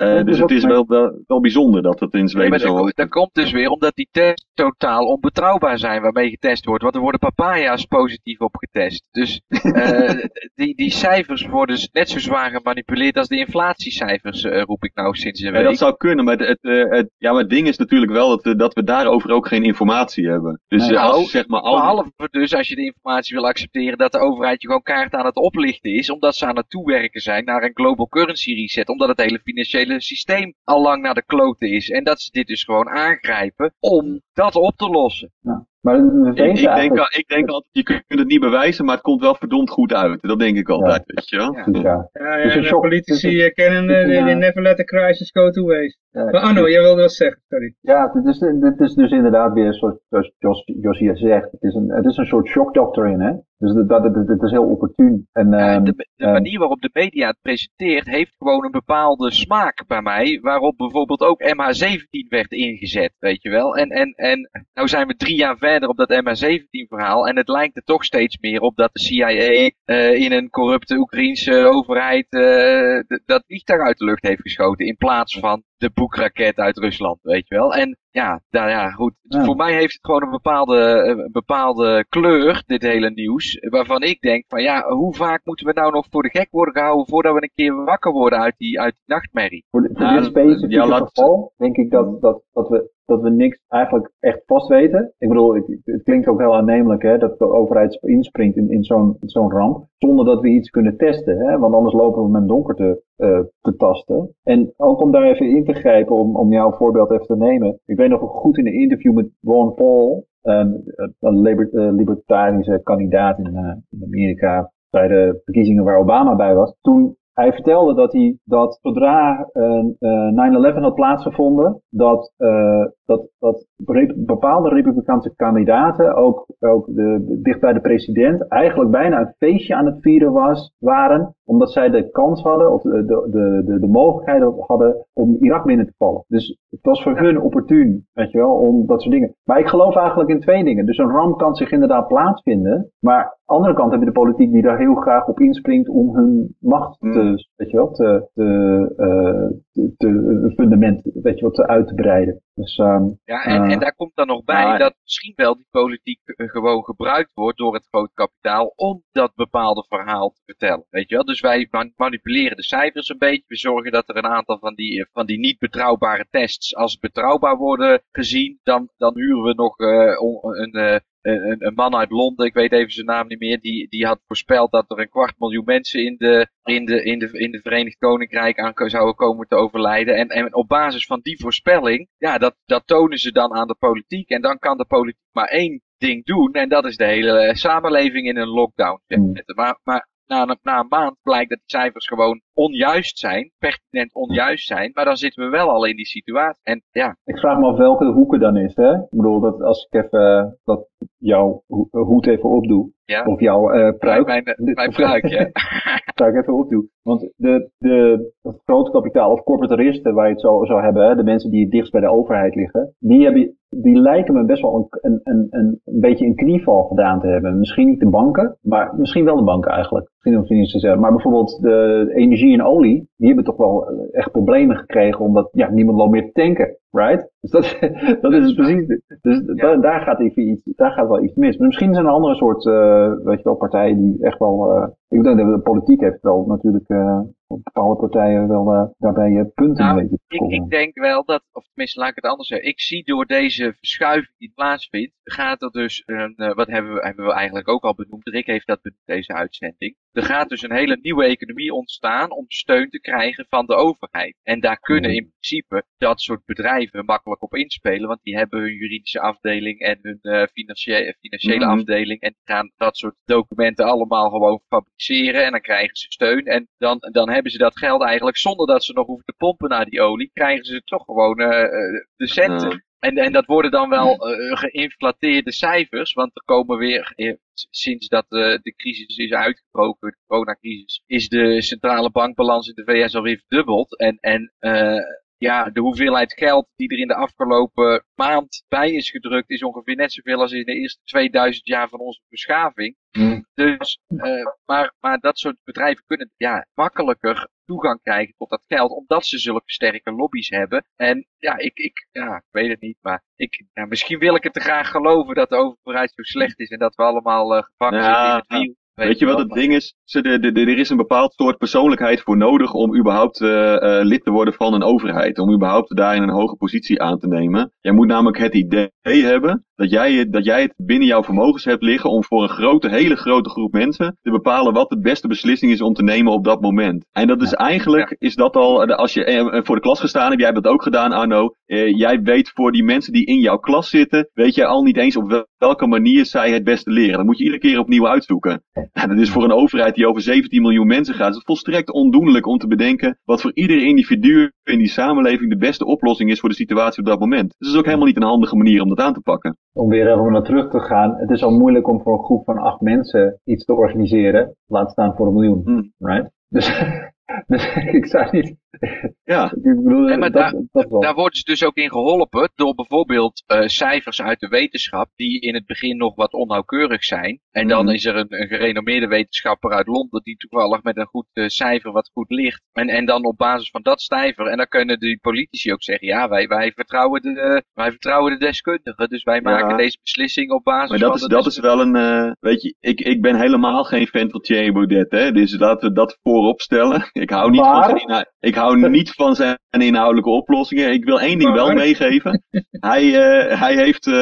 Uh, dus het is wel, wel, wel, bijzonder dat het in Zweden nee, zo... Dat komt dus weer omdat die tests totaal onbetrouwbaar zijn waarmee getest wordt. Want er worden papaya's positief op getest. Dus uh, die, die cijfers worden net zo zwaar gemanipuleerd als de inflatiecijfers, uh, roep ik nou sinds een week. Ja, dat zou kunnen, maar het, het, ja, maar het ding is natuurlijk wel dat we, dat we daarover ook geen informatie hebben. Dus nee, als, zeg maar... Al... Behalve dus als je de informatie wil accepteren dat de overheid je gewoon kaart aan het oplichten is, omdat ze aan het toewerken zijn naar een global currency reset, omdat het hele financiële systeem al lang naar de kloten is. En dat ze dit dus gewoon aangrijpen om dat op te lossen. Maar ik, ik, denk, al, ik denk altijd, je kunt het niet bewijzen, maar het komt wel verdomd goed uit. Dat denk ik altijd, weet je wel. Ja, ja. ja, ja dus de politici kennen uh, de never let the crisis go to waste. maar Arno, jij wilde wat zeggen, sorry. Ja, dit is, dit is dus inderdaad weer, zoals Jos, Jos hier zegt, het is, een, het is een soort shock doctrine, hè. Dus dat, dat, dat, is heel opportun. En, ja, de, de uh, manier waarop de media het presenteert heeft gewoon een bepaalde smaak bij mij. Waarop bijvoorbeeld ook MH17 werd ingezet, weet je wel. En, en, en nou zijn we drie jaar verder op dat MH17 verhaal. En het lijkt er toch steeds meer op dat de CIA uh, in een corrupte Oekraïnse overheid uh, dat vliegtuig uit de lucht heeft geschoten. In plaats van de boekraket uit Rusland, weet je wel. En ja, nou ja, goed. Voor mij heeft het gewoon een bepaalde, een bepaalde kleur, dit hele nieuws. Waarvan ik denk van ja, hoe vaak moeten we nou nog voor de gek worden gehouden voordat we een keer wakker worden uit die, uit die nachtmerrie? Voor, voor dit specifieke ja, geval denk ik dat, dat, dat we dat we niks eigenlijk echt vast weten. Ik bedoel, het, klinkt ook heel aannemelijk hè, dat de overheid inspringt in, zo'n zo'n ramp. Zonder dat we iets kunnen testen. Hè, want anders lopen we met donker te, uh, te tasten. En ook om daar even in te grijpen, om, om jouw voorbeeld even te nemen. Ik weet nog goed in een interview met Ron Paul, een, een liber, libertarische kandidaat in, uh, in Amerika bij de verkiezingen waar Obama bij was. Toen hij vertelde dat hij dat zodra uh, 9-11 had plaatsgevonden, dat, uh, dat, dat bepaalde republikeinse kandidaten, ook, ook de, dicht bij de president, eigenlijk bijna een feestje aan het vieren was, waren, omdat zij de kans hadden, of de, de, de, de mogelijkheid hadden om Irak binnen te vallen. Dus het was voor hun opportun, weet je wel, om dat soort dingen. Maar ik geloof eigenlijk in twee dingen. Dus een ramp kan zich inderdaad plaatsvinden, maar aan de andere kant heb je de politiek die daar heel graag op inspringt om hun macht te, mm. weet je wel, te, te, uh, te, te fundament, weet je wel, te uit te breiden. Dus, um, ja, en, uh, en daar komt dan nog bij dat misschien wel die politiek eh, gewoon gebruikt wordt door het groot kapitaal om dat bepaalde verhaal te vertellen. Weet je wel? Dus wij manipuleren de cijfers een beetje. We zorgen dat er een aantal van die, van die niet betrouwbare tests als betrouwbaar worden gezien. Dan, dan huren we nog uh, een, een, een, man uit Londen, ik weet even zijn naam niet meer, die, die had voorspeld dat er een kwart miljoen mensen in de, in de, in de, in de Verenigd Koninkrijk aan zouden komen te overlijden. En, en op basis van die voorspelling, ja, dat, dat tonen ze dan aan de politiek. En dan kan de politiek maar één ding doen. En dat is de hele samenleving in een lockdown zetten. Mm. Maar, maar na, na een maand blijkt dat die cijfers gewoon onjuist zijn, pertinent onjuist zijn, maar dan zitten we wel al in die situatie. En ja. Ik vraag me af welke hoeken dan is, hè? Ik bedoel, dat als ik even dat jouw hoed even opdoe, ja. of jouw uh, pruik. Mijn, mijn pruik, ja. pruik even opdoe. Want de, de, grote kapitaal of corporatoristen waar je het zo zou hebben, hè, de mensen die het dichtst bij de overheid liggen, die, hebben, die lijken me best wel een, een, een, een beetje een knieval gedaan te hebben. Misschien niet de banken, maar misschien wel de banken eigenlijk. Misschien hoef je niet te zeggen. Maar bijvoorbeeld de energie en olie, die hebben toch wel echt problemen gekregen omdat ja, niemand loopt meer te tanken. Right? Dus dat, dat is precies. Dus ja. daar, gaat even iets, daar gaat wel iets mis. Maar misschien zijn er andere soort, uh, weet je wel, partijen die echt wel. Uh, ik denk dat de politiek heeft wel natuurlijk uh, bepaalde partijen wel uh, daarbij punten nou, weten te ik, ik denk wel dat, of tenminste laat ik het anders zeggen. Ik zie door deze verschuiving die plaatsvindt, gaat er dus een, wat hebben we, hebben we eigenlijk ook al benoemd. Rick heeft dat benoemd deze uitzending. Er gaat dus een hele nieuwe economie ontstaan om steun te krijgen van de overheid. En daar kunnen in principe dat soort bedrijven makkelijk op inspelen, want die hebben hun juridische afdeling en hun uh, financiële, financiële mm -hmm. afdeling en gaan dat soort documenten allemaal gewoon fabriceren en dan krijgen ze steun en dan, dan hebben ze dat geld eigenlijk zonder dat ze nog hoeven te pompen naar die olie, krijgen ze toch gewoon uh, de centen. En, en dat worden dan wel uh, geïnflateerde cijfers, want er komen weer, eh, sinds dat uh, de crisis is uitgebroken, de coronacrisis, is de centrale bankbalans in de VS alweer verdubbeld. En, en uh, ja, de hoeveelheid geld die er in de afgelopen maand bij is gedrukt, is ongeveer net zoveel als in de eerste 2000 jaar van onze beschaving. Mm. Dus, uh, maar, maar dat soort bedrijven kunnen ja, makkelijker toegang krijgen tot dat geld, omdat ze zulke sterke lobby's hebben. En ja, ik, ik, ja, ik weet het niet, maar ik, ja, misschien wil ik het te graag geloven dat de overheid zo slecht is en dat we allemaal uh, gevangen zitten in het wiel. Weet, je wat het ding is? Er is een bepaald soort persoonlijkheid voor nodig om überhaupt uh, uh, lid te worden van een overheid. Om überhaupt daarin een hoge positie aan te nemen. Jij moet namelijk het idee hebben dat jij, dat jij het binnen jouw vermogens hebt liggen om voor een grote, hele grote groep mensen te bepalen wat de beste beslissing is om te nemen op dat moment. En dat is eigenlijk, is dat al, als je eh, voor de klas gestaan hebt, jij hebt dat ook gedaan Arno. Eh, jij weet voor die mensen die in jouw klas zitten, weet jij al niet eens op welke manier zij het beste leren. Dat moet je iedere keer opnieuw uitzoeken. En dat is voor een overheid die over 17 miljoen mensen gaat, is het volstrekt ondoenlijk om te bedenken wat voor ieder individu in die samenleving de beste oplossing is voor de situatie op dat moment. Dus dat is ook helemaal niet een handige manier om dat aan te pakken om weer even naar terug te gaan. Het is al moeilijk om voor een groep van acht mensen iets te organiseren. Laat staan voor een miljoen. Hmm. Right? Dus dus ik zou niet... Ja. bedoel, maar daar, daar worden ze dus ook in geholpen door bijvoorbeeld uh, cijfers uit de wetenschap die in het begin nog wat onnauwkeurig zijn. En dan mhm. is er een, een, gerenommeerde wetenschapper uit Londen die toevallig met een goed uh, cijfer wat goed ligt. En, en dan op basis van dat cijfer, en dan kunnen die politici ook zeggen, ja wij, wij, vertrouwen, de, uh, wij vertrouwen de deskundigen. Dus wij maken deze beslissing op basis maar dat van is, dat is wel een, weet je, ik, ik ben helemaal geen fan van Thierry Baudet. Hè, dus laten we dat voorop stellen. Ik hou niet, van, zijn ik hou niet van zijn inhoudelijke oplossingen. Ik wil één ding wel meegeven. Hij, uh, hij, heeft, uh,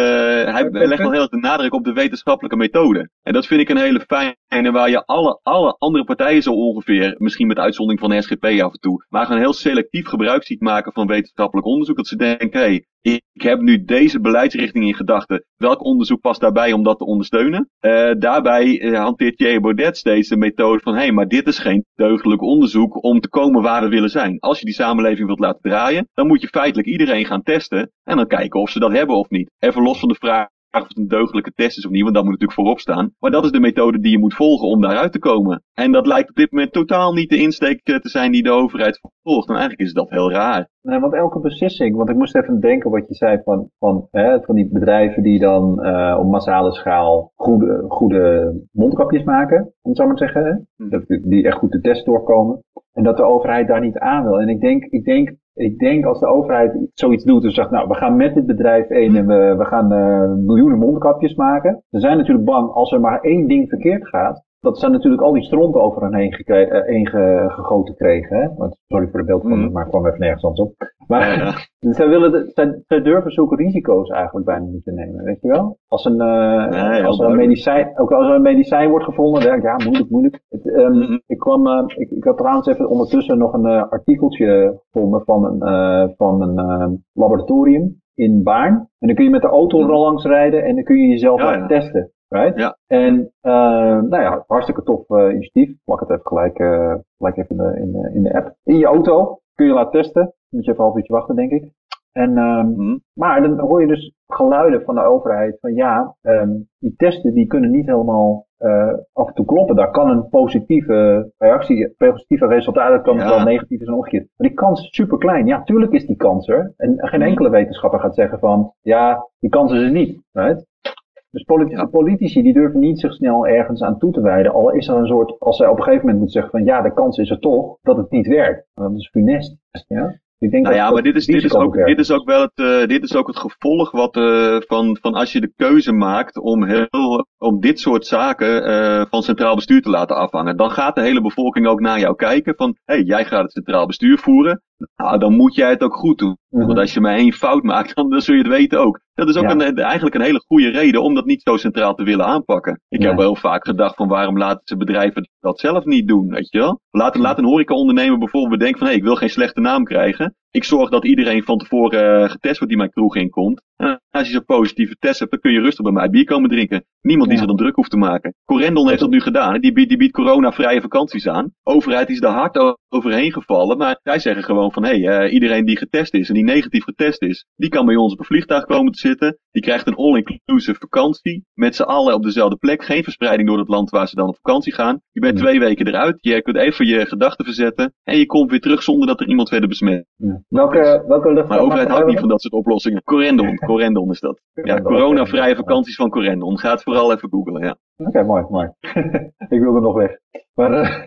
hij legt wel heel erg de nadruk op de wetenschappelijke methode. En dat vind ik een hele fijne waar je alle, alle andere partijen zo ongeveer, misschien met uitzondering van de SGP af en toe, maar gewoon heel selectief gebruik ziet maken van wetenschappelijk onderzoek. Dat ze denken, hé, hey, ik heb nu deze beleidsrichting in gedachten. Welk onderzoek past daarbij om dat te ondersteunen? Uh, daarbij uh, hanteert Thierry Baudet steeds de methode van, hé, hey, maar dit is geen deugdelijk onderzoek om te komen waar we willen zijn. Als je die samenleving wilt laten draaien, dan moet je feitelijk iedereen gaan testen en dan kijken of ze dat hebben of niet. Even los van de vraag of het een deugdelijke test is of niet, want dat moet natuurlijk voorop staan. Maar dat is de methode die je moet volgen om daaruit te komen. En dat lijkt op dit moment totaal niet de insteek eh, te zijn die de overheid volgt. En eigenlijk is dat heel raar. Nee, want elke beslissing, want ik moest even denken wat je zei van, van, hè, van die bedrijven die dan uh, op massale schaal goede, goede mondkapjes maken, om het zo maar te zeggen. Hè? Hm. Dat, die echt goed de test doorkomen. En dat de overheid daar niet aan wil. En ik denk, ik denk ik denk als de overheid zoiets doet en zegt, nou, we gaan met dit bedrijf één en we, we gaan uh, miljoenen mondkapjes maken. Ze zijn natuurlijk bang als er maar één ding verkeerd gaat, dat ze natuurlijk al die stronten over hen heen, heen eh, gegoten kregen. Hè? Want, sorry voor de beeld, mm. maar ik kwam even nergens anders op. Maar ja, zij, willen zij, zij, durven zulke risico's eigenlijk bijna niet te nemen, weet je wel? Als, een, uh, als er een medicijn, ook als er een medicijn wordt gevonden, dan denk ik, ja, moeilijk, moeilijk. Het, um, ik, kwam, uh, ik, ik had trouwens even ondertussen nog een artikeltje gevonden van een, van een laboratorium in Baarn. En dan kun je met de auto er langs rijden en dan kun je jezelf ja, testen. Right? Ja. En uh, nou ja, hartstikke tof uh, initiatief. Plak het even gelijk, gelijk even in de, in, de, in de app. In je auto kun je laten testen. Moet je even een half uurtje wachten, denk ik. En, mm. Maar dan hoor je dus geluiden van de overheid van ja, um, die testen die kunnen niet helemaal uh, af en toe kloppen. Daar kan een positieve reactie, positieve resultaat, dat kan ja. wel negatief zijn omgekeerd. Maar die kans is super klein. Ja, tuurlijk is die kans er. En geen mhm. enkele wetenschapper gaat zeggen van ja, die kans is er niet. Right? Dus politici, politici die durven niet zich snel ergens aan toe te wijden. Al is er een soort, als zij op een gegeven moment moeten zeggen van ja, de kans is er toch dat het niet werkt. Dat is funest. Ja? Ik denk nou ja, maar dit is, dit, is ook, dit, is ook wel het, uh, dit is ook het gevolg wat, uh, van, van als je de keuze maakt om, heel, om dit soort zaken uh, van centraal bestuur te laten afhangen. Dan gaat de hele bevolking ook naar jou kijken van, hé, hey, jij gaat het centraal bestuur voeren. Nou, dan moet jij het ook goed doen. Mhm. Want als je maar één fout maakt, dan, dan zul je het weten ook. Dat is ook een, eigenlijk een hele goede reden om dat niet zo centraal te willen aanpakken. Ik heb wel heel vaak gedacht van waarom laten ze bedrijven dat zelf niet doen, weet je wel? Laat, laat een horecaondernemer bijvoorbeeld bedenken van hé, hey, ik wil geen slechte naam krijgen. Ik zorg dat iedereen van tevoren uh, getest wordt die mijn kroeg inkomt. En als je zo'n positieve test hebt, dan kun je rustig bij mij bier komen drinken. Niemand die zich dan druk hoeft te maken. Corendon heeft dat nu gedaan. Die biedt, die biedt corona-vrije vakanties aan. Overheid is daar hard overheen gevallen. Maar zij zeggen gewoon van hé, hey, uh, iedereen die getest is en die negatief getest is, die kan bij ons op een vliegtuig komen te zitten. Die krijgt een all-inclusive vakantie. Met z'n allen op dezelfde plek. Geen verspreiding door het land waar ze dan op vakantie gaan. Je bent twee weken eruit. Je kunt even je gedachten verzetten. En je komt weer terug zonder dat er iemand verder besmet. Ja. Welke, welke lucht Maar de overheid houdt niet van dat soort oplossingen. Corendon, Corendon is dat. Ja, corona-vrije vakanties van Corendon. Ga het vooral even googlen, ja. Oké, mooi, mooi. ik wilde nog weg. Maar uh,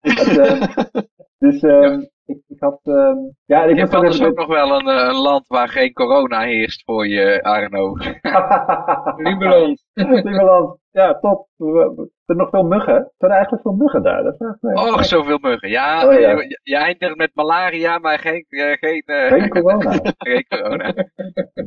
het, uh, Dus um, ik, ik, had... Uh, ja, ik Japan is ook nog wel een, een, land waar geen corona heerst voor je, Arno. Lieberland. Lieberland. Ja, top. Er zijn nog veel muggen. Er zijn eigenlijk veel muggen daar. Dat oh, zoveel muggen. Ja, oh, ja. Je, je, eindigt met malaria, maar geen... Uh, geen, uh, geen corona. geen corona.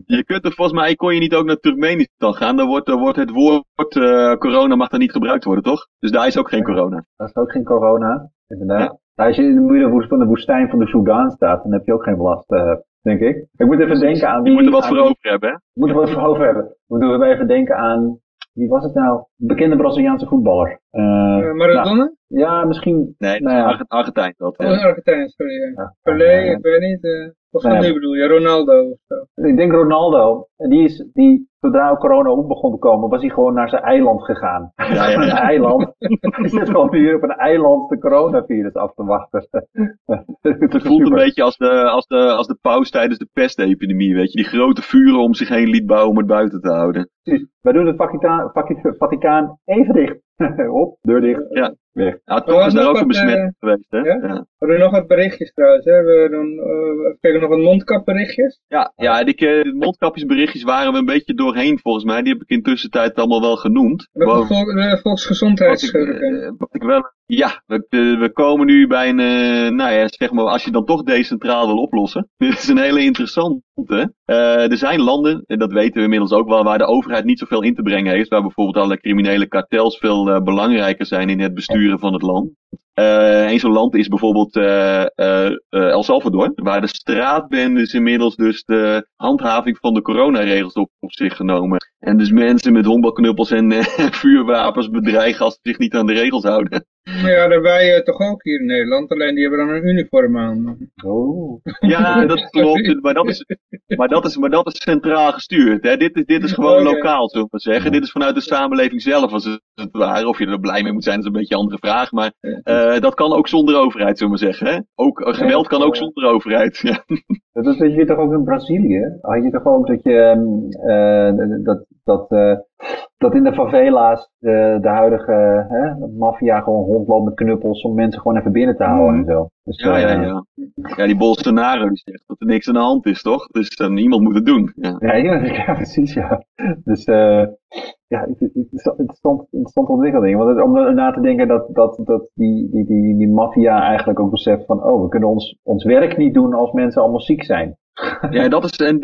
Je kunt er volgens mij, kon je niet ook naar Turkmenistan gaan. Dan wordt, wordt het woord uh, corona mag dan niet gebruikt worden, toch? Dus daar is ook geen corona. Dat is ook geen corona, inderdaad. Ja. Nou, als je in de midden van de woestijn van de Soedan staat, dan heb je ook geen last, uh, denk ik. Ik moet even denken aan wie... Je moet er wat voor over hebben, hè? Moet er wat voor over hebben. Moeten we even denken aan wie was het nou? Bekende Braziliaanse voetballer. Uh, Maradona? Nou, ja, misschien. Nee, nou ja. Argentijn dat. Oh, Argentijn, sorry. Ja. Pelé, ik weet niet. Wat nee. nu bedoel je? Ronaldo of zo? Ik denk Ronaldo. Die is, die, zodra corona op begon te komen, was hij gewoon naar zijn eiland gegaan. Ja, ja. een eiland. Hij zit gewoon hier op een eiland de coronavirus af te wachten. het voelt een beetje als de, als, de, als de paus tijdens de pestepidemie, weet je. Die grote vuren om zich heen liet bouwen om het buiten te houden. Precies. Wij doen het Vaticaan, Vaticaan even dicht. op, deur dicht. Ja. Weg. Ja, toch is daar ook een besmetting uh, geweest, hè? Ja? ja. We hebben nog wat berichtjes trouwens, hè? We doen, uh, kregen nog wat mondkapberichtjes. Ja, ja die uh, mondkapjesberichtjes waren we een beetje doorheen volgens mij. Die heb ik in tussentijd allemaal wel genoemd. De vol volksgezondheidsschurken. Wat ik wel ja, we, we, komen nu bij een, uh, nou ja, zeg maar, als je dan toch decentraal wil oplossen. Dit is een hele interessante. Uh, er zijn landen, en dat weten we inmiddels ook wel, waar de overheid niet zoveel in te brengen heeft. Waar bijvoorbeeld alle criminele kartels veel belangrijker zijn in het besturen van het land. Uh, een zo'n land is bijvoorbeeld uh, uh, El Salvador, waar de straatbendes inmiddels dus de handhaving van de coronaregels op, op zich genomen. En dus mensen met honkbalknuppels en vuurwapens bedreigen als ze zich niet aan de regels houden. Ja, dat wij toch ook hier in Nederland, alleen die hebben dan een uniform aan. Oh. Ja, dat klopt, maar dat is, maar dat is, maar dat is centraal gestuurd. Hè. Dit, is, dit is gewoon okay. lokaal, zullen we zeggen. Dit is vanuit de samenleving zelf, als het ware. Of je er blij mee moet zijn, is een beetje een andere vraag. Maar uh, dat kan ook zonder overheid, zullen we zeggen. Hè? Ook, uh, geweld kan ook zonder overheid. Ja. Dat is je toch ook in Brazilië? Had je toch ook dat je uh, dat, dat, dat in de favela's de, de huidige maffia gewoon rondloopt met knuppels om mensen gewoon even binnen te houden en zo. Dus, ja, ja, ja. Ja, die Bolsonaro die zegt dat er niks aan de hand is, toch? Dus niemand moet het doen. Ja, ja, ja precies, ja. Dus ja, het stond ontwikkeling. Want het, om na te denken dat, dat, dat die, die, die, die maffia eigenlijk ook beseft van, oh, we kunnen ons, ons werk niet doen als mensen allemaal ziek zijn. Ja, dat is, en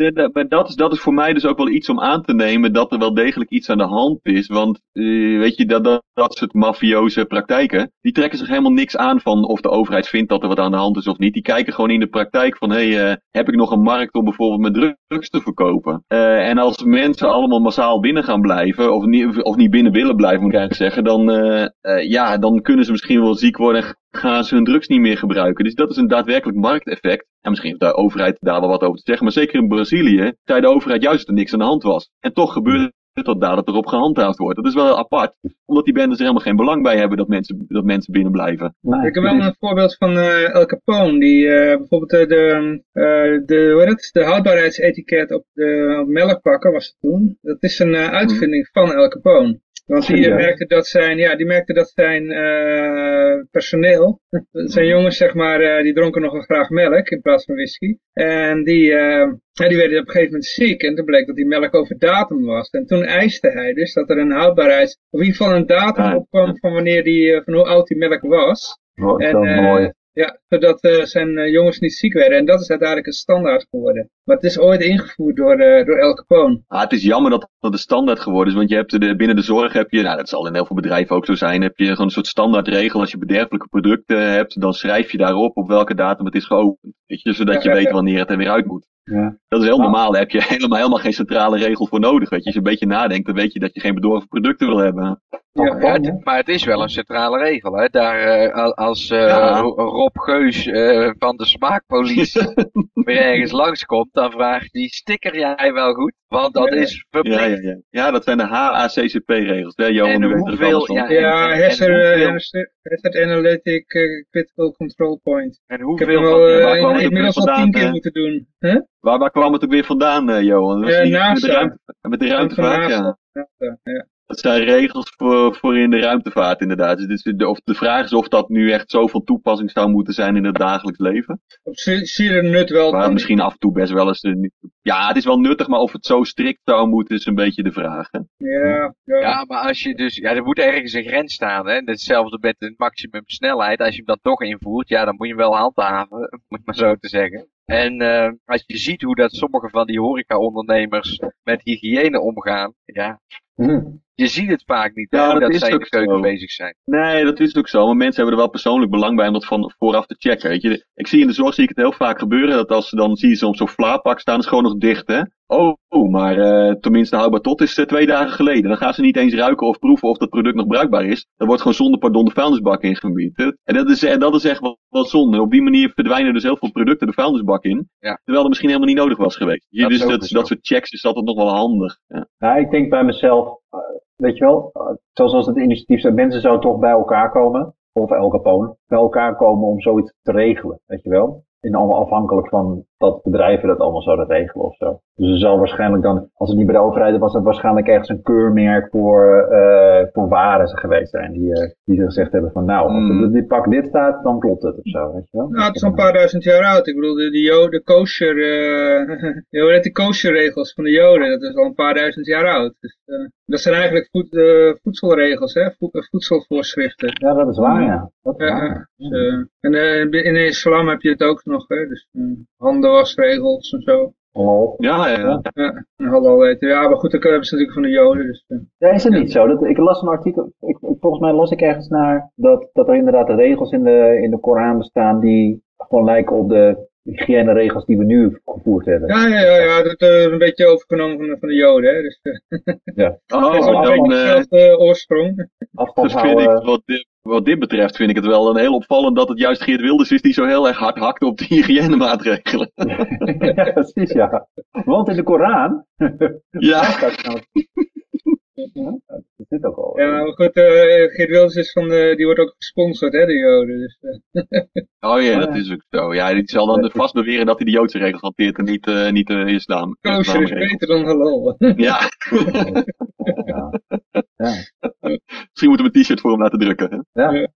dat, is, dat is voor mij dus ook wel iets om aan te nemen dat er wel degelijk iets aan de hand is. Want uh, weet je, dat, dat, dat soort mafioze praktijken, die trekken zich helemaal niks aan van of de overheid vindt dat er wat aan de hand is of niet. Die kijken gewoon in de praktijk van, hé, hey, uh, heb ik nog een markt om bijvoorbeeld met drugs te verkopen? Uh, en als mensen allemaal massaal binnen gaan blijven, of niet, of niet binnen willen blijven moet ik eigenlijk zeggen, dan, ja, dan kunnen ze misschien wel ziek worden en gaan ze hun drugs niet meer gebruiken. Dus dat is een daadwerkelijk markteffect. En misschien heeft de overheid daar wel wat over te zeggen. Maar zeker in Brazilië zei de overheid juist dat er niks aan de hand was. En toch gebeurt het tot daar dat erop gehandhaafd wordt. Dat is wel apart. Omdat die bendes er helemaal geen belang bij hebben dat mensen, dat mensen binnen blijven. Nee, ik heb wel een voorbeeld van uh, El Capone. Die uh, bijvoorbeeld uh, de, de, hoe het, de houdbaarheidsetiket op de melkpakken was het toen. Dat is een uitvinding van El Capone. Want die ja. merkte dat zijn, ja, die merkte dat zijn uh, personeel, zijn jongens zeg maar, uh, die dronken nogal graag melk in plaats van whisky. En die, uh, die werden op een gegeven moment ziek en toen bleek dat die melk over datum was. En toen eiste hij dus dat er een houdbaarheid, of in ieder geval een datum opkwam van wanneer die, van hoe oud die melk was. En, mooi. Ja, zodat uh, zijn uh, jongens niet ziek werden. En dat is uiteindelijk een standaard geworden. Maar het is ooit ingevoerd door, uh, door El Capone. Ah, het is jammer dat dat de standaard geworden is. Want je hebt de, binnen de zorg heb je, nou dat zal in heel veel bedrijven ook zo zijn, heb je gewoon een soort standaardregel. Als je bederfelijke producten hebt, dan schrijf je daarop op welke datum het is geopend. Weet je, zodat je weet wanneer het er weer uit moet. Ja. Dat is heel normaal. Daar heb je helemaal, helemaal geen centrale regel voor nodig. Weet je. Als je een beetje nadenkt, dan weet je dat je geen bedorven producten wil hebben. Ja, het, maar het is wel een centrale regel. Hè? Daar, uh, als uh, ja. Rob Geus uh, van de Smaakpolitie weer ergens langskomt, dan vraagt hij, sticker jij wel goed? Want dat is verplicht. Ja, ja, ja. ja, dat zijn de HACCP-regels. Johan, en hoeveel, ja, ja Hazard Analytic Critical Control Point. En hoeveel Ik heb hem al, inmiddels al tien keer moeten doen. Huh? Waar, waar kwam het ook weer vandaan, Johan? Ja, NASA. Met de, ruimte, met de ruimtevaart, ja. NASA, ja. Zijn regels voor, voor in de ruimtevaart inderdaad. Dus de, of de vraag is of dat nu echt zo van toepassing zou moeten zijn in het dagelijks leven. Zie, zie je er nut wel Maar misschien af en toe best wel eens... Een, ja, het is wel nuttig, maar of het zo strikt zou moeten is een beetje de vraag. Hè? Ja, ja. Ja, maar als je dus, ja, er moet ergens een grens staan, hè. Hetzelfde met de maximum snelheid. Als je hem dan toch invoert, ja, dan moet je hem wel handhaven, om het maar zo te zeggen. En uh, als je ziet hoe dat sommige van die horeca-ondernemers met hygiëne omgaan, ja, Hmm. Je ziet het vaak niet, Ja, dat dat is zij in ook de keuken zo. bezig zijn. Nee, dat is ook zo. Maar mensen hebben er wel persoonlijk belang bij om dat van vooraf te checken. Weet je. Ik zie in de zorg zie ik het heel vaak gebeuren. Dat als ze dan zie je ze op zo'n vlaarpak staan, is gewoon nog dicht. Hè? Oh, maar uh, tenminste houdbaar tot is uh, twee dagen geleden. Dan gaan ze niet eens ruiken of proeven of dat product nog bruikbaar is. Dan wordt gewoon zonder pardon de vuilnisbak ingebied. Hè? En dat is, dat is echt wel, wel zonde. Op die manier verdwijnen dus heel veel producten de vuilnisbak in. Ja. Terwijl het misschien helemaal niet nodig was geweest. Je, Dat dus dat, dat soort checks is altijd nog wel handig. Ja. Ik denk bij mezelf, weet je wel, uh, zoals als het initiatief zijn, mensen zouden toch bij elkaar komen, of El Capone, bij elkaar komen om zoiets te regelen, weet je wel. En allemaal afhankelijk van dat bedrijven dat allemaal zouden regelen of zo. Dus er zal waarschijnlijk dan, als het niet bij de overheid was, het waarschijnlijk ergens een keurmerk voor, uh, voor waren geweest zijn. Die, uh, die gezegd hebben van nou, als Mm. er dit pak dit staat, dan klopt het of zo, weet je wel. Nou, het is al een paar duizend jaar oud. Ik bedoel, de, de, joden, de kosher, uh, heet de kosherregels van de joden, dat is al een paar duizend jaar oud. Dus, uh, dat zijn eigenlijk voed, voedselregels, hè? Vo voedselvoorschriften. Ja, dat is waar, ja. Dat is waar. dus, en in de islam heb je het ook nog, hè? Dus handenwasregels en zo. Hallo. Ja, ja. Ja, hallo weten. Ja, maar goed, dat hebben ze natuurlijk van de joden. Dus, uh. Ja, is het niet zo? Dat, ik las een artikel, ik, volgens mij las ik ergens naar dat, dat er inderdaad regels in de, in de Koran bestaan die gewoon lijken op de hygiëneregels die we nu gevoerd hebben. Ja, ja, ja, ja dat is een beetje overgenomen van, de, van de joden, hè. Dus, ja. Oh, is een dan, beetje dezelfde oorsprong. Afstand dat vind ik, wat, dit, wat dit betreft vind ik het wel een heel opvallend dat het juist Geert Wilders is die zo heel erg hard hakt op die hygiënemaatregelen. ja, precies, ja. Want in de Koran... ja. Ja, dat zit ook al. Ja, maar goed, uh, Geert Wilders is van de, die wordt ook gesponsord, hè, de Joden. Dus, uh. oh ja, dat is ook zo. Ja, die zal dan vast beweren dat hij de Joodse regels hanteert en niet, uh, niet de islam. Kosher is beter dan halal. ja. Ja. ja. Misschien moeten we een t-shirt voor hem laten drukken. Hè? Ja.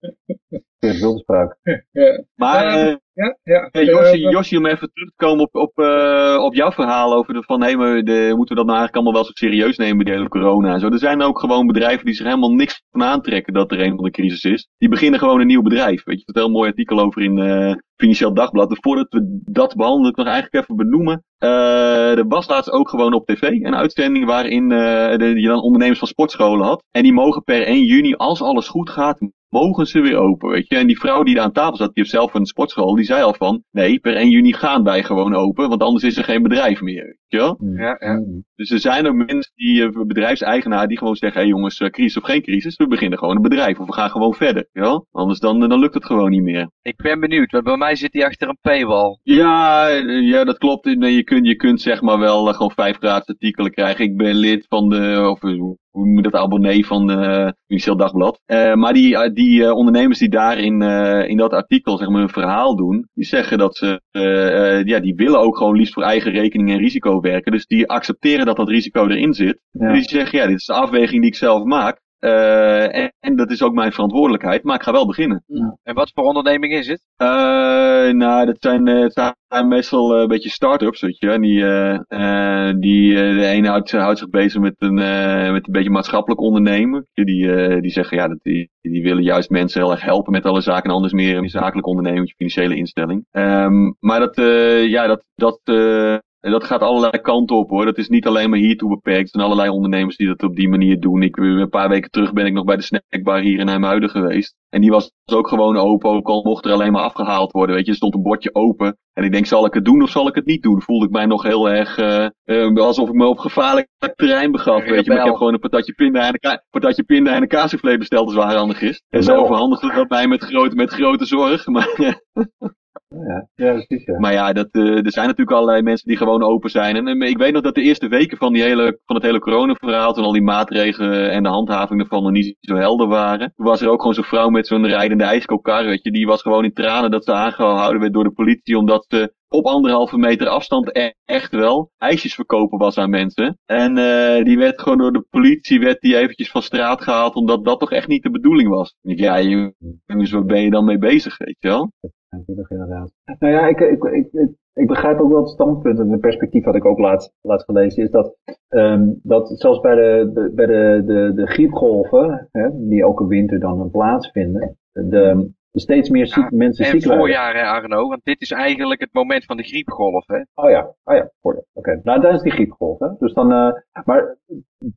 Wilderspraak. Ja. Maar... Uh, ja, ja. Hey, Josje, Josje, om even terug te komen op, op, uh, op jouw verhaal over de, van hey, maar de, moeten we dat nou eigenlijk allemaal wel zo serieus nemen, die hele corona en zo. Er zijn ook gewoon bedrijven die zich helemaal niks van aantrekken dat er een van de crisis is. Die beginnen gewoon een nieuw bedrijf. Weet je, er een heel mooi artikel over in uh, Financieel Dagblad. Dus voordat we dat behandelen, ik nog eigenlijk even benoemen. Uh, er was laatst ook gewoon op tv een uitzending waarin uh, de, je dan ondernemers van sportscholen had. En die mogen per 1 juni, als alles goed gaat, mogen ze weer open, weet je. En die vrouw die daar aan tafel zat, die heeft zelf een sportschool, die zei al van, nee, per 1 juni gaan wij gewoon open, want anders is er geen bedrijf meer, weet je wel? Ja, ja. Dus er zijn ook mensen, die uh, bedrijfseigenaren, die gewoon zeggen, hé hey jongens, uh, crisis of geen crisis, we beginnen gewoon een bedrijf, of we gaan gewoon verder, ja? Anders dan, dan lukt het gewoon niet meer. Ik ben benieuwd, want bij mij zit hij achter een paywall. Ja, ja, dat klopt. Je kunt, je kunt zeg maar wel gewoon vijf gratis artikelen krijgen. Ik ben lid van de, of hoe noem je dat, abonnee van de Financieel Dagblad. Uh, maar die, uh, die uh, ondernemers die daar in, in dat artikel zeg maar hun verhaal doen, die zeggen dat ze, ja, die willen ook gewoon liefst voor eigen rekening en risico werken. Dus die accepteren dat dat risico erin zit. Ja. Die zeggen, ja, dit is de afweging die ik zelf maak. Uh, en, en, dat is ook mijn verantwoordelijkheid, maar ik ga wel beginnen. Ja. En wat voor onderneming is het? Uh, nou, dat zijn, zijn meestal een beetje start-ups, weet je. En die, die de ene houdt, houdt, zich bezig met een, met een beetje maatschappelijk ondernemen. Die, die zeggen, ja, dat die, die willen juist mensen heel erg helpen met alle zaken. En anders meer een zakelijk ondernemen, financiële instelling. Um, maar dat, ja, dat, dat en dat gaat allerlei kanten op hoor. Dat is niet alleen maar hiertoe beperkt. Er zijn allerlei ondernemers die dat op die manier doen. Ik, een paar weken terug ben ik nog bij de snackbar hier in IJmuiden geweest. En die was ook gewoon open. Ook al mocht er alleen maar afgehaald worden. Weet je, er stond een bordje open. En ik denk, zal ik het doen of zal ik het niet doen? Voelde ik mij nog heel erg uh, uh, alsof ik me op gevaarlijk terrein begaf. Weet je, maar ik heb gewoon een patatje pinda en een, patatje pinda en een kaasvlees besteld als waar handig is. En zo verhandigde dat mij met grote, met grote zorg. Maar Ja, ja precies. Maar ja, dat, er zijn natuurlijk allerlei mensen die gewoon open zijn. En ik weet nog dat de eerste weken van, die hele, van het hele coronaverhaal, toen al die maatregelen en de handhaving ervan nog niet zo helder waren. Toen was er ook gewoon zo'n vrouw met zo'n rijdende je. Die was gewoon in tranen dat ze aangehouden werd door de politie omdat ze op anderhalve meter afstand e-, echt wel ijsjes verkopen was aan mensen. En uh, die werd gewoon door de politie werd die eventjes van straat gehaald, omdat dat toch echt niet de bedoeling was. Ja, jongens, waar ben je dan mee bezig, weet je wel? Inderdaad. Nou ja, ik, ik, ik, ik, begrijp ook wel het standpunt en het perspectief wat ik ook laat, laat gelezen, is dat, um, dat zelfs bij de, de bij de, de, de griepgolven, hè, die elke winter dan plaatsvinden, de, steeds meer ziek, mensen ziek En voorjaar, hè, Arno, want dit is eigenlijk het moment van de griepgolf, hè? Oh ja, oh ja, voorjaar. Oké, nou, dat is die griepgolf, hè. Dus dan, uh, maar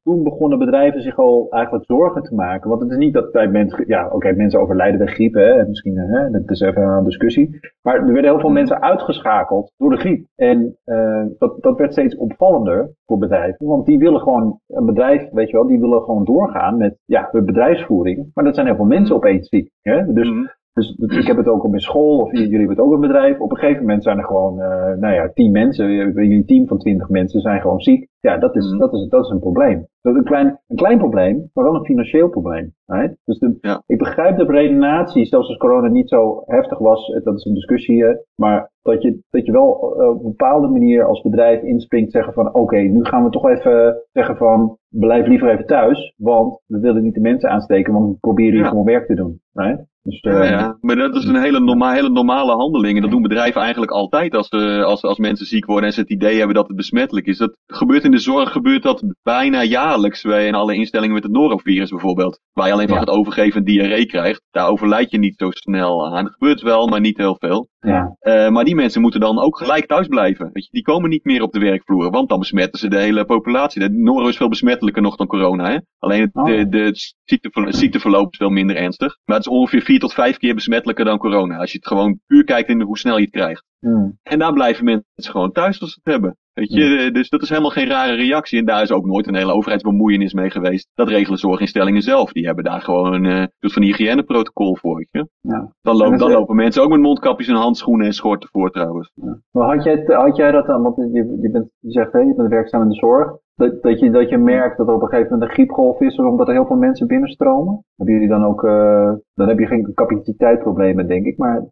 toen begonnen bedrijven zich al eigenlijk zorgen te maken. Want het is niet dat bij mensen, ja, oké, mensen overlijden bij griep, hè. Misschien, hè, dat is even een discussie. Maar er werden heel veel mensen uitgeschakeld door de griep. En uh, dat, dat werd steeds opvallender voor bedrijven. Want die willen gewoon, een bedrijf, weet je wel, die willen gewoon doorgaan met, ja, de bedrijfsvoering. Maar dat zijn heel veel mensen opeens ziek, hè. Dus, hmm. Dus ik heb het ook op mijn school, of jullie hebben het ook een bedrijf. Op een gegeven moment zijn er gewoon, uh, nou ja, tien mensen, een team van twintig mensen zijn gewoon ziek. Ja, dat is, mm. dat is, dat is een probleem. Dat is een klein, een klein probleem, maar wel een financieel probleem. Right? Dus de, ik begrijp de redenatie, zelfs als corona niet zo heftig was, eh, dat is een discussie, maar dat je, dat je wel uh, op een bepaalde manier als bedrijf inspringt, zeggen van oké, nu gaan we toch even zeggen van blijf liever even thuis, want we willen niet de mensen aansteken, want we proberen hier gewoon werk te doen. Right? Dus, ja, ja, eh, maar dat is een hele, norma hele normale handeling. En dat doen bedrijven eigenlijk altijd als, uh, als, als mensen ziek worden en ze het idee hebben dat het besmettelijk is. Dat gebeurt in de zorg, gebeurt dat bijna jaarlijks. In alle instellingen met het norovirus bijvoorbeeld. Waar je alleen van het overgeven diarree krijgt. Daar overlijd je niet zo snel aan. Dat gebeurt wel, maar niet heel veel. Ja. Uh, maar die mensen moeten dan ook gelijk thuis blijven. Weet je, die komen niet meer op de werkvloer, want dan besmetten ze de hele populatie. De noro is veel besmettelijker nog dan corona. Hè? Alleen het, oh. de, de ziekteverloop, ziekteverloop is veel minder ernstig. Maar het is ongeveer vier tot vijf keer besmettelijker dan corona. Als je het gewoon puur kijkt in hoe snel je het krijgt. Hmm. En daar blijven mensen gewoon thuis als ze het hebben. Weet je, hmm. dus dat is helemaal geen rare reactie. En daar is ook nooit een hele overheidsbemoeienis mee geweest. Dat regelen zorginstellingen zelf. Die hebben daar gewoon een uh, soort van hygiëneprotocol voor. Weet je? Ja. Dan, lopen, dan lopen mensen ook met mondkapjes en handschoenen en schorten voor trouwens. Ja. Maar had jij, had jij dat dan, want je, je, bent, je zegt, hè, je bent werkzaam in de zorg. Dat, dat, je, dat je merkt dat er op een gegeven moment een griepgolf is, omdat er heel veel mensen binnenstromen? Hebben jullie dan ook, uh, dan heb je geen capaciteitsproblemen, denk ik, maar...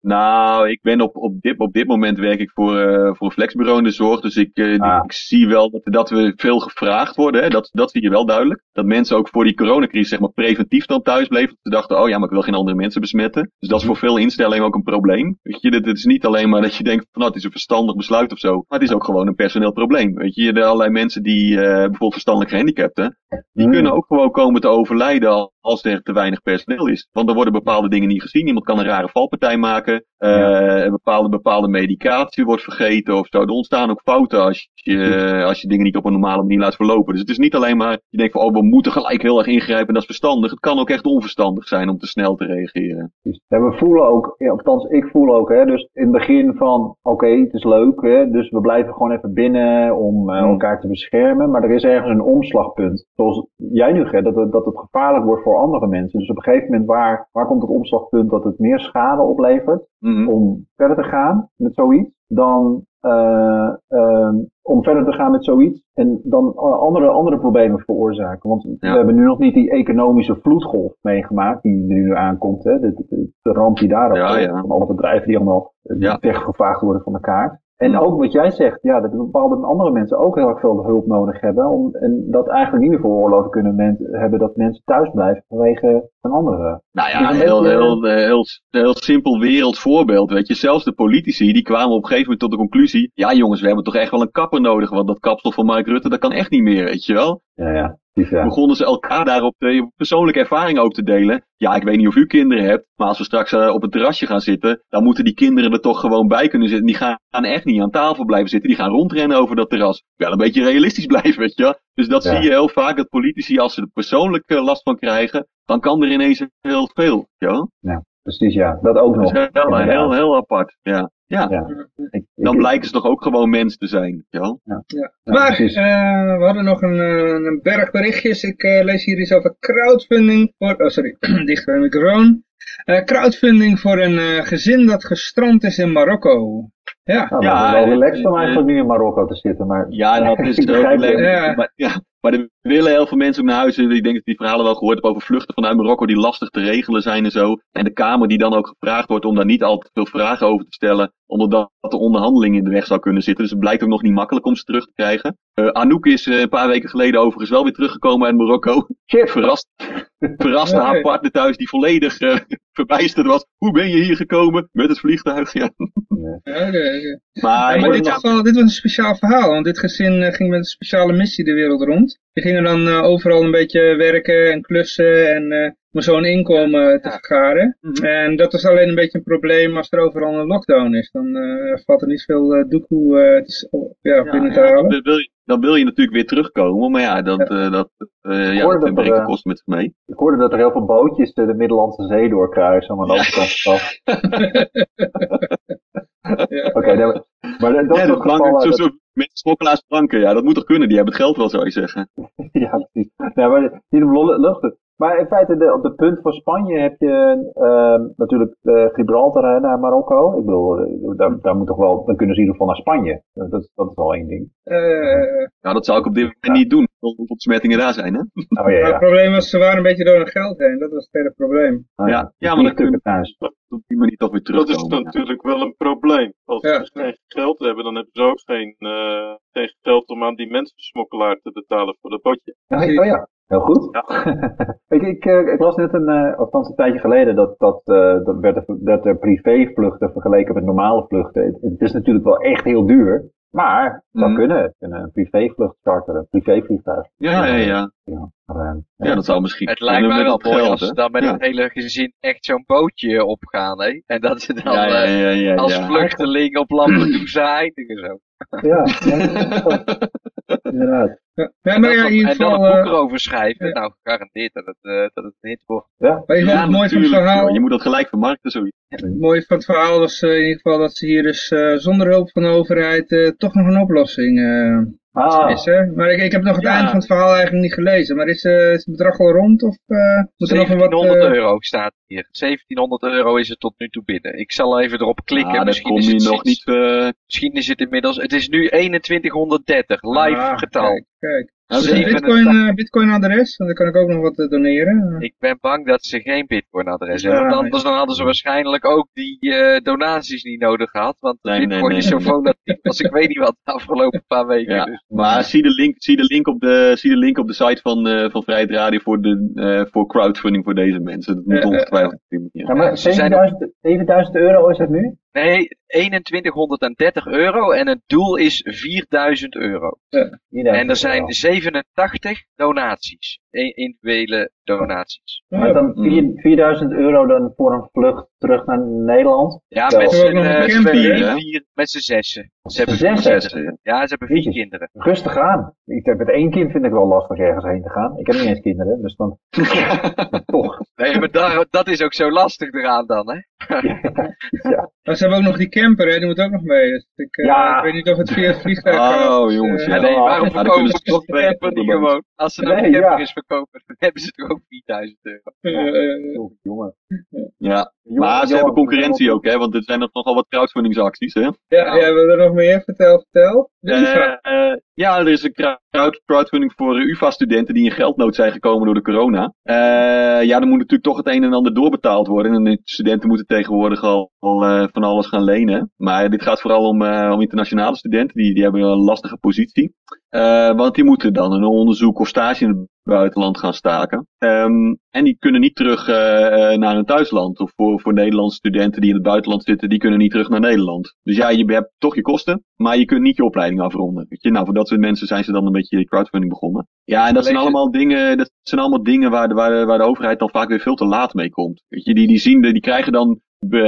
Nou, ik ben op, op, dit, op dit moment werk ik voor, uh, voor een flexbureau in de zorg, dus ik, uh, ah. ik zie wel dat, dat we veel gevraagd worden, hè? Dat, dat zie je wel duidelijk. Dat mensen ook voor die coronacrisis, zeg maar, preventief dan thuis bleven. Ze dachten, oh ja, maar ik wil geen andere mensen besmetten. Dus dat is voor veel instellingen ook een probleem. Weet je, het is niet alleen maar dat je denkt, van, nou, het is een verstandig besluit of zo, maar het is ook gewoon een personeel probleem. Weet je, er allerlei mensen die uh, bijvoorbeeld verstandelijk gehandicapten, die hmm. kunnen ook gewoon komen te overlijden als er te weinig personeel is. Want er worden bepaalde dingen niet gezien. Iemand kan een rare valpartij maken. Uh, ja. bepaalde, bepaalde medicatie wordt vergeten of zo. Er ontstaan ook fouten als je, als je dingen niet op een normale manier laat verlopen. Dus het is niet alleen maar, je denkt van, oh, we moeten gelijk heel erg ingrijpen, dat is verstandig. Het kan ook echt onverstandig zijn om te snel te reageren. Ja, we voelen ook, ja, althans ik voel ook, hè, dus in het begin van, oké, het is leuk, hè, dus we blijven gewoon even binnen om uh, elkaar te beschermen. Maar er is ergens een omslagpunt. Zoals jij nu, hè, dat, het, dat het gevaarlijk wordt voor andere mensen. Dus op een gegeven moment, waar, waar komt het omslagpunt dat het meer schade oplevert mm om verder te gaan met zoiets, dan uh, uh, om verder te gaan met zoiets en dan andere, andere problemen veroorzaken. Want we hebben nu nog niet die economische vloedgolf meegemaakt die er nu aankomt. Hè? De, de, de ramp die daarop ja, ja. van alle bedrijven die allemaal ja. weggevaagd worden van de kaart. En ook wat jij zegt, ja, dat bepaalde andere mensen ook heel erg veel hulp nodig hebben. Om, en dat eigenlijk niet meer veroorloven kunnen hebben dat mensen thuis blijven vanwege een andere. Nou ja, een heel, heel, heel, heel, heel simpel wereldvoorbeeld. Weet je, zelfs de politici die kwamen op een gegeven moment tot de conclusie. Ja jongens, we hebben toch echt wel een kapper nodig. Want dat kapsel van Mark Rutte, dat kan echt niet meer, weet je wel. Ja, ja. Ja. Begonnen ze elkaar daarop de persoonlijke ervaring ook te delen. Ja, ik weet niet of u kinderen hebt, maar als we straks uh, op het terrasje gaan zitten, dan moeten die kinderen er toch gewoon bij kunnen zitten. Die gaan echt niet aan tafel blijven zitten, die gaan rondrennen over dat terras. Wel een beetje realistisch blijven, weet je. Dus dat zie je heel vaak, dat politici als ze er persoonlijk last van krijgen, dan kan er ineens heel veel, ja. Ja, precies ja. Dat ook nog. Dat is heel, heel, heel apart, ja. Ja, dan blijken ze toch ook gewoon mens te zijn. Ja. ja. ja. Maar uh, we hadden nog een, een berg berichtjes. Ik uh, lees hier iets over crowdfunding. Voor, oh sorry, dicht bij de microfoon. crowdfunding voor een gezin dat gestrand is in Marokko. Ja, nou, ja, is wel relaxed om eigenlijk nu in Marokko te zitten. Maar ja, dat is ook ja. Maar, ja, maar willen heel veel mensen ook naar huis. Ik denk dat die verhalen wel gehoord hebben over vluchten vanuit Marokko die lastig te regelen zijn en zo. En de Kamer die dan ook gevraagd wordt om daar niet al te veel vragen over te stellen. Omdat de onderhandeling in de weg zou kunnen zitten. Dus het blijkt ook nog niet makkelijk om ze terug te krijgen. Uh, Anouk is uh, een paar weken geleden overigens wel weer teruggekomen uit Marokko. Shit. Verrast, verraste haar partner thuis die volledig uh, verbijsterd was. Hoe ben je hier gekomen? Met het vliegtuig, ja. Maar, maar dit, was dit was een speciaal verhaal. Want dit gezin ging met een speciale missie de wereld rond. Die gingen dan uh, overal een beetje werken en klussen en uh, om zo'n inkomen te vergaren. Mhm. En dat is alleen een beetje een probleem als er overal een lockdown is. Dan uh, valt er niet veel uh, doekoe ja, binnen te halen. Dan wil, je, dan wil je natuurlijk weer terugkomen, maar ja, dat, ja. dat, ja, dat, dat brengt de kosten met zich mee. Ik hoorde dat er heel veel bootjes de, de Middellandse Zee doorkruisen om aan de andere kant Oké, maar dat, dat ja, is toch geval, zo, zo, met smokkelaars franken, ja, dat moet toch kunnen, die hebben het geld wel, zou je zeggen. ja, precies. Nee, maar niet om luchten. Maar in feite, de, op de punt van Spanje heb je uh, natuurlijk uh, Gibraltar naar Marokko. Ik bedoel, eh, daar, daar, moet toch wel, dan kunnen ze in ieder geval naar Spanje. Dat, dat is al één ding. Uh, ja, dat zou ik op dit moment niet doen, omdat besmettingen daar zijn, hè? Oh, ja, ja. het probleem was, ze waren een beetje door hun geld heen. Dat was het hele probleem. Ah, ja, ja, maar dan kun je op die manier toch weer terugkomen. Dat is natuurlijk wel een probleem. Als ze geen geld hebben, dan hebben ze ook geen, geen geld om aan die mensensmokkelaar te betalen voor dat botje. oh ja, Heel goed. Ja. ik, ik, eh, ik, las net een, uh, althans een tijdje geleden, dat, dat, uh, dat, werd er, dat er privévluchten vergeleken met normale vluchten. Het, het, is natuurlijk wel echt heel duur, maar het zou mm. kunnen. Een privévlucht charteren, een privévliegtuig. Ja, ja, ja. Ja, maar, ja, dat zou misschien Het lijkt mij wel mooi als ze dan met ja. een hele gezin echt zo'n bootje opgaan, hè? En dat ze dan als vluchteling op Lampedusa eindigen zo. Ja, inderdaad. Ja, maar ja, in ieder geval, en dan een boek erover schrijven. Nou, gegarandeerd dat het, uh, dat het een hit wordt. Ja, maar ja, het mooie van het verhaal... Je moet dat gelijk vermarkten, zoiets. Het mooie van het verhaal was uh, in ieder geval dat ze hier dus uh, zonder hulp van de overheid toch nog een oplossing Ah. Is? Maar ik, ik heb nog het ja. einde van het verhaal eigenlijk niet gelezen. Maar is, uh, is het bedrag al rond? Of, uh, moet 1700 wat, uh... euro staat hier. 1700 euro is het tot nu toe binnen. Ik zal even erop klikken. Ah, misschien, is het nog niet, misschien is het inmiddels... Het is nu 2130, live ah, getal. Kijk, kijk. Is een bitcoin, uh, bitcoin adres? Dan kan ik ook nog wat uh, doneren. Ik ben bang dat ze geen bitcoin adres hebben. Want anders dan hadden ze waarschijnlijk ook die uh, donaties niet nodig gehad. Want nee, bitcoin nee, nee. is zo volatiel als ik weet niet wat de afgelopen paar weken. Ja, dus. Maar zie de, link, zie, de link op de, zie de link op de site van, uh, van Vrijheid Radio voor, de, voor crowdfunding voor deze mensen. Dat moet ongetwijfeld. Ja, maar 7000, 7000 euro is het nu? Nee, 2130 euro en het doel is 4000 euro. Ja, en er zijn 87 donaties, individuele donaties. Maar dan 4000 euro dan voor een vlucht terug naar Nederland? Ja, met z'n uh, zessen. Ze hebben zes zessen. Ja, ze hebben vier kinderen. Rustig aan. Ik heb met één kind vind ik wel lastig ergens heen te gaan. Ik heb niet eens kinderen, dus dan toch. Nee, maar daar, dat is ook zo lastig eraan dan, hè? ja. Maar ze hebben ook nog die camper, hè? Die moet ook nog mee. Dus ik, uh, ja. ik weet niet of het via het vliegtuig gaat. Oh, jongens. Uh, ja, nee, waarom verkopen ze toch de camper niet gewoon? Als ze nog nee, een camper ja. dan hebben ze toch ook 4000 euro. Jongen. Ja, maar ze hebben concurrentie ook, hè? Want er zijn nog nogal wat crowdfundingsacties, hè? Ja, ja, we hebben er nog meer. Vertel, vertel. Uh, ja, er is een crowdfunding voor UvA-studenten die in geldnood zijn gekomen door de corona. Uh, ja, er moet natuurlijk toch het een en ander doorbetaald worden. En de studenten moeten tegenwoordig al, al uh, van alles gaan lenen. Maar dit gaat vooral om, om internationale studenten. Die, die hebben een lastige positie. want die moeten dan een onderzoek of stage in het buitenland gaan staken. Um, en die kunnen niet terug uh, naar hun thuisland. Of voor, voor Nederlandse studenten die in het buitenland zitten, die kunnen niet terug naar Nederland. Dus ja, je hebt toch je kosten, maar je kunt niet je opleiding afronden. Weet je? Nou, voor dat soort mensen zijn ze dan een beetje crowdfunding begonnen. Ja, en dat zijn allemaal dingen, dat zijn allemaal dingen waar de, waar, de, waar de overheid dan vaak weer veel te laat mee komt. Weet je, die, die zien, die krijgen dan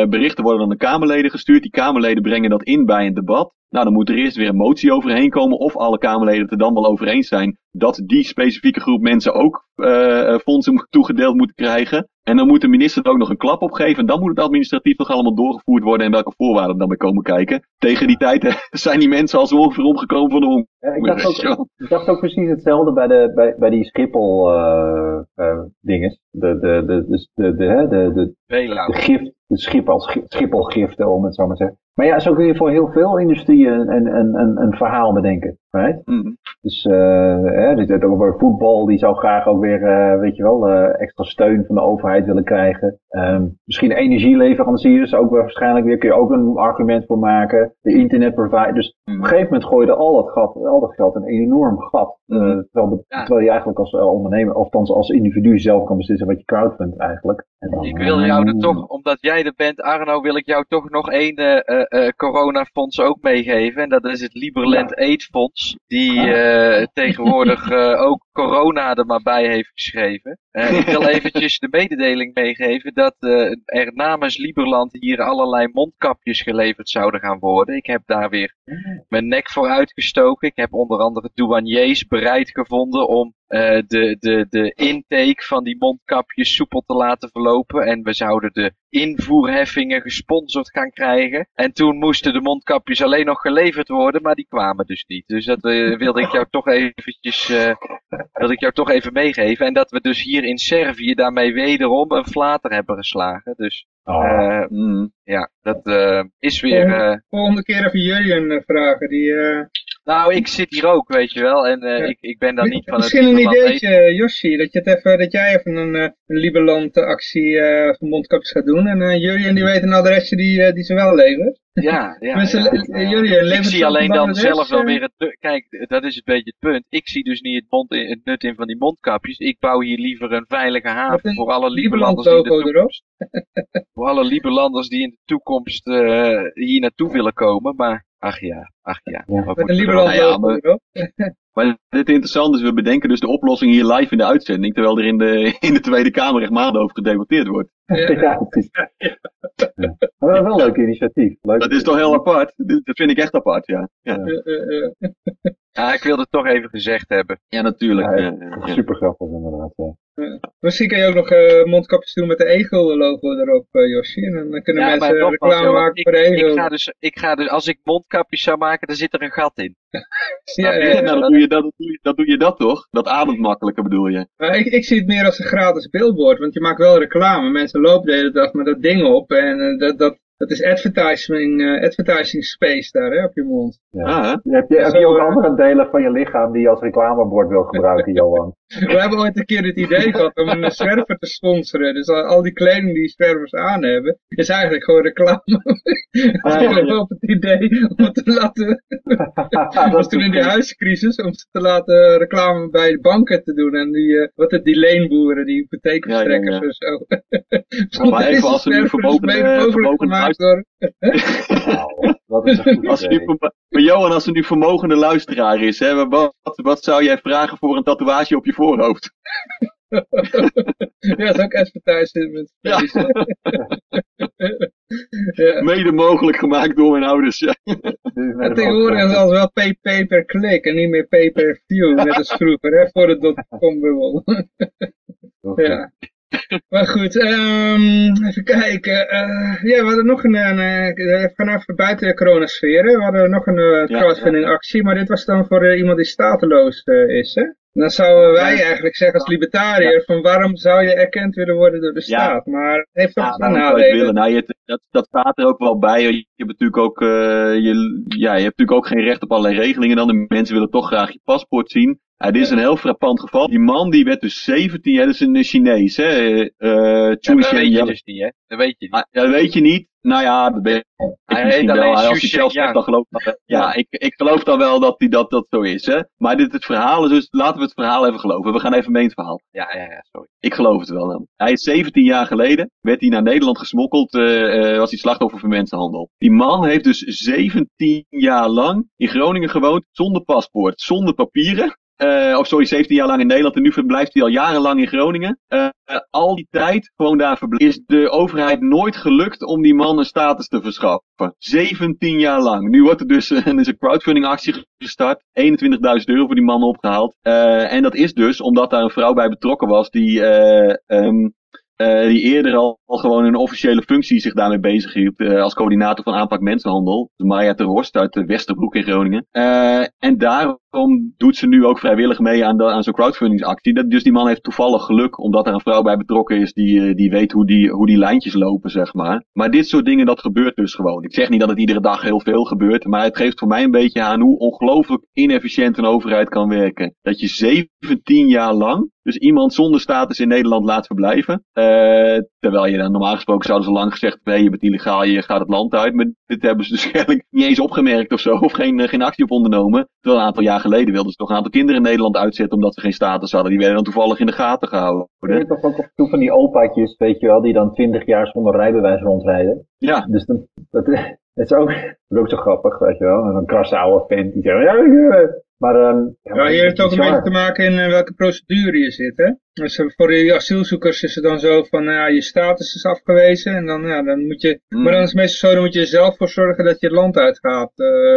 berichten worden dan de Kamerleden gestuurd. Die Kamerleden brengen dat in bij een debat. Nou, dan moet er eerst weer een motie overheen komen. Of alle Kamerleden het er dan wel over eens zijn dat die specifieke groep mensen ook uh, fondsen toegedeeld moeten krijgen. En dan moet de minister er ook nog een klap op geven. En dan moet het administratief nog allemaal doorgevoerd worden en welke voorwaarden dan bij komen kijken. Tegen die tijd zijn die mensen al zo ongeveer omgekomen van de honger. Ja, ik, dacht ook, ik dacht ook precies hetzelfde bij, de, bij, bij die Schiphol uh, uh, dinges. de, de, de, de, de, de, de, de, Bailout. de gift, de Schiphol, Schipholgiften, om het zo maar te zeggen. Maar ja, zo kun je voor heel veel industrieën een, een, een, een verhaal bedenken. Right? Mhm. Dus hè, dit het over voetbal, die zou graag ook weer, eh, weet je wel, eh, extra steun van de overheid willen krijgen. Ehm, misschien energieleveranciers, ook waarschijnlijk weer, kun je ook een argument voor maken. De internetprovider. Dus op een gegeven moment gooide al dat, gat, al dat geld een enorm gat. Eh, terwijl, de- Ja. terwijl je eigenlijk als ondernemer, of althans als individu zelf kan beslissen wat je crowdfundt eigenlijk. En dan, Ik wil jou er toch, omdat jij er bent, Arno, wil ik jou toch nog één coronafonds ook meegeven. En dat is het Liberland Aid Fonds. Die eh, tegenwoordig eh, ook corona er maar bij heeft geschreven. Eh, ik wil eventjes de mededeling meegeven dat er namens Liberland hier allerlei mondkapjes geleverd zouden gaan worden. Ik heb daar weer mijn nek voor uitgestoken. Ik heb onder andere douaniers bereid gevonden om eh, de, de, de intake van die mondkapjes soepel te laten verlopen. En we zouden de invoerheffingen gesponsord gaan krijgen. En toen moesten de mondkapjes alleen nog geleverd worden, maar die kwamen dus niet. Dus dat eh, wilde ik jou toch eventjes, eh, wilde ik jou toch even meegeven. En dat we dus hier in Servië daarmee wederom een flater hebben geslagen. Dus oh, eh, Mhm. ja, dat eh, is weer... eh, Volgende keer even Jurjen eh, vragen. Die, eh, nou, ik zit hier ook, weet je wel. En eh, Ja. ik, ik ben dan niet van het Misschien een Liberland ideetje, Yoshi, dat, je het even, dat jij even een, eh, een Lieberland actie eh van mondkapjes gaat doen. En eh Jurjen die weet een adresje die, die ze wel levert. Ja, ja. Mensen, ja. Jurjen, Ik zie alleen dan zelf wel weer het... Kijk, dat is een beetje het punt. Ik zie dus niet het, mond in, het nut in van die mondkapjes. Ik bouw hier liever een veilige haven een voor alle Lieberland Lieberlanders die in de toekomst... voor alle Lieberlanders die in de toekomst hier naartoe willen komen. Maar, Ach ja, ach ja. ja. Met een liberale. nou ja, maar... Maar het interessante is, we bedenken dus de oplossing hier live in de uitzending, terwijl er in de, in de Tweede Kamer echt maanden over gedebatteerd wordt. Ja. ja, precies. Ja. Maar wel een leuk initiatief. Leuk. Dat is toch heel apart? Dat vind ik echt apart, ja. Ja, Eh, eh, eh. Ja, ik wilde het toch even gezegd hebben. ja natuurlijk. Ja, Ja, ja, ja. Super grappig inderdaad. Ja. Misschien kan je ook nog eh, mondkapjes doen met de Egel logo erop, eh Yoshi. En dan kunnen Ja, mensen reclame maken ik, voor de ik, Egel. ga dus, ik ga dus, als ik mondkapjes zou maken, dan zit er een gat in. Ja. Nou, dan doe je dat, dat doe je, dat doe je dat toch? Dat ademt makkelijker bedoel je? Maar ik, ik zie het meer als een gratis billboard, want je maakt wel reclame. Mensen lopen de hele dag met dat ding op en eh, dat, dat, dat is advertising, eh, advertising space daar hè, op je mond. Ja. Ah? Heb je, heb je ook andere delen van je lichaam die je als reclamebord wil gebruiken, Johan? We hebben ooit een keer het idee gehad om een zwerver te sponsoren. Dus al, die kleding die zwervers aan hebben, is eigenlijk gewoon reclame. Ah, we hebben op het idee om het te laten... Dat was toen in die huiscrisis, om ze te laten reclame bij de banken te doen. En die, eh, wat het, die leenboeren, die hypotheekverstrekkers Ja, ja, en zo. Maar even als ze nu verboden, gemaakt. Dat is een goed Als er idee. maar Johan, als er nu vermogende luisteraar is, hè, wat, wat zou jij vragen voor een tatoeage op je voorhoofd? ja, dat is ook advertisement Ja. ja. Mede mogelijk gemaakt door mijn ouders. Ja. En tegenwoordig is het podcast. al wel pay, pay per click en niet meer pay per view, net als vroeger, hè, voor de dotcom bubbel. ja. Maar goed, ehm, even kijken. eh, ja, we hadden nog een, een, eh, vanaf buiten de coronasfeer, we hadden nog een eh, Ja, crowdfunding actie, maar dit was dan voor eh, iemand die stateloos eh, is, hè? Dan zouden wij eigenlijk zeggen als libertariër van waarom zou je erkend willen worden door de Ja. staat? Maar het heeft toch Ja, willen? nadelen. Nou, je, dat, dat staat er ook wel bij. Je hebt natuurlijk ook, eh, je, ja, je hebt natuurlijk ook geen recht op allerlei regelingen. Dan de mensen willen toch graag je paspoort zien. Dit is een heel frappant geval. Die man die werd dus 17 jaar, dat is een Chinees, hè? Ja, Chu dat weet je dus niet, hè? Dat weet je niet. Ah, ja, dat weet je niet. Nou ja, dat weet ik Hij misschien heet wel. Als hij zelf zegt, dan geloof ik dat. Ja, ik, ik geloof dan wel dat, die, dat dat zo is. Hè? Maar dit, het verhaal is dus, laten we het verhaal even geloven. We gaan even mee in het verhaal. Ja, ja, ja, sorry. Ik geloof het wel dan. Hij is 17 jaar geleden, werd hij naar Nederland gesmokkeld, eh, eh, was hij slachtoffer van mensenhandel. Die man heeft dus 17 jaar lang in Groningen gewoond, zonder paspoort, zonder papieren. Eh, of sorry, 17 jaar lang in Nederland en nu verblijft hij al jarenlang in Groningen. Eh, al die tijd gewoon daar verblijft, is de overheid nooit gelukt om die man een status te verschaffen. 17 jaar lang. Nu wordt er dus er is een crowdfunding actie gestart. 21.000 euro voor die man opgehaald. Eh, en dat is dus omdat daar een vrouw bij betrokken was die, eh, ehm, die eerder al, al, gewoon een officiële functie zich daarmee bezig hield. als coördinator van aanpak mensenhandel. Maya ter Horst uit Westerbroek in Groningen. en daarom doet ze nu ook vrijwillig mee aan, aan zo'n crowdfundingsactie. dus die man heeft toevallig geluk, omdat er een vrouw bij betrokken is die, die weet hoe die, hoe die lijntjes lopen, zeg maar. Maar dit soort dingen, dat gebeurt dus gewoon. Ik zeg niet dat het iedere dag heel veel gebeurt, maar het geeft voor mij een beetje aan hoe ongelooflijk inefficiënt een overheid kan werken. Dat je 17 jaar lang dus iemand zonder status in Nederland laat verblijven. Uh, terwijl je dan normaal gesproken zouden ze lang gezegd hebben, je bent illegaal, je gaat het land uit. Maar dit hebben ze dus eigenlijk niet eens opgemerkt of zo, of geen, eh, geen actie op ondernomen. Terwijl een aantal jaar geleden wilden ze toch een aantal kinderen in Nederland uitzetten omdat ze geen status hadden. Die werden dan toevallig in de gaten gehouden. Je hebt toch ook af en toe van die opaatjes, weet je wel, die dan 20 jaar zonder rijbewijs rondrijden. Ja. Dus dan, dat, is ook, dat is ook zo grappig, weet je wel. En een krasse oude vent die zegt, ja, ik, maar, um, ja, maar hier heeft het ook een beetje te maken in uh, welke procedure je zit. Hè? Dus uh, voor de asielzoekers is het dan zo van, uh, je status is afgewezen. En dan, ja, dan moet je, mm. maar dan is het meestal zo, dan moet je er zelf voor zorgen dat je het land uitgaat.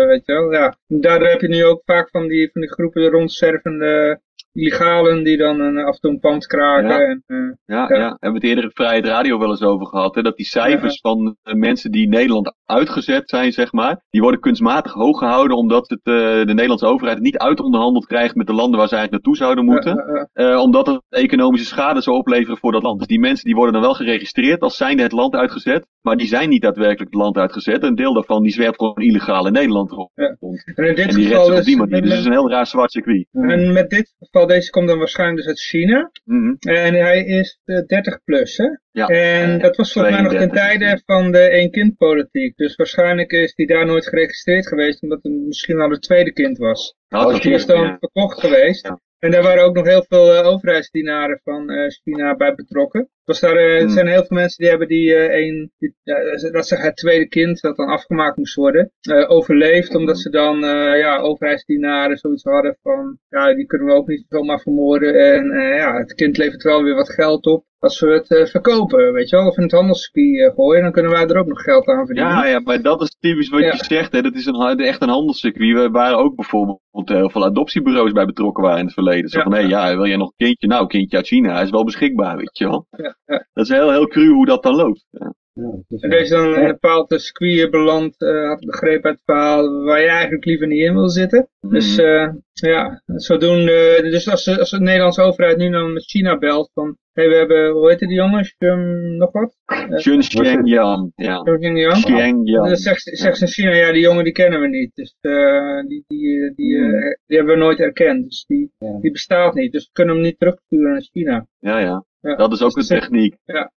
weet je wel, ja. Daardoor heb je nu ook vaak van die, van die groepen rondzwervende illegalen die dan een, af en toe een pand kraken. Ja, en, uh, ja, ja. ja, hebben we het eerder in Vrijheid Radio wel eens over gehad. Hè? Dat die cijfers ja. van mensen die Nederland uitgezet zijn, zeg maar, die worden kunstmatig hoog gehouden omdat het, uh, de Nederlandse overheid het niet uitonderhandeld krijgt met de landen waar ze eigenlijk naartoe zouden moeten. Uh, omdat het economische schade zou opleveren voor dat land. Dus die mensen die worden dan wel geregistreerd als zijnde het land uitgezet, maar die zijn niet daadwerkelijk het land uitgezet. Een deel daarvan die zwerft gewoon illegaal in Nederland rond. En in dit en die geval is, op die manier. Dus het is een heel raar zwart circuit. En met dit geval deze komt dan waarschijnlijk dus uit China. Mm -hmm. En hij is uh, 30 plus, hè? Ja. En dat was volgens mij nog ten tijde van de één-kind-politiek. Dus waarschijnlijk is hij daar nooit geregistreerd geweest, omdat het misschien al het tweede kind was. Oh, dus die is dan ja. verkocht geweest. Ja. En daar waren ook nog heel veel uh, overheidsdienaren van uh, China bij betrokken. Was daar, uh, Hmm. Er zijn heel veel mensen die hebben die een, die, uh, dat zeg het tweede kind dat dan afgemaakt moest worden, uh, overleefd. Omdat ze dan uh, ja, overheidsdienaren zoiets hadden van, ja die kunnen we ook niet zomaar vermoorden. En ja, het kind levert wel weer wat geld op als we het uh, verkopen, weet je wel. Of in het uh, gooien, dan kunnen wij er ook nog geld aan verdienen. Ja, ja maar dat is typisch wat Ja. je zegt. Hè. Dat is een, echt een handelscircuit. We waren ook bijvoorbeeld heel veel adoptiebureaus bij betrokken waren in het verleden. Zo Ja. van, hé, ja, wil jij nog een kindje? Nou, kindje uit China, hij is wel beschikbaar, weet je wel. Ja. Dat is heel, heel cru hoe dat dan loopt. Ja. Ja, het is En deze dan in een bepaald uh, circuit beland, uh, had ik begrepen uit het verhaal, waar je eigenlijk liever niet in wil zitten. Dus Mhm. uh, ja, zodoende, dus als, de- als de Nederlandse overheid nu dan met China belt van, hé, hey, we hebben, hoe heet die jongens, um, nog wat? Xun Xiangyang, ja. Xiangyang. Dan zegt, zegt ze in China, ja, die jongen die kennen we niet. Dus uh, die, die, die, uh, die hebben we nooit erkend. Dus die, Ja. die bestaat niet. Dus we kunnen hem niet terugsturen naar China. Ja, ja. Ja. Dat is ook een techniek. Ja,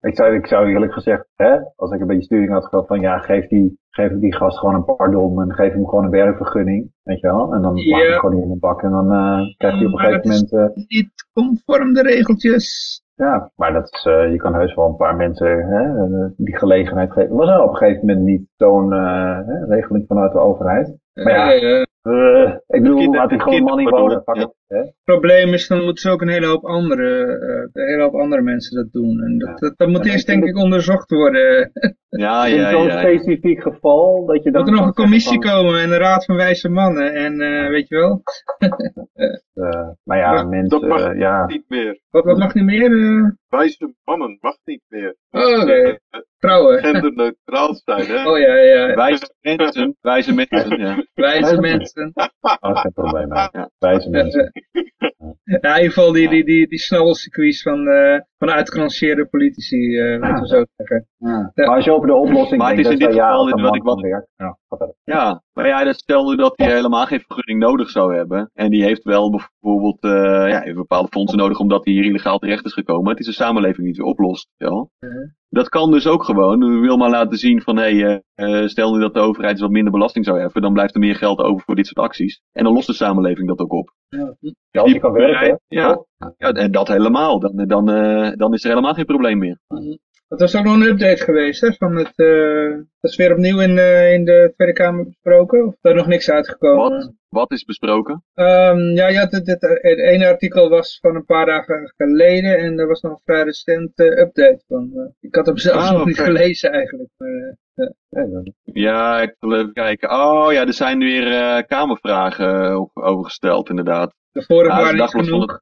ik zou, ik zou eerlijk gezegd, hè, als ik een beetje sturing had gehad van ja, geef die, geef die gast gewoon een pardon en geef hem gewoon een werkvergunning, weet je wel. En dan Ja. laat hem gewoon niet in de bak en dan uh, krijgt hij op een gegeven dat is- moment, uh, Niet conform de regeltjes. ja, maar dat is, uh, je kan heus wel een paar mensen hè, die gelegenheid geven. Was er op een gegeven moment niet zo'n uh, hè, regeling vanuit de overheid? Maar ja, Eh, Uh, ik bedoel, laat hij gewoon money pardon, Het probleem is, dan moeten ze ook een hele hoop andere, uh, een hele hoop andere mensen dat doen. En dat, dat, dat moet eerst denk ik onderzocht worden. Ja, in ja, zo'n ja. specifiek geval, dat je Er dan... moet er nog een commissie komen en een raad van wijze mannen. En uh, weet je wel, uh, maar ja, mensen, dat mag uh, ja. niet meer. wat, wat mag niet meer? Uh, Wijze mannen mag niet meer. oh, oké. Vrouwen. Genderneutraal zijn, hè? Oh ja, ja. Wijze mensen, wijze mensen, ja. Wijze mensen. Oh, geen probleem. Ja. Wijze mensen. Ja, in ieder geval die, die, die, die snabbelcircuits van, uh, van uitgeranceerde politici, uh, moeten we zo zeggen. Ja. Maar als je over de oplossing Maar het denkt, is in dat dit ja, geval een wat ik wat-. Ja. Ja, maar ja, dat stelde dat hij helemaal geen vergunning nodig zou hebben. En die heeft wel bijvoorbeeld uh, ja, heeft bepaalde fondsen nodig omdat hij hier illegaal terecht is gekomen. Het is een samenleving die het weer oplost. Ja. Dat kan dus ook gewoon. U wil maar laten zien van, hé, hey, uh, stel nu dat de overheid eens wat minder belasting zou heffen, dan blijft er meer geld over voor dit soort acties. En dan lost de samenleving dat ook op. Ja, als je kan werken. Ja, ja en dat helemaal. Dan, dan, uh, dan is er helemaal geen probleem meer. Dat was ook nog een update geweest, hè? Van het, uh, dat is weer opnieuw in, uh, in de Tweede Kamer besproken. Of daar nog niks uitgekomen? Wat? Wat is besproken? Um, ja, ja dit, dit, het ene artikel was van een paar dagen geleden en er was nog een vrij recente update van. Uh, ik had hem zelfs Ah, nog niet gelezen eigenlijk. Maar, Ja, ik wil even kijken. Oh ja, er zijn weer uh, kamervragen over gesteld, inderdaad. De vorige ja, waren niet genoeg.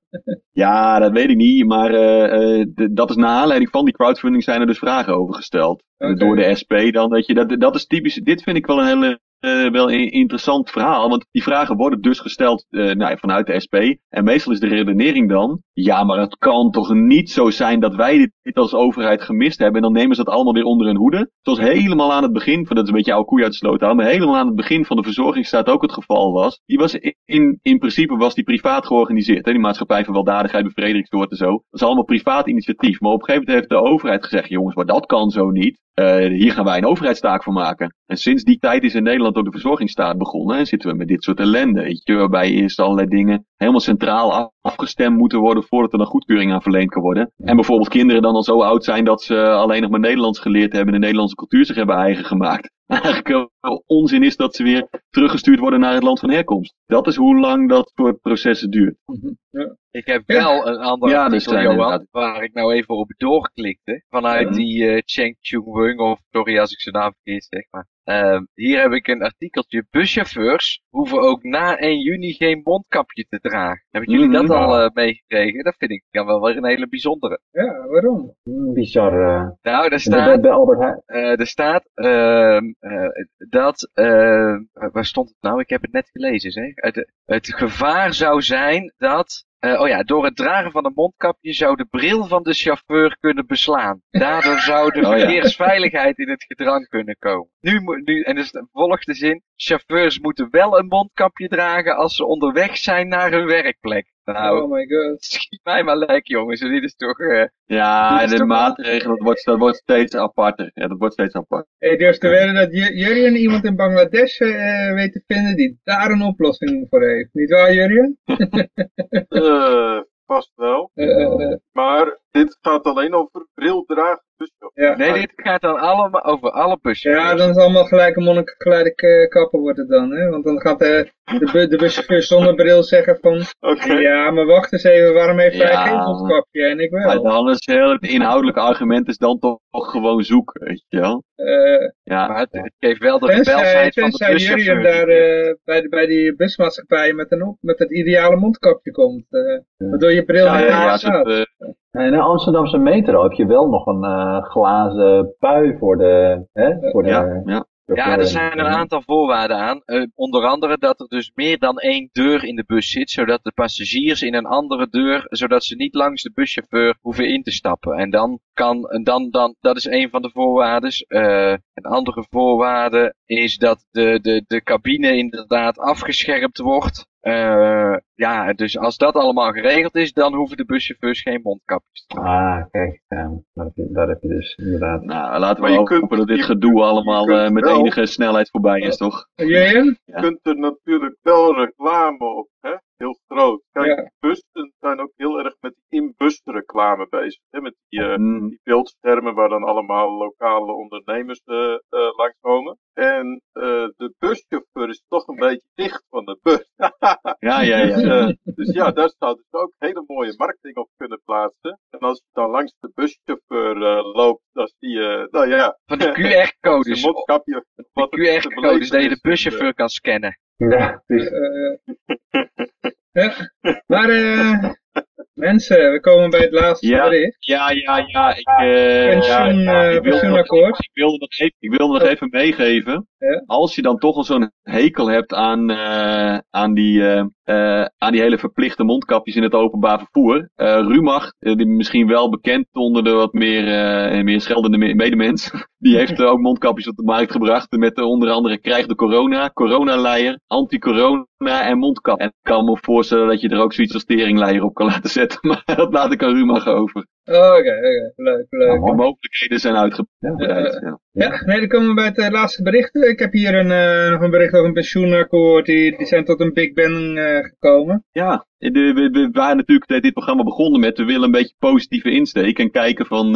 Ja, dat weet ik niet, maar uh, dat is na aanleiding van die crowdfunding zijn er dus vragen over gesteld. Door de SP dan, weet je, dat, dat is typisch, dit vind ik wel een hele uh, wel een interessant verhaal. Want die vragen worden dus gesteld uh, nou, vanuit de SP. En meestal is de redenering dan. Ja, maar het kan toch niet zo zijn dat wij dit als overheid gemist hebben. En dan nemen ze dat allemaal weer onder hun hoede. Zoals helemaal aan het begin. Van, dat is een beetje oude koeien uit de sloot Maar helemaal aan het begin van de verzorgingsstaat ook het geval was. Die was in, in principe was die privaat georganiseerd. Hè? Die maatschappij van weldadigheid, bevredingsoort en zo. Dat is allemaal privaat initiatief. Maar op een gegeven moment heeft de overheid gezegd. Jongens, maar dat kan zo niet. Uh, hier gaan wij een overheidstaak van maken. En sinds die tijd is in Nederland ook de verzorgingsstaat begonnen. En zitten we met dit soort ellende. Weet je, waarbij eerst allerlei dingen helemaal centraal afgestemd moeten worden voordat er een goedkeuring aan verleend kan worden. En bijvoorbeeld kinderen dan al zo oud zijn dat ze alleen nog maar Nederlands geleerd hebben en de Nederlandse cultuur zich hebben eigen gemaakt. Eigenlijk onzin is dat ze weer teruggestuurd worden naar het land van herkomst. Dat is hoe lang dat soort processen duurt. Ja. Ik heb wel een andere ja, artikel, Johan, waar ik nou even op doorklikte. Vanuit die uh, Cheng Chung Wung, of sorry als ik zijn naam verkeerd zeg maar. Uh, hier heb ik een artikeltje. Buschauffeurs hoeven ook na 1 juni geen mondkapje te dragen. Hebben jullie dat mm-hmm. al uh, meegekregen? Dat vind ik dan wel weer een hele bijzondere. Ja, waarom? Mm, bizar. Uh, nou, er staat, bij, Albert er staat ehm, dat, ehm, waar stond het nou? Ik heb het net gelezen. Zeg. Het, het gevaar zou zijn dat uh, oh ja, door het dragen van een mondkapje zou de bril van de chauffeur kunnen beslaan. Daardoor zou de oh verkeersveiligheid in het gedrang kunnen komen. Nu, nu en dus volgt de zin, chauffeurs moeten wel een mondkapje dragen als ze onderweg zijn naar hun werkplek. Nou, oh my god. Schiet mij maar lek, jongens. Dit is toch... Uh, ja, de maatregelen, dat wordt, dat wordt steeds aparter. Ja, dat wordt steeds apart. Hey, durf te weten dat Jurien iemand in Bangladesh uh, weet te vinden die daar een oplossing voor heeft. Niet waar, Jurien? uh, vast wel. maar dit gaat alleen over brildragen ja, nee, dit gaat dan allemaal over alle busjes. Ja, dan is allemaal gelijk een monniken kappen wordt het dan, hè. Want dan gaat de, de, de buschauffeur zonder bril zeggen van... Okay. Ja, maar wacht eens even, waarom heeft hij geen mondkapje en ik wel? Maar dan is heel het inhoudelijke argument is dan toch gewoon zoeken, weet je wel. Uh, ja. Maar het, geeft wel de rebelsheid van de buschauffeur. jullie daar uh, bij, de, bij die busmaatschappij met, een, met het ideale mondkapje komt. Uh, waardoor je bril ja, ja, ja, in de Amsterdamse metro heb je wel nog een uh, glazen pui voor de... Hè, voor de ja, ja. Ja, er zijn een aantal voorwaarden aan. Uh, onder andere dat er dus meer dan één deur in de bus zit, zodat de passagiers in een andere deur, zodat ze niet langs de buschauffeur hoeven in te stappen. En dan kan, en dan, dan, dat is een van de voorwaarden. Uh, een andere voorwaarde is dat de, de, de cabine inderdaad afgescherpt wordt. Uh, ja, dus als dat allemaal geregeld is, dan hoeven de buschauffeurs geen mondkapjes te dragen. Ah, kijk, ja, daar heb je dus inderdaad. Nou, laten we hopen dat dit gedoe allemaal uh, met enige snelheid voorbij is, toch? Je kunt er natuurlijk wel reclame op, hè? heel groot. Kijk, bussen zijn ook heel erg met in-bus reclame bezig. Hè? Met die, uh, die, beeldschermen waar dan allemaal lokale ondernemers uh, uh, langskomen. En de buschauffeur is toch een beetje dicht. Ja, ja, ja. dus ja, daar zou dus ook hele mooie marketing op kunnen plaatsen. En als je dan langs de buschauffeur loopt, dan zie je, nou ja. Van de QR-codes. de QR-codes dat je de buschauffeur kan scannen. Ja, dus, ja. Maar uh, mensen, we komen bij het laatste ja, bericht. Ja, ja, ja. Ik, uh, Pensioen, ja, ik, pensioenakkoord. Ik wilde nog even, ik wilde nog even meegeven. Als je dan toch al zo'n hekel hebt aan, uh, aan, die, uh, aan die hele verplichte mondkapjes in het openbaar vervoer. Rumach, die misschien wel bekend onder de wat meer, meer scheldende medemens. Die heeft ook mondkapjes op de markt gebracht met onder andere krijg de corona, coronaleier, anti-corona en mondkap. En ik kan me voorstellen dat je er ook zoiets als teringleier op kan laten zetten. Maar dat laat ik aan Rumach over. Oké, oké, leuk, leuk. De mogelijkheden zijn uitgebreid. Ja, ja. nee, dan komen we bij het uh, laatste bericht. Ik heb hier een, uh, nog een bericht over een pensioenakkoord. Die, die zijn tot een Big Bang uh, gekomen. Ja, de, we, we, waren natuurlijk dit programma begonnen met we willen een beetje positieve insteek en kijken van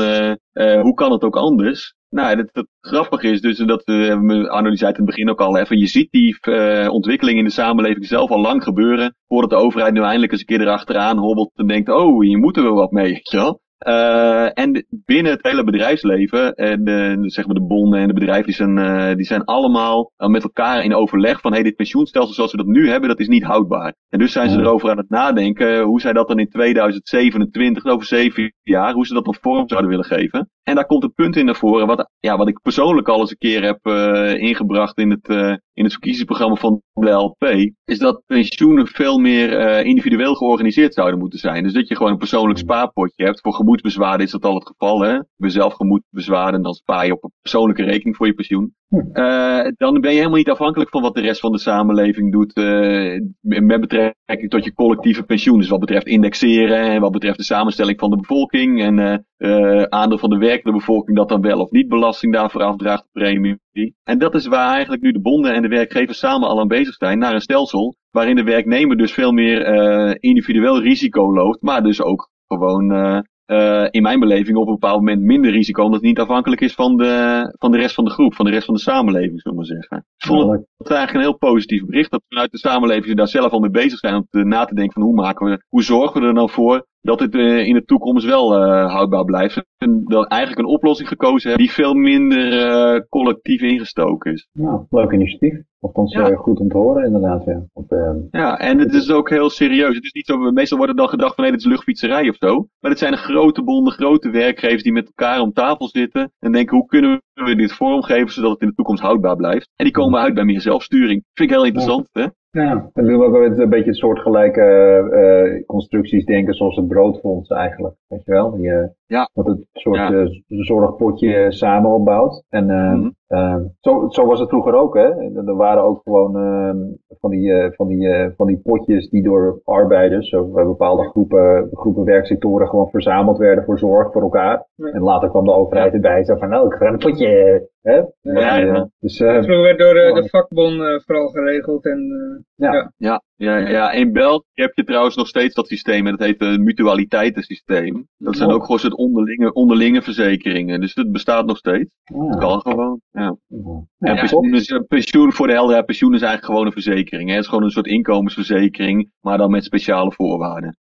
hoe kan het ook anders. Nou, het, het grappige is dus dat we, Arno zei het in het begin ook al even, je ziet die uh, ontwikkeling in de samenleving zelf al lang gebeuren, voordat de overheid nu eindelijk eens een keer erachteraan hobbelt en denkt, oh, hier moeten we wat mee, weet je wel. Uh, en binnen het hele bedrijfsleven, en de, zeg maar de bonden en de bedrijven, die zijn, uh, die zijn allemaal met elkaar in overleg van, hey, dit pensioenstelsel zoals we dat nu hebben, dat is niet houdbaar. En dus zijn ze erover aan het nadenken hoe zij dat dan in 2027, over zeven jaar, hoe ze dat dan vorm zouden willen geven. En daar komt een punt in naar voren, wat, ja, wat ik persoonlijk al eens een keer heb ingebracht in het, in het verkiezingsprogramma van de LP, is dat pensioenen veel meer uh, individueel georganiseerd zouden moeten zijn. Dus dat je gewoon een persoonlijk spaarpotje hebt. Voor gemoedsbezwaarden is dat al het geval. Hè? Je zelf gemoedsbezwaarden, dan spaar je op een persoonlijke rekening voor je pensioen. Uh, dan ben je helemaal niet afhankelijk van wat de rest van de samenleving doet uh, met betrekking tot je collectieve pensioen. Dus wat betreft indexeren en wat betreft de samenstelling van de bevolking en uh, aandeel van de werkende bevolking dat dan wel of niet belasting daarvoor afdraagt, premie. En dat is waar eigenlijk nu de bonden en de werkgevers samen al aan bezig zijn, naar een stelsel waarin de werknemer dus veel meer individueel risico loopt, maar dus ook gewoon uh, in mijn beleving op een bepaald moment minder risico, omdat het niet afhankelijk is van de, van de rest van de groep, van de rest van de samenleving, zullen we maar zeggen. Ik vond het, eigenlijk een heel positief bericht, dat vanuit de samenleving daar zelf al mee bezig zijn om te, na te denken van hoe maken we, hoe zorgen we er nou voor dat het uh, in de toekomst wel uh, houdbaar blijft. En dat eigenlijk een oplossing gekozen hebben die veel minder uh, collectief ingestoken is. Nou, leuk initiatief. Althans, ja. goed om te horen inderdaad. Ja. Op, ja, en het is ook heel serieus. Het is niet zo, meestal wordt er dan gedacht van nee, dit is luchtfietserij of zo. Maar het zijn grote bonden, grote werkgevers die met elkaar om tafel zitten en denken hoe kunnen we dit vormgeven zodat het in de toekomst houdbaar blijft. En die komen uit bij meer zelfsturing. Vind ik heel interessant, hè? Ja, en doen we ook een beetje soortgelijke uh, constructies denken, zoals het broodfonds eigenlijk. Weet je wel? Die, uh, ja. Dat het soort ja. uh, zorgpotje samen opbouwt. En mm -hmm. Zo, zo was het vroeger ook, hè? Er waren ook gewoon ehm, van, die, van, die, van die potjes die door arbeiders, of bepaalde groepen, groepen werksectoren gewoon verzameld werden voor zorg voor elkaar. En later kwam de overheid erbij, zo van nou, ik ga een potje Hè? Ja, ja. Dus, uh, Vroeger werd door uh, de vakbond uh, vooral geregeld. En, ja. Ja. Ja. Ja, ja, in België heb je trouwens nog steeds dat systeem. En dat heet het mutualiteitensysteem. Dat zijn ook gewoon soort onderlinge, onderlinge verzekeringen. Dus dat bestaat nog steeds. Dat kan gewoon. Ja. En pensioen, is, pensioen voor de helderheid, pensioen is eigenlijk gewoon een verzekering. Hè? Het is gewoon een soort inkomensverzekering. Maar dan met speciale voorwaarden.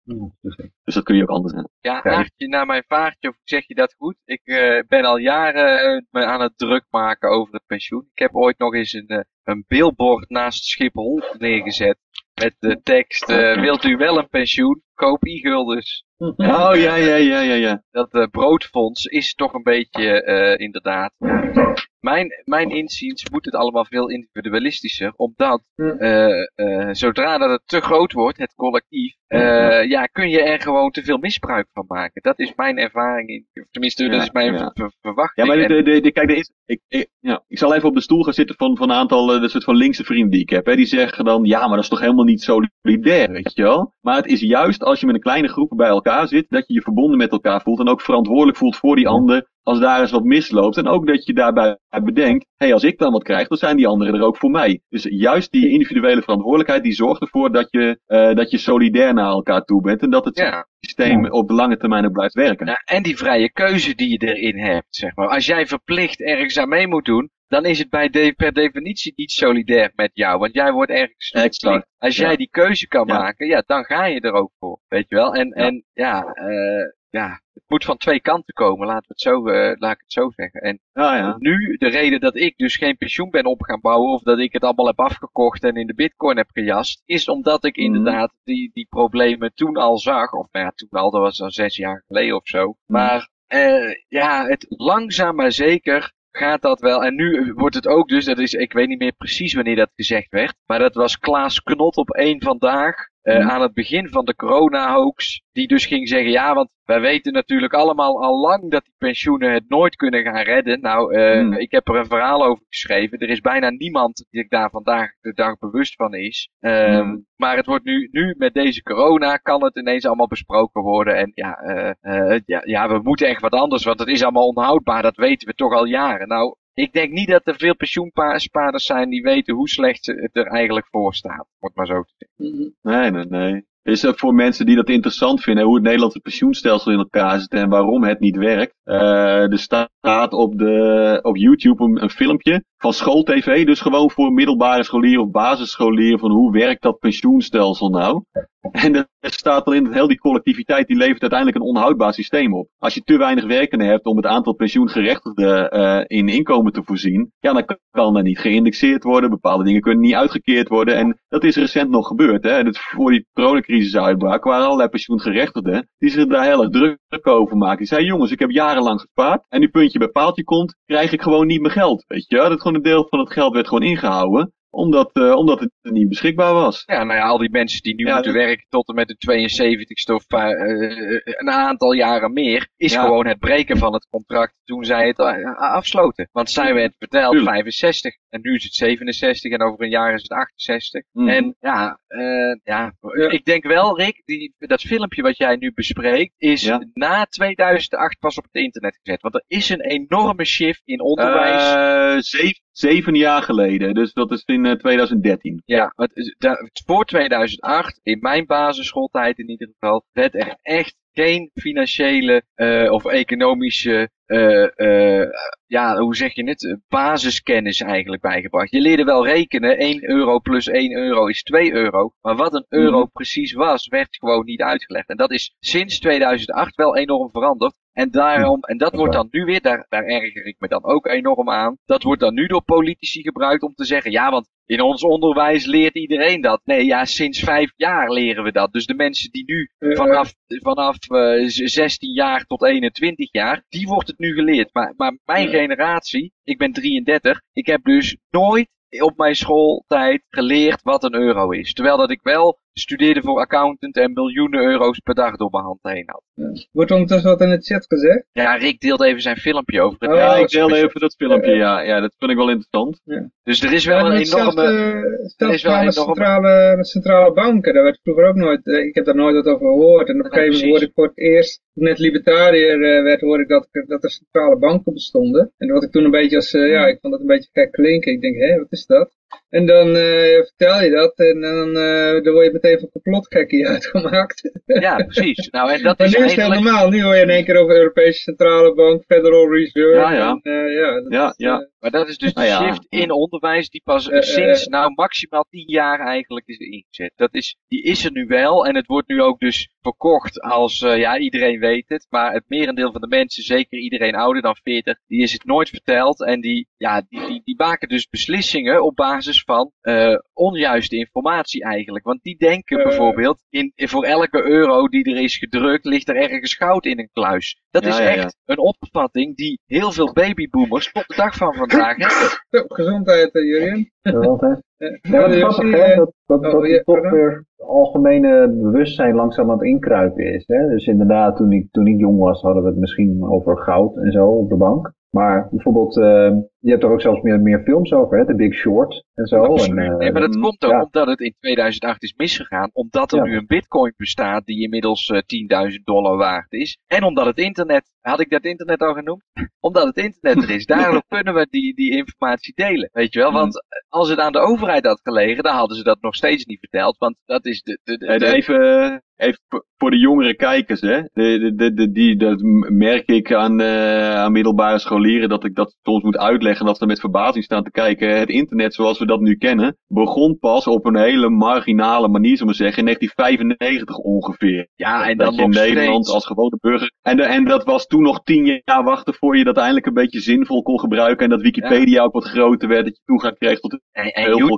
Dus dat kun je ook anders doen. Ja, haartje naar mijn vaartje, of zeg je dat goed? Ik ben al jaren me aan het druk maken over het pensioen. Ik heb ooit nog eens een, een billboard naast Schiphol neergezet. Met de tekst, uh, wilt u wel een pensioen? Koop i-guldens. Oh, ja, ja, ja, ja, ja. Dat uh, broodfonds is toch een beetje, uh, inderdaad. Mijn, mijn inziens moet het allemaal veel individualistischer, omdat uh, zodra dat het te groot wordt, het collectief, ja, kun je er gewoon te veel misbruik van maken. Dat is mijn ervaring, in, tenminste, ja, dat is mijn ja. verwachting. Ja, maar de, de, de, kijk, is, ik, ik, ja, ik zal even op de stoel gaan zitten van, van een aantal de soort van linkse vrienden die ik heb. Hè. Die zeggen dan, ja, maar dat is toch helemaal niet solidair, weet je wel. Maar het is juist als je met een kleine groep bij elkaar zit, dat je je verbonden met elkaar voelt en ook verantwoordelijk voelt voor die ander als daar eens wat misloopt. En ook dat je daarbij bedenkt, hé, hey, als ik dan wat krijg, dan zijn die anderen er ook voor mij. Dus juist die individuele verantwoordelijkheid, die zorgt ervoor dat je, uh, dat je solidair naar elkaar toe bent. En dat het ja. systeem ja. op de lange termijn ook blijft werken. Ja, en die vrije keuze die je erin hebt, zeg maar. Als jij verplicht ergens aan mee moet doen, dan is het bij de, per definitie niet solidair met jou. Want jij wordt ergens exact. Als jij die keuze kan maken, ja, dan ga je er ook voor. Weet je wel? En, en ja, uh, ja, het moet van twee kanten komen, laten we het zo, uh, laat ik het zo zeggen. En ja, ja. nu, de reden dat ik dus geen pensioen ben op gaan bouwen, of dat ik het allemaal heb afgekocht en in de bitcoin heb gejast, is omdat ik inderdaad die, die problemen toen al zag. Of nou ja, toen al, dat was al zes jaar geleden of zo. Maar uh, ja, het langzaam maar zeker gaat dat wel. En nu wordt het ook dus, dat is, ik weet niet meer precies wanneer dat gezegd werd, maar dat was Klaas Knot op één vandaag. Uh, aan het begin van de corona-hoax, die dus ging zeggen, ja, want wij weten natuurlijk allemaal al lang dat die pensioenen het nooit kunnen gaan redden. Nou, uh, mm. ik heb er een verhaal over geschreven. Er is bijna niemand die ik daar vandaag de dag bewust van is. Um, mm. Maar het wordt nu, nu met deze corona kan het ineens allemaal besproken worden. En ja, uh, ja, ja, we moeten echt wat anders, want het is allemaal onhoudbaar. Dat weten we toch al jaren. Nou, ik denk niet dat er veel pensioenspaarders zijn die weten hoe slecht het er eigenlijk voor staat. Moet maar zo te zeggen. Nee, nee, nee. Is er voor mensen die dat interessant vinden, hoe het Nederlandse pensioenstelsel in elkaar zit en waarom het niet werkt, er staat op, de, op YouTube een, een filmpje van schooltv, dus gewoon voor middelbare scholieren of basisscholieren, van hoe werkt dat pensioenstelsel nou? En er staat al in heel die collectiviteit, die levert uiteindelijk een onhoudbaar systeem op. Als je te weinig werkenden hebt om het aantal pensioengerechtigden uh, in inkomen te voorzien, ja, dan kan er niet geïndexeerd worden, bepaalde dingen kunnen niet uitgekeerd worden. En dat is recent nog gebeurd. Hè. Voor die coronacrisis uitbrak, waren allerlei pensioengerechtigden die zich daar heel erg druk over maken. Die zeiden, jongens, ik heb jarenlang gespaard en nu puntje bij paaltje komt, krijg ik gewoon niet meer geld. Weet je, dat gewoon een deel van het geld werd gewoon ingehouden omdat, uh, omdat het niet beschikbaar was. Ja, nou ja, al die mensen die nu moeten werken tot en met de 72ste of uh, een aantal jaren meer, is ja. gewoon het breken van het contract toen zij het afsloten. Want zij werd verteld Tuurlijk. 65 en nu is het 67 en over een jaar is het 68. Mm. En ja, ja, ik denk wel Rick, die, dat filmpje wat jij nu bespreekt is ja. na 2008 pas op het internet gezet. Want er is een enorme shift in onderwijs. zeven, zeven jaar geleden, dus dat is in 2013. Ja, voor 2008, in mijn basisschooltijd in ieder geval, werd er echt geen financiële uh, of economische, uh, uh, ja, hoe zeg je het, basiskennis eigenlijk bijgebracht. Je leerde wel rekenen, 1 euro plus 1 euro is 2 euro. Maar wat een euro mm. precies was, werd gewoon niet uitgelegd. En dat is sinds 2008 wel enorm veranderd. En daarom, en dat wordt dan nu weer, daar, daar erger ik me dan ook enorm aan. Dat wordt dan nu door politici gebruikt om te zeggen, ja, want in ons onderwijs leert iedereen dat. Nee, ja, sinds vijf jaar leren we dat. Dus de mensen die nu vanaf, vanaf uh, 16 jaar tot 21 jaar, die wordt het nu geleerd. Maar, maar mijn generatie, ik ben 33, ik heb dus nooit op mijn schooltijd geleerd wat een euro is. Terwijl dat ik wel studeerde voor accountant en miljoenen euro's per dag door mijn hand heen had. Ja. Wordt ondertussen wat in de chat gezegd? Ja, Rick deelde even zijn filmpje over het. Oh, ja, ik deelde even dat filmpje, ja. ja. Dat vind ik wel interessant. Ja. Dus er is wel een enorme... er is wel een enorme... Centrale, met centrale banken, daar werd vroeger ook nooit... Ik heb daar nooit wat over gehoord. En op een gegeven moment hoorde ik voor het eerst, toen net libertariër werd, hoorde ik dat, dat er centrale banken bestonden. En wat ik toen een beetje als... ja, ik vond dat een beetje gek klinken. Ik denk, hé, wat is dat? En dan uh, vertel je dat en dan, uh, dan word je meteen van complotkekkie uitgemaakt. Ja, precies. Nou, en dat maar is nu is het eigenlijk... normaal. Nu hoor je in één keer over Europese Centrale Bank, Federal Reserve. Ja, ja. En, ja, dat ja, is, ja. Maar dat is dus de Nou ja. shift in onderwijs die pas sinds nou maximaal 10 jaar eigenlijk is ingezet. Dat is, die is er nu wel en het wordt nu ook dus verkocht als, uh, ja iedereen weet het, maar het merendeel van de mensen, zeker iedereen ouder dan 40, die is het nooit verteld en die, ja, die, die, die maken dus beslissingen op basis van uh, onjuiste informatie eigenlijk. Want die denken Eh. bijvoorbeeld, in, voor elke euro die er is gedrukt, ligt er ergens goud in een kluis. Dat Ja, is echt ja. een opvatting die heel veel babyboomers tot de dag van vandaag Zo, gezondheid, uh, Jurien. Hè? Ja, Ja, dat grappig, hè? eh, Dat, dat, oh, dat ja, toch pardon? weer het algemene bewustzijn langzaam aan het inkruipen is. Hè? Dus inderdaad, toen ik, toen ik jong was, hadden we het misschien over goud en zo op de bank. Maar bijvoorbeeld, eh, je hebt er ook zelfs meer, meer films over, hè? The Big Short en zo. Absoluut. En, eh, nee, maar dat mm, komt ook ja. omdat het in 2008 is misgegaan. Omdat er Ja. nu een bitcoin bestaat die inmiddels eh, 10.000 dollar waard is. En omdat het internet, had ik dat internet al genoemd? omdat het internet er is. Daardoor kunnen we die, die informatie delen. Weet je wel? Want Mm. als het aan de overheid had gelegen, dan hadden ze dat nog steeds niet verteld. Want dat is de... de, de, de- even, even voor de jongere kijkers, hè. De, de, de, die, dat merk ik aan, eh, aan middelbare scholieren, dat ik dat soms moet uitleggen, dat ze met verbazing staan te kijken. Het internet zoals we dat nu kennen, begon pas op een hele marginale manier, zullen we zeggen, in 1995 ongeveer. ja, en dat dan je in Nederland steeds. als gewone burger. En, de- en dat was toen nog tien jaar wachten voor je dat eindelijk een beetje zinvol kon gebruiken. En dat Wikipedia ook wat groter werd. Dat je toegang kreeg tot En, en heel veel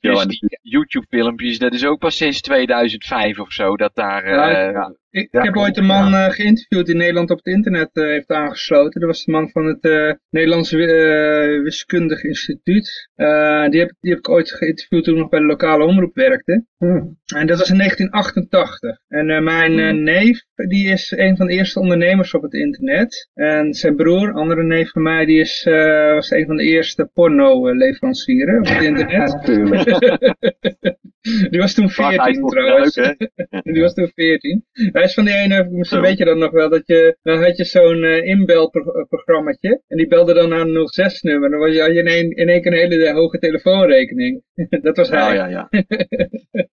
kennis. YouTube-filmpjes, dat is ook pas sinds 2005 of zo, dat daar... eh, Ja, ja. Ik, heb ooit een man eh, geïnterviewd die Nederland op het internet eh, heeft aangesloten. Dat was de man van het eh Nederlandse eh, Wiskundig Instituut. Eh, die, heb, die heb ik ooit geïnterviewd toen ik nog bij de lokale omroep werkte. Hmm. En dat was in 1988. En eh, mijn eh, neef, die is een van de eerste ondernemers op het internet. En zijn broer, andere neef van mij, die is, eh, was een van de eerste porno-leverancieren op het internet. Die was toen 14 trouwens. die was toen 14. Hij is van die ene, misschien weet je dat nog wel, dat je, dan had je zo'n uh, inbelprogrammaatje. En die belde dan naar een 06 nummer. Dan was je, had je in één, in één keer een hele hoge telefoonrekening. dat was hij. Ja, ja, ja.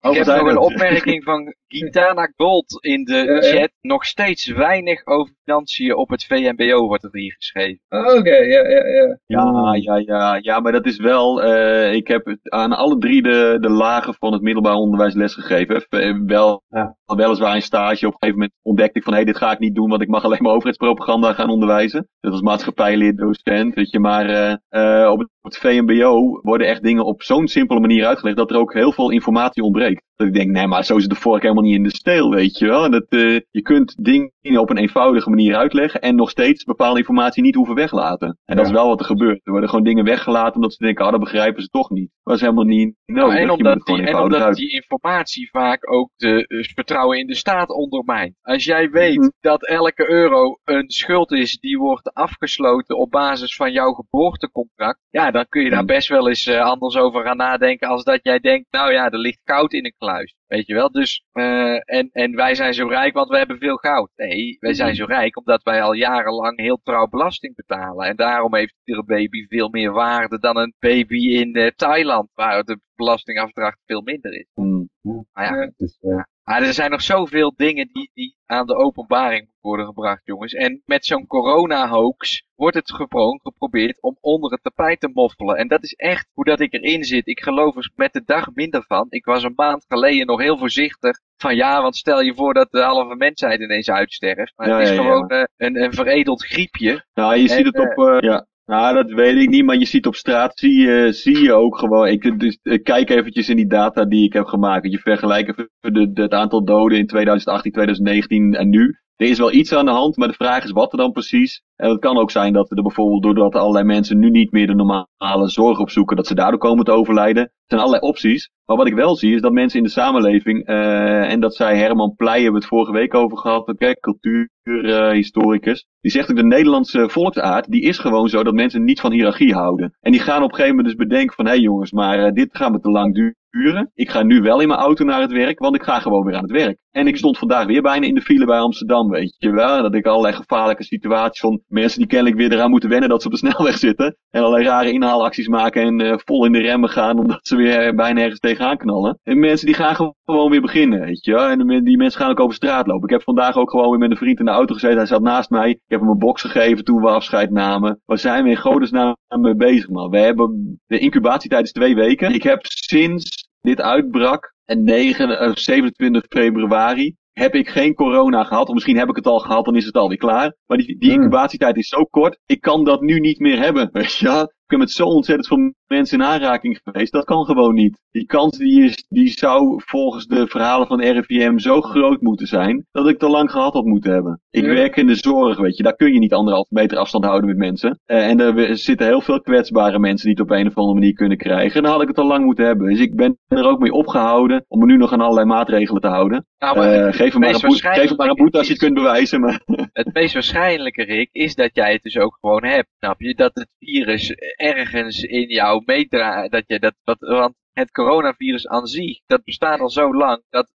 Ik heb nog een opmerking van Gitana Gold in de chat. Nog steeds weinig over financiën op het VMBO wordt er hier geschreven. Oh, oké, ja, ja, ja. Ja, ja, ja, ja, maar dat is wel, uh, ik heb aan alle drie de, de lagen van het middelbaar onderwijs lesgegeven. Eh, wel, ja. weliswaar een stage. Op een gegeven moment ontdekte ik van, hé, hey, dit ga ik niet doen, want ik mag alleen maar overheidspropaganda gaan onderwijzen. Dat was maatschappijleerdocent, weet je. Maar uh, uh, op, het, op het VMBO worden echt dingen op zo'n simpele manier uitgelegd dat er ook heel veel informatie ontbreekt. Dat ik denk, nee, maar zo zit de vork helemaal niet in de steel, weet je wel. Dat, uh, je kunt dingen op een eenvoudige manier uitleggen en nog steeds bepaalde informatie niet hoeven weglaten. En dat is wel wat er gebeurt. Er worden gewoon dingen weggelaten omdat ze denken, ah, dat begrijpen ze toch niet. Is helemaal niet nodig. en omdat, die, en omdat die informatie vaak ook de uh, vertrouwen in de staat ondermijnt. Als jij weet mm -hmm. dat elke euro een schuld is die wordt afgesloten op basis van jouw geboortecontract, ja, dan kun je daar best wel eens uh, anders over gaan nadenken als dat jij denkt, nou ja, er ligt koud in een kluis. Weet je wel, dus, uh, en, en wij zijn zo rijk want we hebben veel goud. Nee, wij zijn zo rijk omdat wij al jarenlang heel trouw belasting betalen. En daarom heeft iedere baby veel meer waarde dan een baby in uh, Thailand, waar de belastingafdracht veel minder is. Mm. Maar ja, dus, uh... maar er zijn nog zoveel dingen die, die aan de openbaring worden gebracht, jongens. En met zo'n corona-hoax wordt het gewoon geprobeerd om onder het tapijt te moffelen. En dat is echt hoe dat ik erin zit. Ik geloof er met de dag minder van. Ik was een maand geleden nog heel voorzichtig van ja, want stel je voor dat de halve mensheid ineens uitsterft. Maar ja, het is ja, gewoon ja. een, een veredeld griepje. Ja, je en, ziet het op... Uh, ja. Nou, dat weet ik niet, maar je ziet op straat, zie je, zie je ook gewoon. Ik, dus, kijk eventjes in die data die ik heb gemaakt. Je vergelijkt even de, het aantal doden in 2018, 2019 en nu. Er is wel iets aan de hand, maar de vraag is wat er dan precies. En het kan ook zijn dat er bijvoorbeeld doordat allerlei mensen nu niet meer de normale zorg opzoeken, dat ze daardoor komen te overlijden. Er zijn allerlei opties. Maar wat ik wel zie is dat mensen in de samenleving, uh, en dat zei Herman Pleij, hebben we het vorige week over gehad, kijk, cultuurhistoricus, uh, die zegt ook de Nederlandse volksaard, die is gewoon zo dat mensen niet van hiërarchie houden. En die gaan op een gegeven moment dus bedenken van, hé hey jongens, maar uh, dit gaat me te lang duren. Ik ga nu wel in mijn auto naar het werk, want ik ga gewoon weer aan het werk. En ik stond vandaag weer bijna in de file bij Amsterdam, weet je wel. Dat ik allerlei gevaarlijke situaties van mensen die kennelijk weer eraan moeten wennen dat ze op de snelweg zitten. En allerlei rare inhaalacties maken en uh, vol in de remmen gaan omdat ze weer bijna ergens tegenaan knallen. En mensen die gaan gewoon weer beginnen, weet je. En die mensen gaan ook over straat lopen. Ik heb vandaag ook gewoon weer met een vriend in de auto gezeten. Hij zat naast mij. Ik heb hem een box gegeven toen we afscheid namen. Waar zijn we in godesnaam mee bezig, man? We hebben, de incubatietijd is twee weken. Ik heb sinds dit uitbrak en 9, uh, 27 februari heb ik geen corona gehad. Of misschien heb ik het al gehad, dan is het alweer klaar. Maar die, die incubatietijd is zo kort. Ik kan dat nu niet meer hebben. Weet je? Ik ben met zo ontzettend veel mensen in aanraking geweest. Dat kan gewoon niet. Die kans die, is, die zou volgens de verhalen van RIVM zo groot moeten zijn. Dat ik te lang gehad had moeten hebben. Ik ja. werk in de zorg, weet je. Daar kun je niet anderhalf meter afstand houden met mensen. Uh, en er zitten heel veel kwetsbare mensen die het op een of andere manier kunnen krijgen. En dan had ik het al lang moeten hebben. Dus ik ben er ook mee opgehouden om me nu nog aan allerlei maatregelen te houden. Nou, uh, geef hem maar, een boete, geef hem maar een boete als je het kunt bewijzen. Maar. Het meest waarschijnlijke, Rick, is dat jij het dus ook gewoon hebt. Snap je? Dat het virus ergens in jou meedraagt. Dat je dat, dat, want het coronavirus aan zich, dat bestaat al zo lang, dat 20%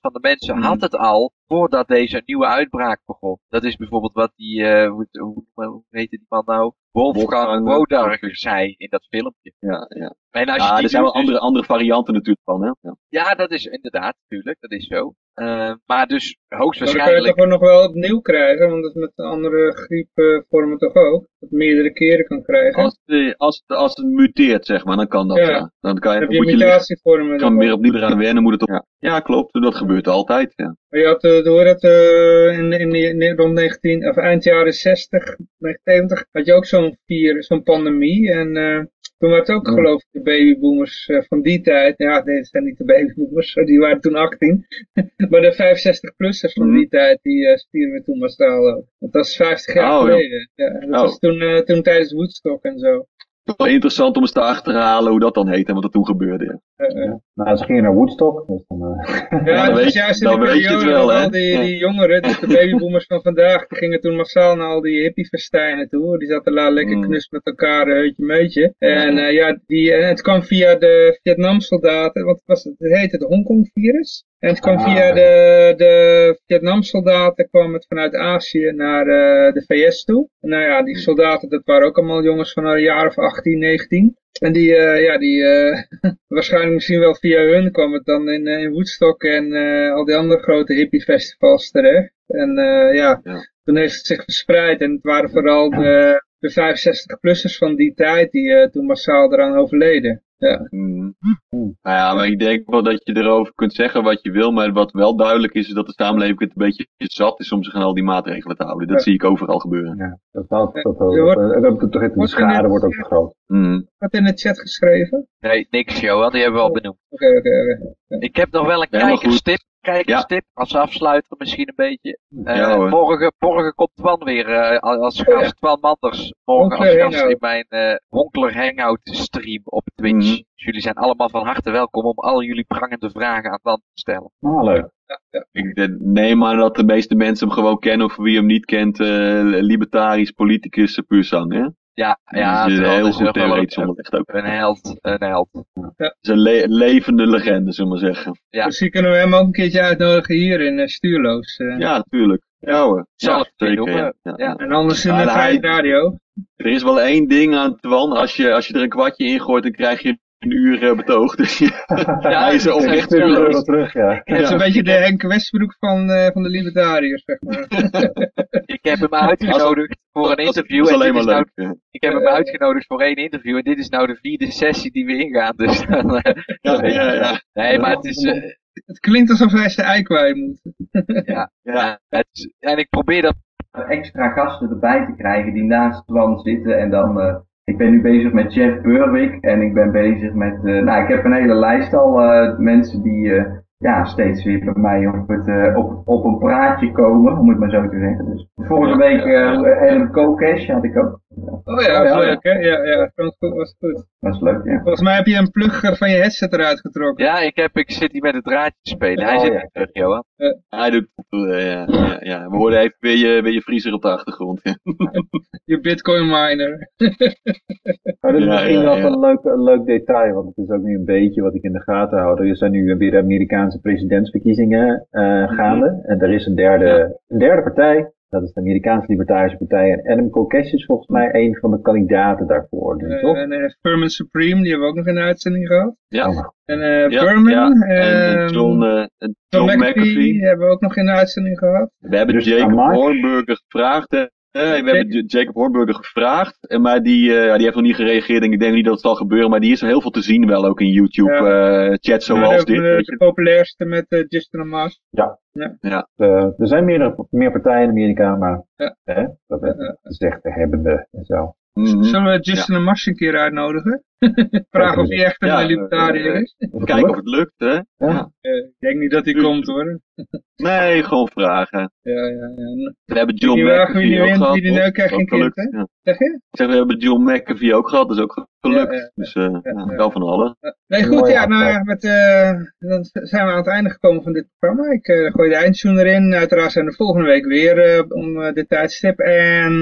van de mensen mm. had het al voordat deze nieuwe uitbraak begon. Dat is bijvoorbeeld wat die, uh, hoe, hoe, hoe heette die man nou? Wolfgang Wodarger zei in dat filmpje. Ja, ja. En als je ja, er zijn wel dus... andere, andere varianten natuurlijk van, hè? Ja, ja dat is inderdaad, natuurlijk, dat is zo. Uh, maar dus hoogstwaarschijnlijk... Dan kan je het toch nog wel opnieuw krijgen, want dat is met de andere griepvormen toch ook? Dat meerdere keren kan krijgen. Als, de, als, de, als het muteert, zeg maar, dan kan dat, ja. ja. Dan kan je, heb je mutatievormen. kan weer opnieuw eraan wennen, moet het op... Ja. ja, klopt, dat gebeurt altijd, ja. Maar je had, uh, door het, uh, in, in, in, rond 19, of eind jaren 60, 70, had je ook zo'n virus, zo'n pandemie en... Uh, toen waren het ook geloof ik de babyboomers uh, van die tijd. Ja, deze zijn niet de babyboomers, die waren toen 18. maar de 65-plussers van die tijd, die uh, stierven toen massaal ook. Dat was 50 jaar oh, geleden. Ja. dat oh. was toen, uh, toen tijdens Woodstock en zo. Wel interessant om eens te achterhalen hoe dat dan heet en wat er toen gebeurde. Ja. Nou, ze gingen naar Woodstock. Dus dan, uh... Ja, dan dat weet is je- juist in dan de weet je het periode wel, dat hè? al die, die jongeren, dus de babyboomers van vandaag, die gingen toen massaal naar al die hippiefestijnen toe. Die zaten daar lekker Mm. knus met elkaar, eh, heutje meutje. En eh, ja, die, het kwam via de Vietnamsoldaten, want het, was, het heette het Hongkong-virus. En het kwam Ah. via de, de Vietnamsoldaten, kwam het vanuit Azië naar eh, de VS toe. En nou ja, die soldaten, dat waren ook allemaal jongens van een jaar of 18, 19. En die, eh, ja, die, eh, waarschijnlijk misschien wel via hun kwam het dan in, in Woodstock en al die andere grote hippiefestivals terecht. En ja, Ja. toen heeft het zich verspreid en het waren vooral de, de 65-plussers van die tijd die toen massaal eraan overleden. Ja. Mm. Nou ja, maar ik denk wel dat je erover kunt zeggen wat je wil, maar wat wel duidelijk is, is dat de samenleving het een beetje zat is om zich aan al die maatregelen te houden. Dat Ja. zie ik overal gebeuren. ja, dat, dat, dat, dat, de schade wordt ook te groot. Mm. Wat in de chat geschreven? Nee, niks Johan, die hebben we al benoemd. Oké, oké, oké. Ik heb nog wel een goed. Kijkerstip. Kijkerstip, als afsluiter misschien een beetje. Eh, Ja, morgen, morgen komt Twan weer eh, als Oh, ja. gast. Twan Manders. Morgen als gast Hangout. in mijn eh Honkler Hangout stream op Twitch. Mhm. Dus jullie zijn allemaal van harte welkom om al jullie prangende vragen aan Twan te stellen. Ah, leuk. Ik neem aan dat de meeste mensen hem gewoon kennen of wie hem niet kent, eh, libertarisch politicus puur zang, hè? Ja, ja, eh, Twan heel is goed theoretisch een, onderlegd ook. een held. Een held. Het is een le- levende legende, zullen we maar zeggen. Ja. Misschien kunnen we hem ook een keertje uitnodigen hier in eh, Stuurloos. eh. Ja, natuurlijk. Ja hoor. Zal Ja, zeker. Ja. eh, Ja. ja. En anders in Ja, de hij- Radio. Er is wel één ding aan Twan. Als je, als je er een kwartje in gooit, dan krijg je een uur eh, betoog. Dus ja, hij is er dat oprecht 20 euro stuurloos. terug, ja. Het is een beetje de Henk Westbroek van, eh, van de libertariërs, zeg maar. Ik heb hem uitgenodigd voor een interview. Dat is en alleen dit maar is nou- leuk. ja. ik heb hem uitgenodigd voor één interview. En dit is nou de vierde sessie die we ingaan. Dus dan, eh, Ja, ja, ja. nee, maar het is... Het klinkt alsof hij zijn ei kwijt moet. ja, Ja. ja, het is- en ik probeer dat extra gasten erbij te krijgen die naast Twan zitten. En dan, eh, ik ben nu bezig met Jeff Burwick en ik ben bezig met, eh, nou ik heb een hele lijst al eh, mensen die eh, ja, steeds weer bij mij op, het, eh, op, op een praatje komen, om het maar zo te zeggen. Dus vorige Ja, week ja, eh Adam Kokesh had ik ook. Oh ja, Oh ja. was leuk hè? Ja, ja, het goed, was goed. Dat is leuk, ja. Volgens mij heb je een plug van je headset eruit getrokken. Ja, ik, heb, ik zit hier met het draadje te spelen. Hij Oh, zit ja. er terug, Johan. Hij doet eh, ja, ja, ja. We hoorden even weer je, weer je vriezer op de achtergrond. Je bitcoin miner. Maar dat is Ja, misschien ja, wel een leuk, een leuk detail, want het is ook nu een beetje wat ik in de gaten hou. Er zijn nu weer de Amerikaanse presidentsverkiezingen eh, gaande. En er is een derde, een derde partij, dat is de Amerikaanse Libertarische Partij. En Adam Kokesh is volgens mij een van de kandidaten daarvoor. Dus, Eh, toch? en eh, Furman Supreme, die hebben we ook nog in de uitzending gehad. Ja. Oh, En eh Ja, Furman, ja. En eh, ehm, John, John McAfee, McAfee. hebben we ook nog in de uitzending gehad. We hebben Dus Jacob? Hornburger gevraagd. hè. Eh, we hebben Jacob Hornburger gevraagd. En maar die, eh, ja, die heeft nog niet gereageerd. En ik denk niet dat het zal gebeuren. Maar die is er heel veel te zien wel ook in YouTube. eh chats zoals dit. de, de populairste met eh, Justin Amas. Eh, er zijn meerdere, meer partijen in Amerika, maar Ja. hè, dat is echt de hebbende en zo. Mhm. Zullen we Justin Amas een keer uitnodigen? Vragen of hij echt een Ja, libertariër eh, is. Kijken of het lukt, hè? Ja. Ja. Eh, ik denk niet dat hij komt hoor. Nee, gewoon vragen. Ja, ja, ja. We hebben John McAfee die ook gehad. wie neuk krijgt Ook geen kind, hè? ja. Zeg je? Ik zeg, we hebben John McAfee ook gehad. Dat is ook gelukt. Ja, ja, Dus eh, ja, wel van alle. Nee, goed, ja, nou, met, eh, dan zijn we aan het einde gekomen van dit programma. Ik eh, gooi de eindtune erin. Uiteraard zijn we volgende week weer eh, om eh, dit tijdstip. En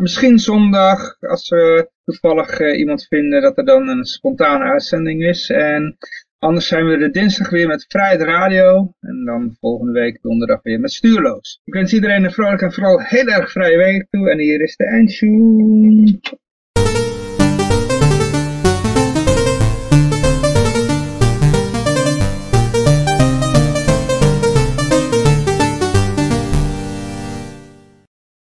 misschien zondag, als we toevallig eh, iemand vinden, dat er dan een spontane uitzending is. En anders zijn we de dinsdag weer met Vrijheid Radio. En dan volgende week donderdag weer met Stuurloos. Ik wens iedereen een vrolijk en vooral heel erg vrije week toe. En hier is de eindtune.